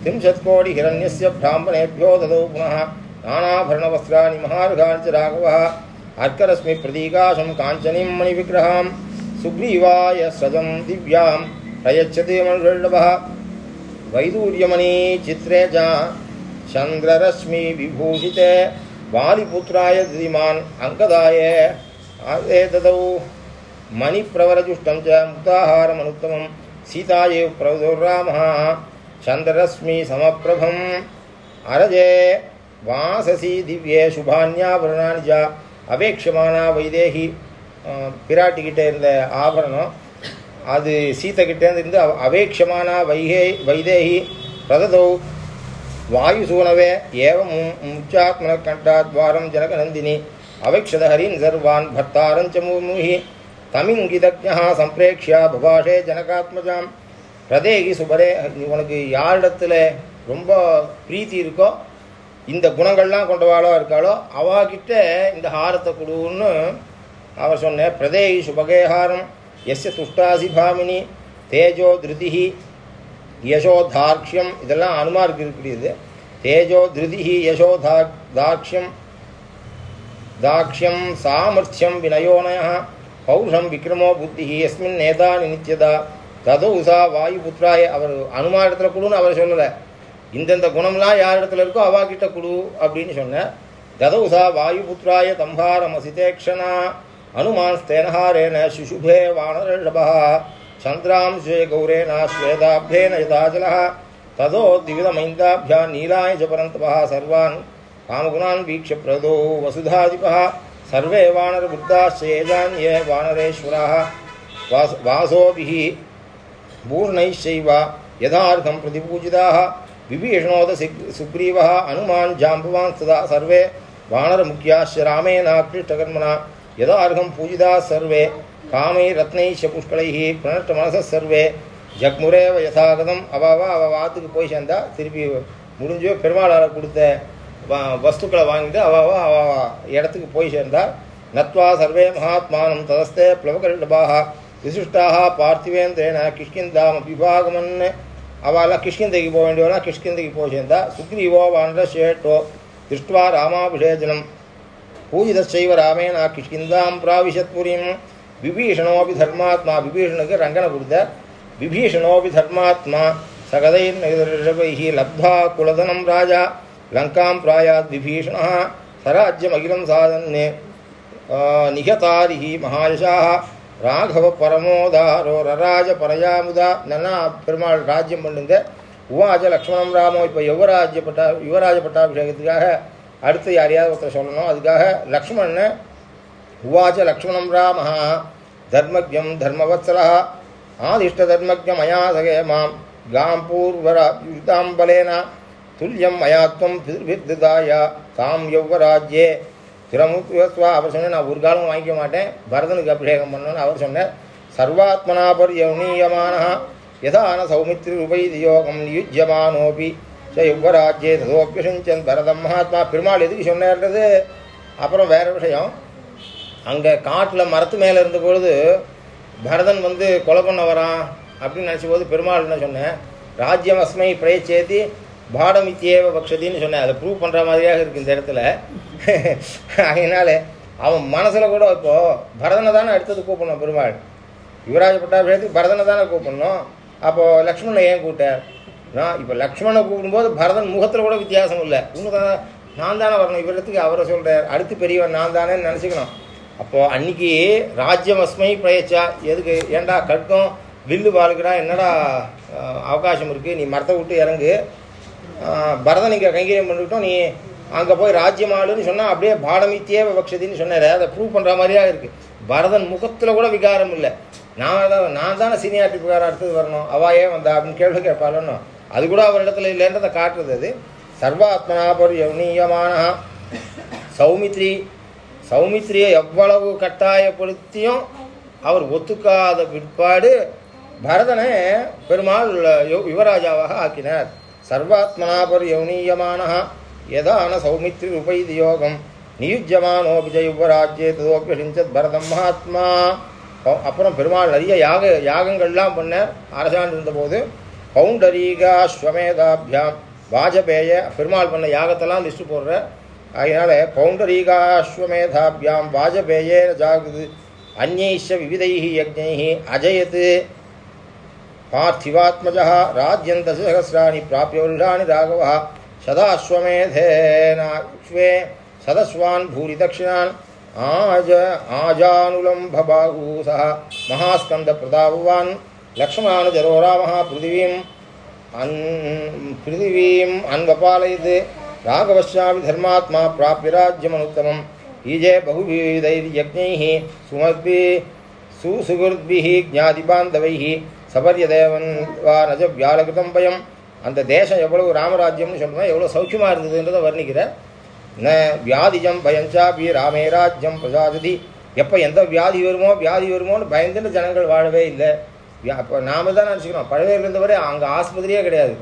[SPEAKER 1] त्रिंशत्कोटिहिरण्यस्य ब्राह्मणेभ्यो ददौ पुनः। नानाभरणवस्त्राणि महार्घाणि च राघवः। अर्करश्मि काञ्चनीं मणिविग्रहां सुग्रीवाय सजं दिव्यां प्रयच्छति मणिर्णवः वैदूर्यमणि चित्रे च चन्द्ररश्मि विभूषिते। वालिपुत्राय धीमान् अङ्कदाय ददौ मणिप्रवरजुष्टं च मुक्ताहारमनुत्तमं सीतायै प्रवदुर्रामः चन्द्ररश्मि समप्रभम् अरजे வாசசி திவ்யே சுபான்யாபரணானி ஜா அபேட்சமானா வைதேகி அஹ், பிராட்டிக்கிட்ட இருந்த ஆபரணம் அது சீத்தைக்கிட்டேருந்து இருந்து அவ- அபேட்சமானா வைகே வைதேகி பிரததௌ வாயுசூனவே ஏவம் முச்சாத்மன கண்டாத்வாரம் ஜனகநந்தினி அவைக்ஷத ஹரின் சர்வான் பர்த்தாரஞ்ச முமுஹி தமிங்கிதஜா சம்பிரேக்ஷியா பபாஷே ஜனகாத்மஜாம். பிரதேகி சுபரே உனக்கு யாரிடத்துல ரொம்ப பிரீத்தி இருக்கோ இந்த குணங்கள்லாம் கொண்டவாளோ இருக்காளோ அவாகிட்ட இந்த ஹாரத்தை கொடுன்னு அவர் சொன்ன பிரதேகி சுபகேஹாரம் எஸ்ய துஷ்டாசி பாமினி தேஜோ திருதிஹி யசோதார்க்ஷ்யம் இதெல்லாம் அனுமாருக்கு இருக்கிறது தேஜோ திருதிஹி தாக் தாக்ஷியம் தாக்ஷியம் சாமர்த்தியம் வினயோனயா ಪೌರುಷಂ ವಿಕ್ರಮೋ புத்தி எஸ்மின் நேதா நித்தியதா ததோ உஷா வாயுபுத்ராய அவர் அனுமான இடத்துல கொடுன்னு அவர் சொல்லலை. இந்தந்த குணம்லாம் யார் இடத்துல இருக்கோ அவாகிட்ட கொடு அப்படின்னு சொன்னேன் ததௌசா வாயுபுத்ராய தம்பாரமசிதேக்ஷனா அனுமான் ஸ்தேனஹாரேன சிசுபே வானரிஷபா சந்திராம்சே கௌரேன ஸ்வேதாப்தேன யதாஜல. ததோ திவிதமைந்தாபியா நீலாய ஜ பரந்தபா சர்வான் காமகுணான் வீக்ஷ பிரதோ வசுதாதிபா. सर्वे वानरबुद्धाश्च येजान्ये वानरेश्वराः वास वासोभिः पूर्णैश्चैव यथार्हं प्रतिपूजिताः विभीषणोद सुग्रीवः हनुमान् जाम्बवान् तदा सर्वे वानरमुख्याश्च रामेण कृष्टकर्मणा यथार्हं पूजिताः सर्वे कामै रत्नैश्च पुष्कलैः प्रणष्टमनसः सर्वे ஜக்முரேவ யதாகதம் அவாவா அவள் வாத்துக்கு போய் சேர்ந்தா திருப்பி முடிஞ்சோ பெருமாளால் கொடுத்த வ- வஸ்துக்களை வாங்கிட்டு அவாவா அவ இடத்துக்கு போய் சேர்ந்தார். நத்வா சர்வே மகாத்மானம் ததஸ்தே பிளவகரிடபாக விசிஷ்டாக பார்த்திவேந்திரேன கிஷ்கிந்தாம் விபாகமன் அவெல்லாம் கிஷ்கிந்தைக்கு போக வேண்டியவனா கிஷ்கிந்தைக்கு போய் சேர்ந்தா சுக்ரீவோ வானர சேட்டோ திருஷ்டுவா ராமாபிஷேஜனம். பூஜிதச்சைவ ராமேனா கிஷ்கிந்தாம் பிராவிஷத்புரிம். விபீஷணோபி தர்மாத்மா. விபீஷனுக்கு ரங்கனை கொடுத்த விபீஷணோபி தர்மாத்மா. சகதை சகதைர்நகரைः லப்தா குலதனம் ராஜா. லங்காம் பிராயாத் விபீஷணः சராஜ்யமகிலம் சாதன் நிகதாரிஹி மகாயசாக ராகவ பரமோதாரோ ரராஜ பரயாமுதா நன்னா பெருமாள் ராஜ்யம் பண்ணுங்க உவாஜ லக்ஷ்மணம் ராமோ இப்போ யுவராஜ்ய பட்டா யுவராஜ பட்டாபிஷேகத்துக்காக அடுத்து யாரையாவது ஒருத்தர் சொல்லணும் அதுக்காக லக்ஷ்மணன் உவாச்ச லக்ஷ்மணம் ராம தர்மஜம் தர்மவத்சலः ஆதிஷ்டதர்மஜ மயா சகே மாம் காம் பூர்வராயுதாம்பலேன துல்யம் மயா துவம் பிதிருதாய தாம் யௌவராஜ்யே. திரமுத்வஸ்வா அவர் சொன்ன நான் ஒரு காலம் வாங்கிக்க மாட்டேன். பரதனுக்கு அபிஷேகம் பண்ணணும்னு அவர் சொன்னார். சர்வாத்மனா பர்யவனீயமான யதான சௌமித்ரி உபைதியோகம் யுஜ்யமானோபி ச யுவராஜ்யே ததோப்பியசிஞ்சன் பரதம் மகாத்மா. பெருமாள் எதுக்கு சொன்னார்ன்றது அப்புறம் வேறு விஷயம். அங்கே காட்டில் மரத்து மேலே இருந்த பொழுது பரதன் வந்து கொலை பண்ண வரான் அப்படின்னு நினச்சபோது பெருமாள் என்ன சொன்னேன் ராஜ்யம் அஸ்மை பாடம் பாடமித்தியேவ பக்ஷதின்னு சொன்னேன். அதை ப்ரூவ் பண்ணுற மாதிரியாக இருக்குது இந்த இடத்துல. அதனால அவன் மனசில் கூட இப்போது பரதனை தானே அடுத்தது கூப்பிடணும் பெருமாள். யுவராஜ பட்டாபிஷேகத்துக்கு பரதனை தானே கூப்பிடணும். அப்போது லக்ஷ்மணனை ஏன் கூப்பிட்டார்? நான் இப்போ லக்ஷ்மணனை கூப்பிடும்போது பரதன் முகத்தில் கூட வித்தியாசம் இல்லை. உனக்கு நான் தானே வரணும். இவரத்துக்கு அவரை சொல்கிறார் அடுத்து பெரியவன் நான் தானேன்னு நினச்சிக்கணும். அப்போது அன்னைக்கு ராஜ்யம் அஸ்மை பிரயச்சா. எதுக்கு? ஏன்டா கட்கம் வில்லு பாலுக்குடா என்னடா அவகாசம் இருக்குது நீ மரத்தை விட்டு இறங்கு. பரதன் இங்கே கைங்கரியம் பண்ணிவிட்டோம் நீ அங்கே போய் ராஜ்யமாளுன்னு சொன்னால் அப்படியே பாடமித்தியே பக்ஷதின்னு சொன்னார். அதை ப்ரூவ் பண்ணுற மாதிரியா இருக்குது பரதன் முகத்தில் கூட விகாரம் இல்லை. நான் தான் நான் தானே சீனியாரிட்டி பிரகாரம் அடுத்தது வரணும். அவா ஏன் வந்தா அப்படின்னு கேள்வி கேட்பாளன்னு. அது கூட அவர் இடத்துல இல்லைன்றதை காட்டுறது அது. சர்வாத்மனாபர் யவனீயமான சௌமித்ரி சௌமித்ரியை எவ்வளவு கட்டாயப்படுத்தியும் அவர் ஒத்துக்காத பிற்பாடு பரதனை பெருமாள் யுவராஜாவாக ஆக்கினார். சர்வாத்மனாபர் யவனீயமான யதான சௌமித்ரி உபைதி யோகம் நியுஜ்யமானோபிஜ யுவராஜ்யே ததோப்பியசிஞ்சத் பரதம் மகாத்மா. அப்புறம் பெருமாள் நிறைய யாக யாகங்கள்லாம் பண்ணார். அரசாண்டு இருந்தபோது பவுண்டரீகா ஸ்வமேதாபியாம். வாஜபேய பெருமாள் பண்ண யாகத்தெல்லாம் லிஸ்ட்டு போடுற அதனால பவுண்டரீகா அஸ்வமேதாபியாம் வாஜபேயே ஜாகுது. அந்நைஷ விவிதைः யஜ்ஞைः அஜயத்து. पार्थिवात्मजः राजन्तसहस्राणि प्राप्य वृढाणि राघवः सदाश्वमेधेनाक्ष्वे सदस्वान् भूरिदक्षिणान् आज आजानुलम्भबाहू सः महास्कन्दप्रतापवान् लक्ष्मणानुजरो रामः पृथिवीम् अन् पृथिवीम् अन्वपालयत् राघवश्चापि धर्मात्मा प्राप्य राज्यमनुत्तमम् ईजे बहुविधैर्यज्ञैः सुमद्भिः सुसुहृद्भिः ज्ञातिबान्धवैः சபரிய தேவன் வா நஜ வியாழகிருதம் பயம். அந்த தேசம் எவ்வளவு ராமராஜ்யம்னு சொல்கிறோம் எவ்வளோ சௌக்கியமாக இருந்ததுன்றதை வர்ணிக்கிற ந வியாதிஜம் பயஞ்சாபி ராமே ராஜ்யம் பிரசாதி எப்போ எந்த வியாதி வருமோ வியாதி வருமோன்னு பயந்துன்னு ஜனங்கள் வாழவே இல்லை. அப்போ நாம தான் நினச்சிக்கிறோம். பழவேர் இருந்தவரை அங்கே ஆஸ்பத்திரியே கிடையாது.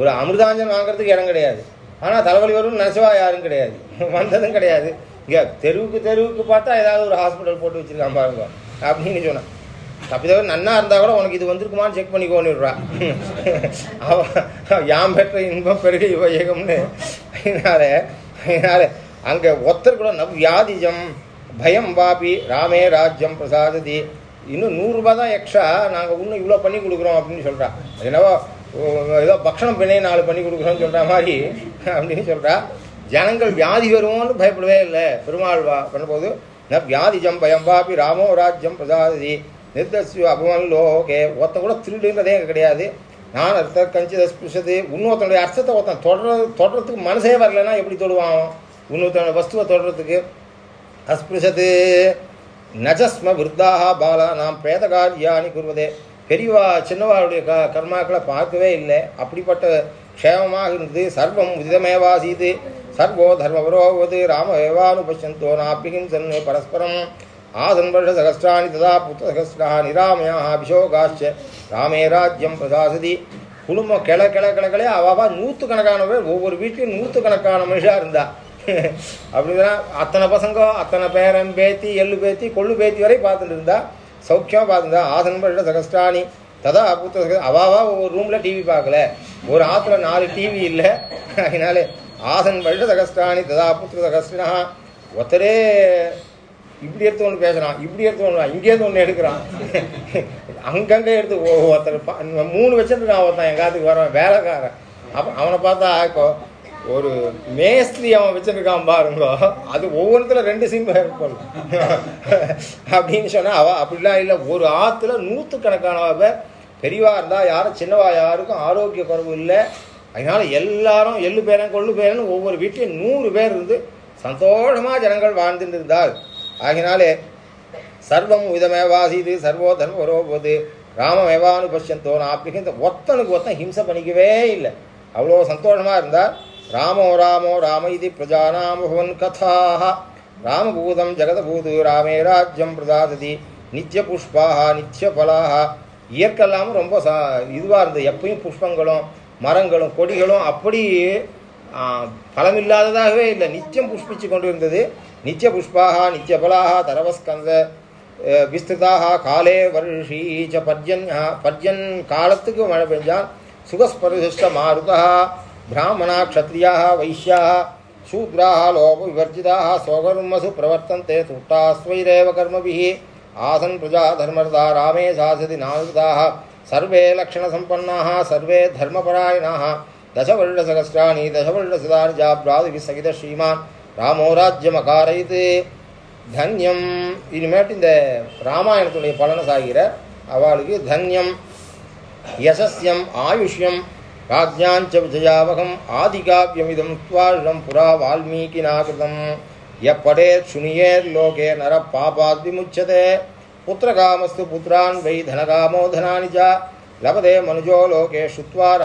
[SPEAKER 1] ஒரு அமிர்தாஞ்சன் வாங்குறதுக்கு இடம் கிடையாது. ஆனால் தலைவலி வரும்னு நினச்சவா யாரும் கிடையாது. வந்ததும் கிடையாது. இங்கே தெருவுக்கு தெருவுக்கு பார்த்தா ஏதாவது ஒரு ஹாஸ்பிட்டல் போட்டு வச்சுருக்கான் பாருங்க அப்படின்னு சொன்னான். தப்பிதவிர நன்னா இருந்தால் கூட உனக்கு இது வந்திருக்குமான்னு செக் பண்ணிக்கோன்னுடுறா அவன் யாம் பெற்ற இன்பம் பெருக யுவயகம்னு அதனால அதனால அங்கே ஒருத்தர் கூட நவ் வியாதிஜம் பயம் வாபி ராமே ராஜ்யம் பிரசாததி. இன்னும் நூறுரூபா தான் எக்ஸ்ட்ரா நாங்கள் இன்னும் இவ்வளோ பண்ணி கொடுக்குறோம் அப்படின்னு சொல்கிறா என்னவோ ஏதோ பக்ஷணம் பண்ணி நாலு பண்ணி கொடுக்குறோம்னு சொல்கிற மாதிரி அப்படின்னு சொல்கிறா ஜனங்கள் வியாதி வருவோம்னு பயப்படவே இல்லை. பெருமாள் வா பண்ணும்போது ந வியாதிஜம் பயம் வாபி ராமோ ராஜ்யம் பிரசாததி. நிர்தஸ்யு அபமன் லோகே ஒருத்தன் கூட திருடுன்றதே கிடையாது. நான் அர்த்த கஞ்சித ஸ்பிருஷது இன்னொருத்தனுடைய அர்த்தத்தை ஒருத்தன் தொடர தொடுறதுக்கு மனசே வரலைன்னா எப்படி தொடுவான்? இன்னொருத்தனுடைய வஸ்துவை தொடறதுக்கு அஸ்பிருஷத்து நஜஸ்ம விருத்தாக பாலா நாம் பிரேத காரியானி குருவதே பெரியவா சின்னவாருடைய க கர்மாக்களை பார்க்கவே இல்லை. அப்படிப்பட்ட க்ஷேமமாக இருந்தது. சர்வம் உதிதமேவாசீது சர்வோ தர்மபரோவது நான் நாப்பிகிம் சன்னு பரஸ்பரம். आसन्वर्षसहस्राणि तदा पुत्रसहस्राः ததா अभिशोकाश्च रामे राज्यं प्रशासति। குடும்பம் கிள கிள கிள கிள அவாவா நூற்று கணக்கான பேர் ஒவ்வொரு வீட்லேயும் நூற்று கணக்கான மனுஷா இருந்தா அப்படின்னா அத்தனை பசங்க அத்தனை பேரன் பேத்தி எள்ளு பேத்தி கொள்ளு பேத்தி வரை பார்த்துட்டு இருந்தா சௌக்கியமாக பார்த்துருந்தா ஆசன் பண்ண சகஸ்டானி ததா புத்த அவாவா ஒவ்வொரு ரூமில் டிவி பார்க்கல ஒரு ஆற்றுல நாலு டிவி இல்லை அதனால ஆசன் வருஷ சகஸ்டானி ததா புத்திர சகஸ்டினா ஒருத்தரே இப்படி எடுத்து ஒன்று பேசுகிறான் இப்படி எடுத்து ஒன்று இங்கேருந்து ஒன்று எடுக்கிறான். அங்கங்கே எடுத்து ஒவ்வொருத்தர் ஒருத்தர் பா- மூணு வச்சுருக்கான் ஒருத்தன் எங்காத்துக்கு வரான் வேலைக்காரன். அப்போ அவனை பார்த்தா இப்போ ஒரு மேஸ்திரி அவன் வச்சுருக்கான் பாருங்க. அது ஒவ்வொருத்தரும் ரெண்டு சிம் இருக்கும் அப்படின்னு சொன்னா அவ அப்படிலாம் இல்லை. ஒரு ஆற்றுல நூற்றுக்கணக்கானவ பெரியவா இருந்தால் யாரும் சின்னவா யாருக்கும் ஆரோக்கிய குறைவு இல்லை. அதனால எல்லாரும் எள்ளு பேரன் கொள்ளு பேரன் ஒவ்வொரு வீட்லையும் நூறு பேர் இருந்து சந்தோஷமா ஜனங்கள் வாழ்ந்துட்டு இருந்தால் ஆகினாலே சர்வம் விதமேவாசீது சர்வோ தர்மரோபது ராமமேவானு பஷ்யந்தோ நாப்பிக்கு இந்த ஒத்தனுக்கு ஒத்தன் ஹிம்சை பண்ணிக்கவே இல்லை. அவ்வளோ சந்தோஷமாக இருந்தார் ராமோ ராமோ ராம இது பிரஜானாமபவன் கதாக ராமபூதம் ஜெகதபூது ராமே ராஜ்யம் பிரதாததி. நித்திய புஷ்பாக நித்திய பலாக இயற்கையெல்லாமும் ரொம்ப ச இதுவாக இருந்தது. எப்பயும் புஷ்பங்களும் மரங்களும் கொடிகளும் அப்படி பலமில்லாததாகவே இல்லை நித்தியம் புஷ்பிச்சு கொண்டிருந்தது. நித்திய புஷ்பாக நித்திய பலாக தரவஸ்கந்த விஸ்திருதாக காலே வருஷீச்ச பர்ஜன் பர்ஜன் காலத்துக்கு மழை பெஞ்சால் சுகஸ்பரிசிஷ்ட மாருதா பிராமணா க்ஷத்ரியாக வைஷ்யாக சூத்ராக லோப விவர்ஜிதாக ஸ்வகர்மசு பிரவர்த்தந்தே சுட்டாஸ்வைரேவ கர்மபிஹி ஆசன் பிரஜா தர்மர்தா ராமே சாசதி நானுதாக சர்வே லக்ஷணசம்பன்னாக சர்வே தர்மபராயணாக दशवर्षसदानि जाब्रादिभिः सहितः श्रीमान् ராமோ ராஜ்யம் அகாரயித்து தன்யம் இனிமேட்டு இந்த ராமாயணத்துடைய பலனை சாகிற அவளுக்கு தன்யம் யசஸ்யம் ஆயுஷ்யம் ராஜ்யாஞ்ச விஜயாவகம் ஆதிகாவியமிதம் துவாழம் புரா வால்மீகினா கிருதம் எப்படேத் சுனியேர் லோகே நர பாபாத் விமுச்சதே புத்திரகாமஸ்து புத்திரான் வை தனகாமோ தனானி ச லபதே மனுஜோ லோகே சுத்வா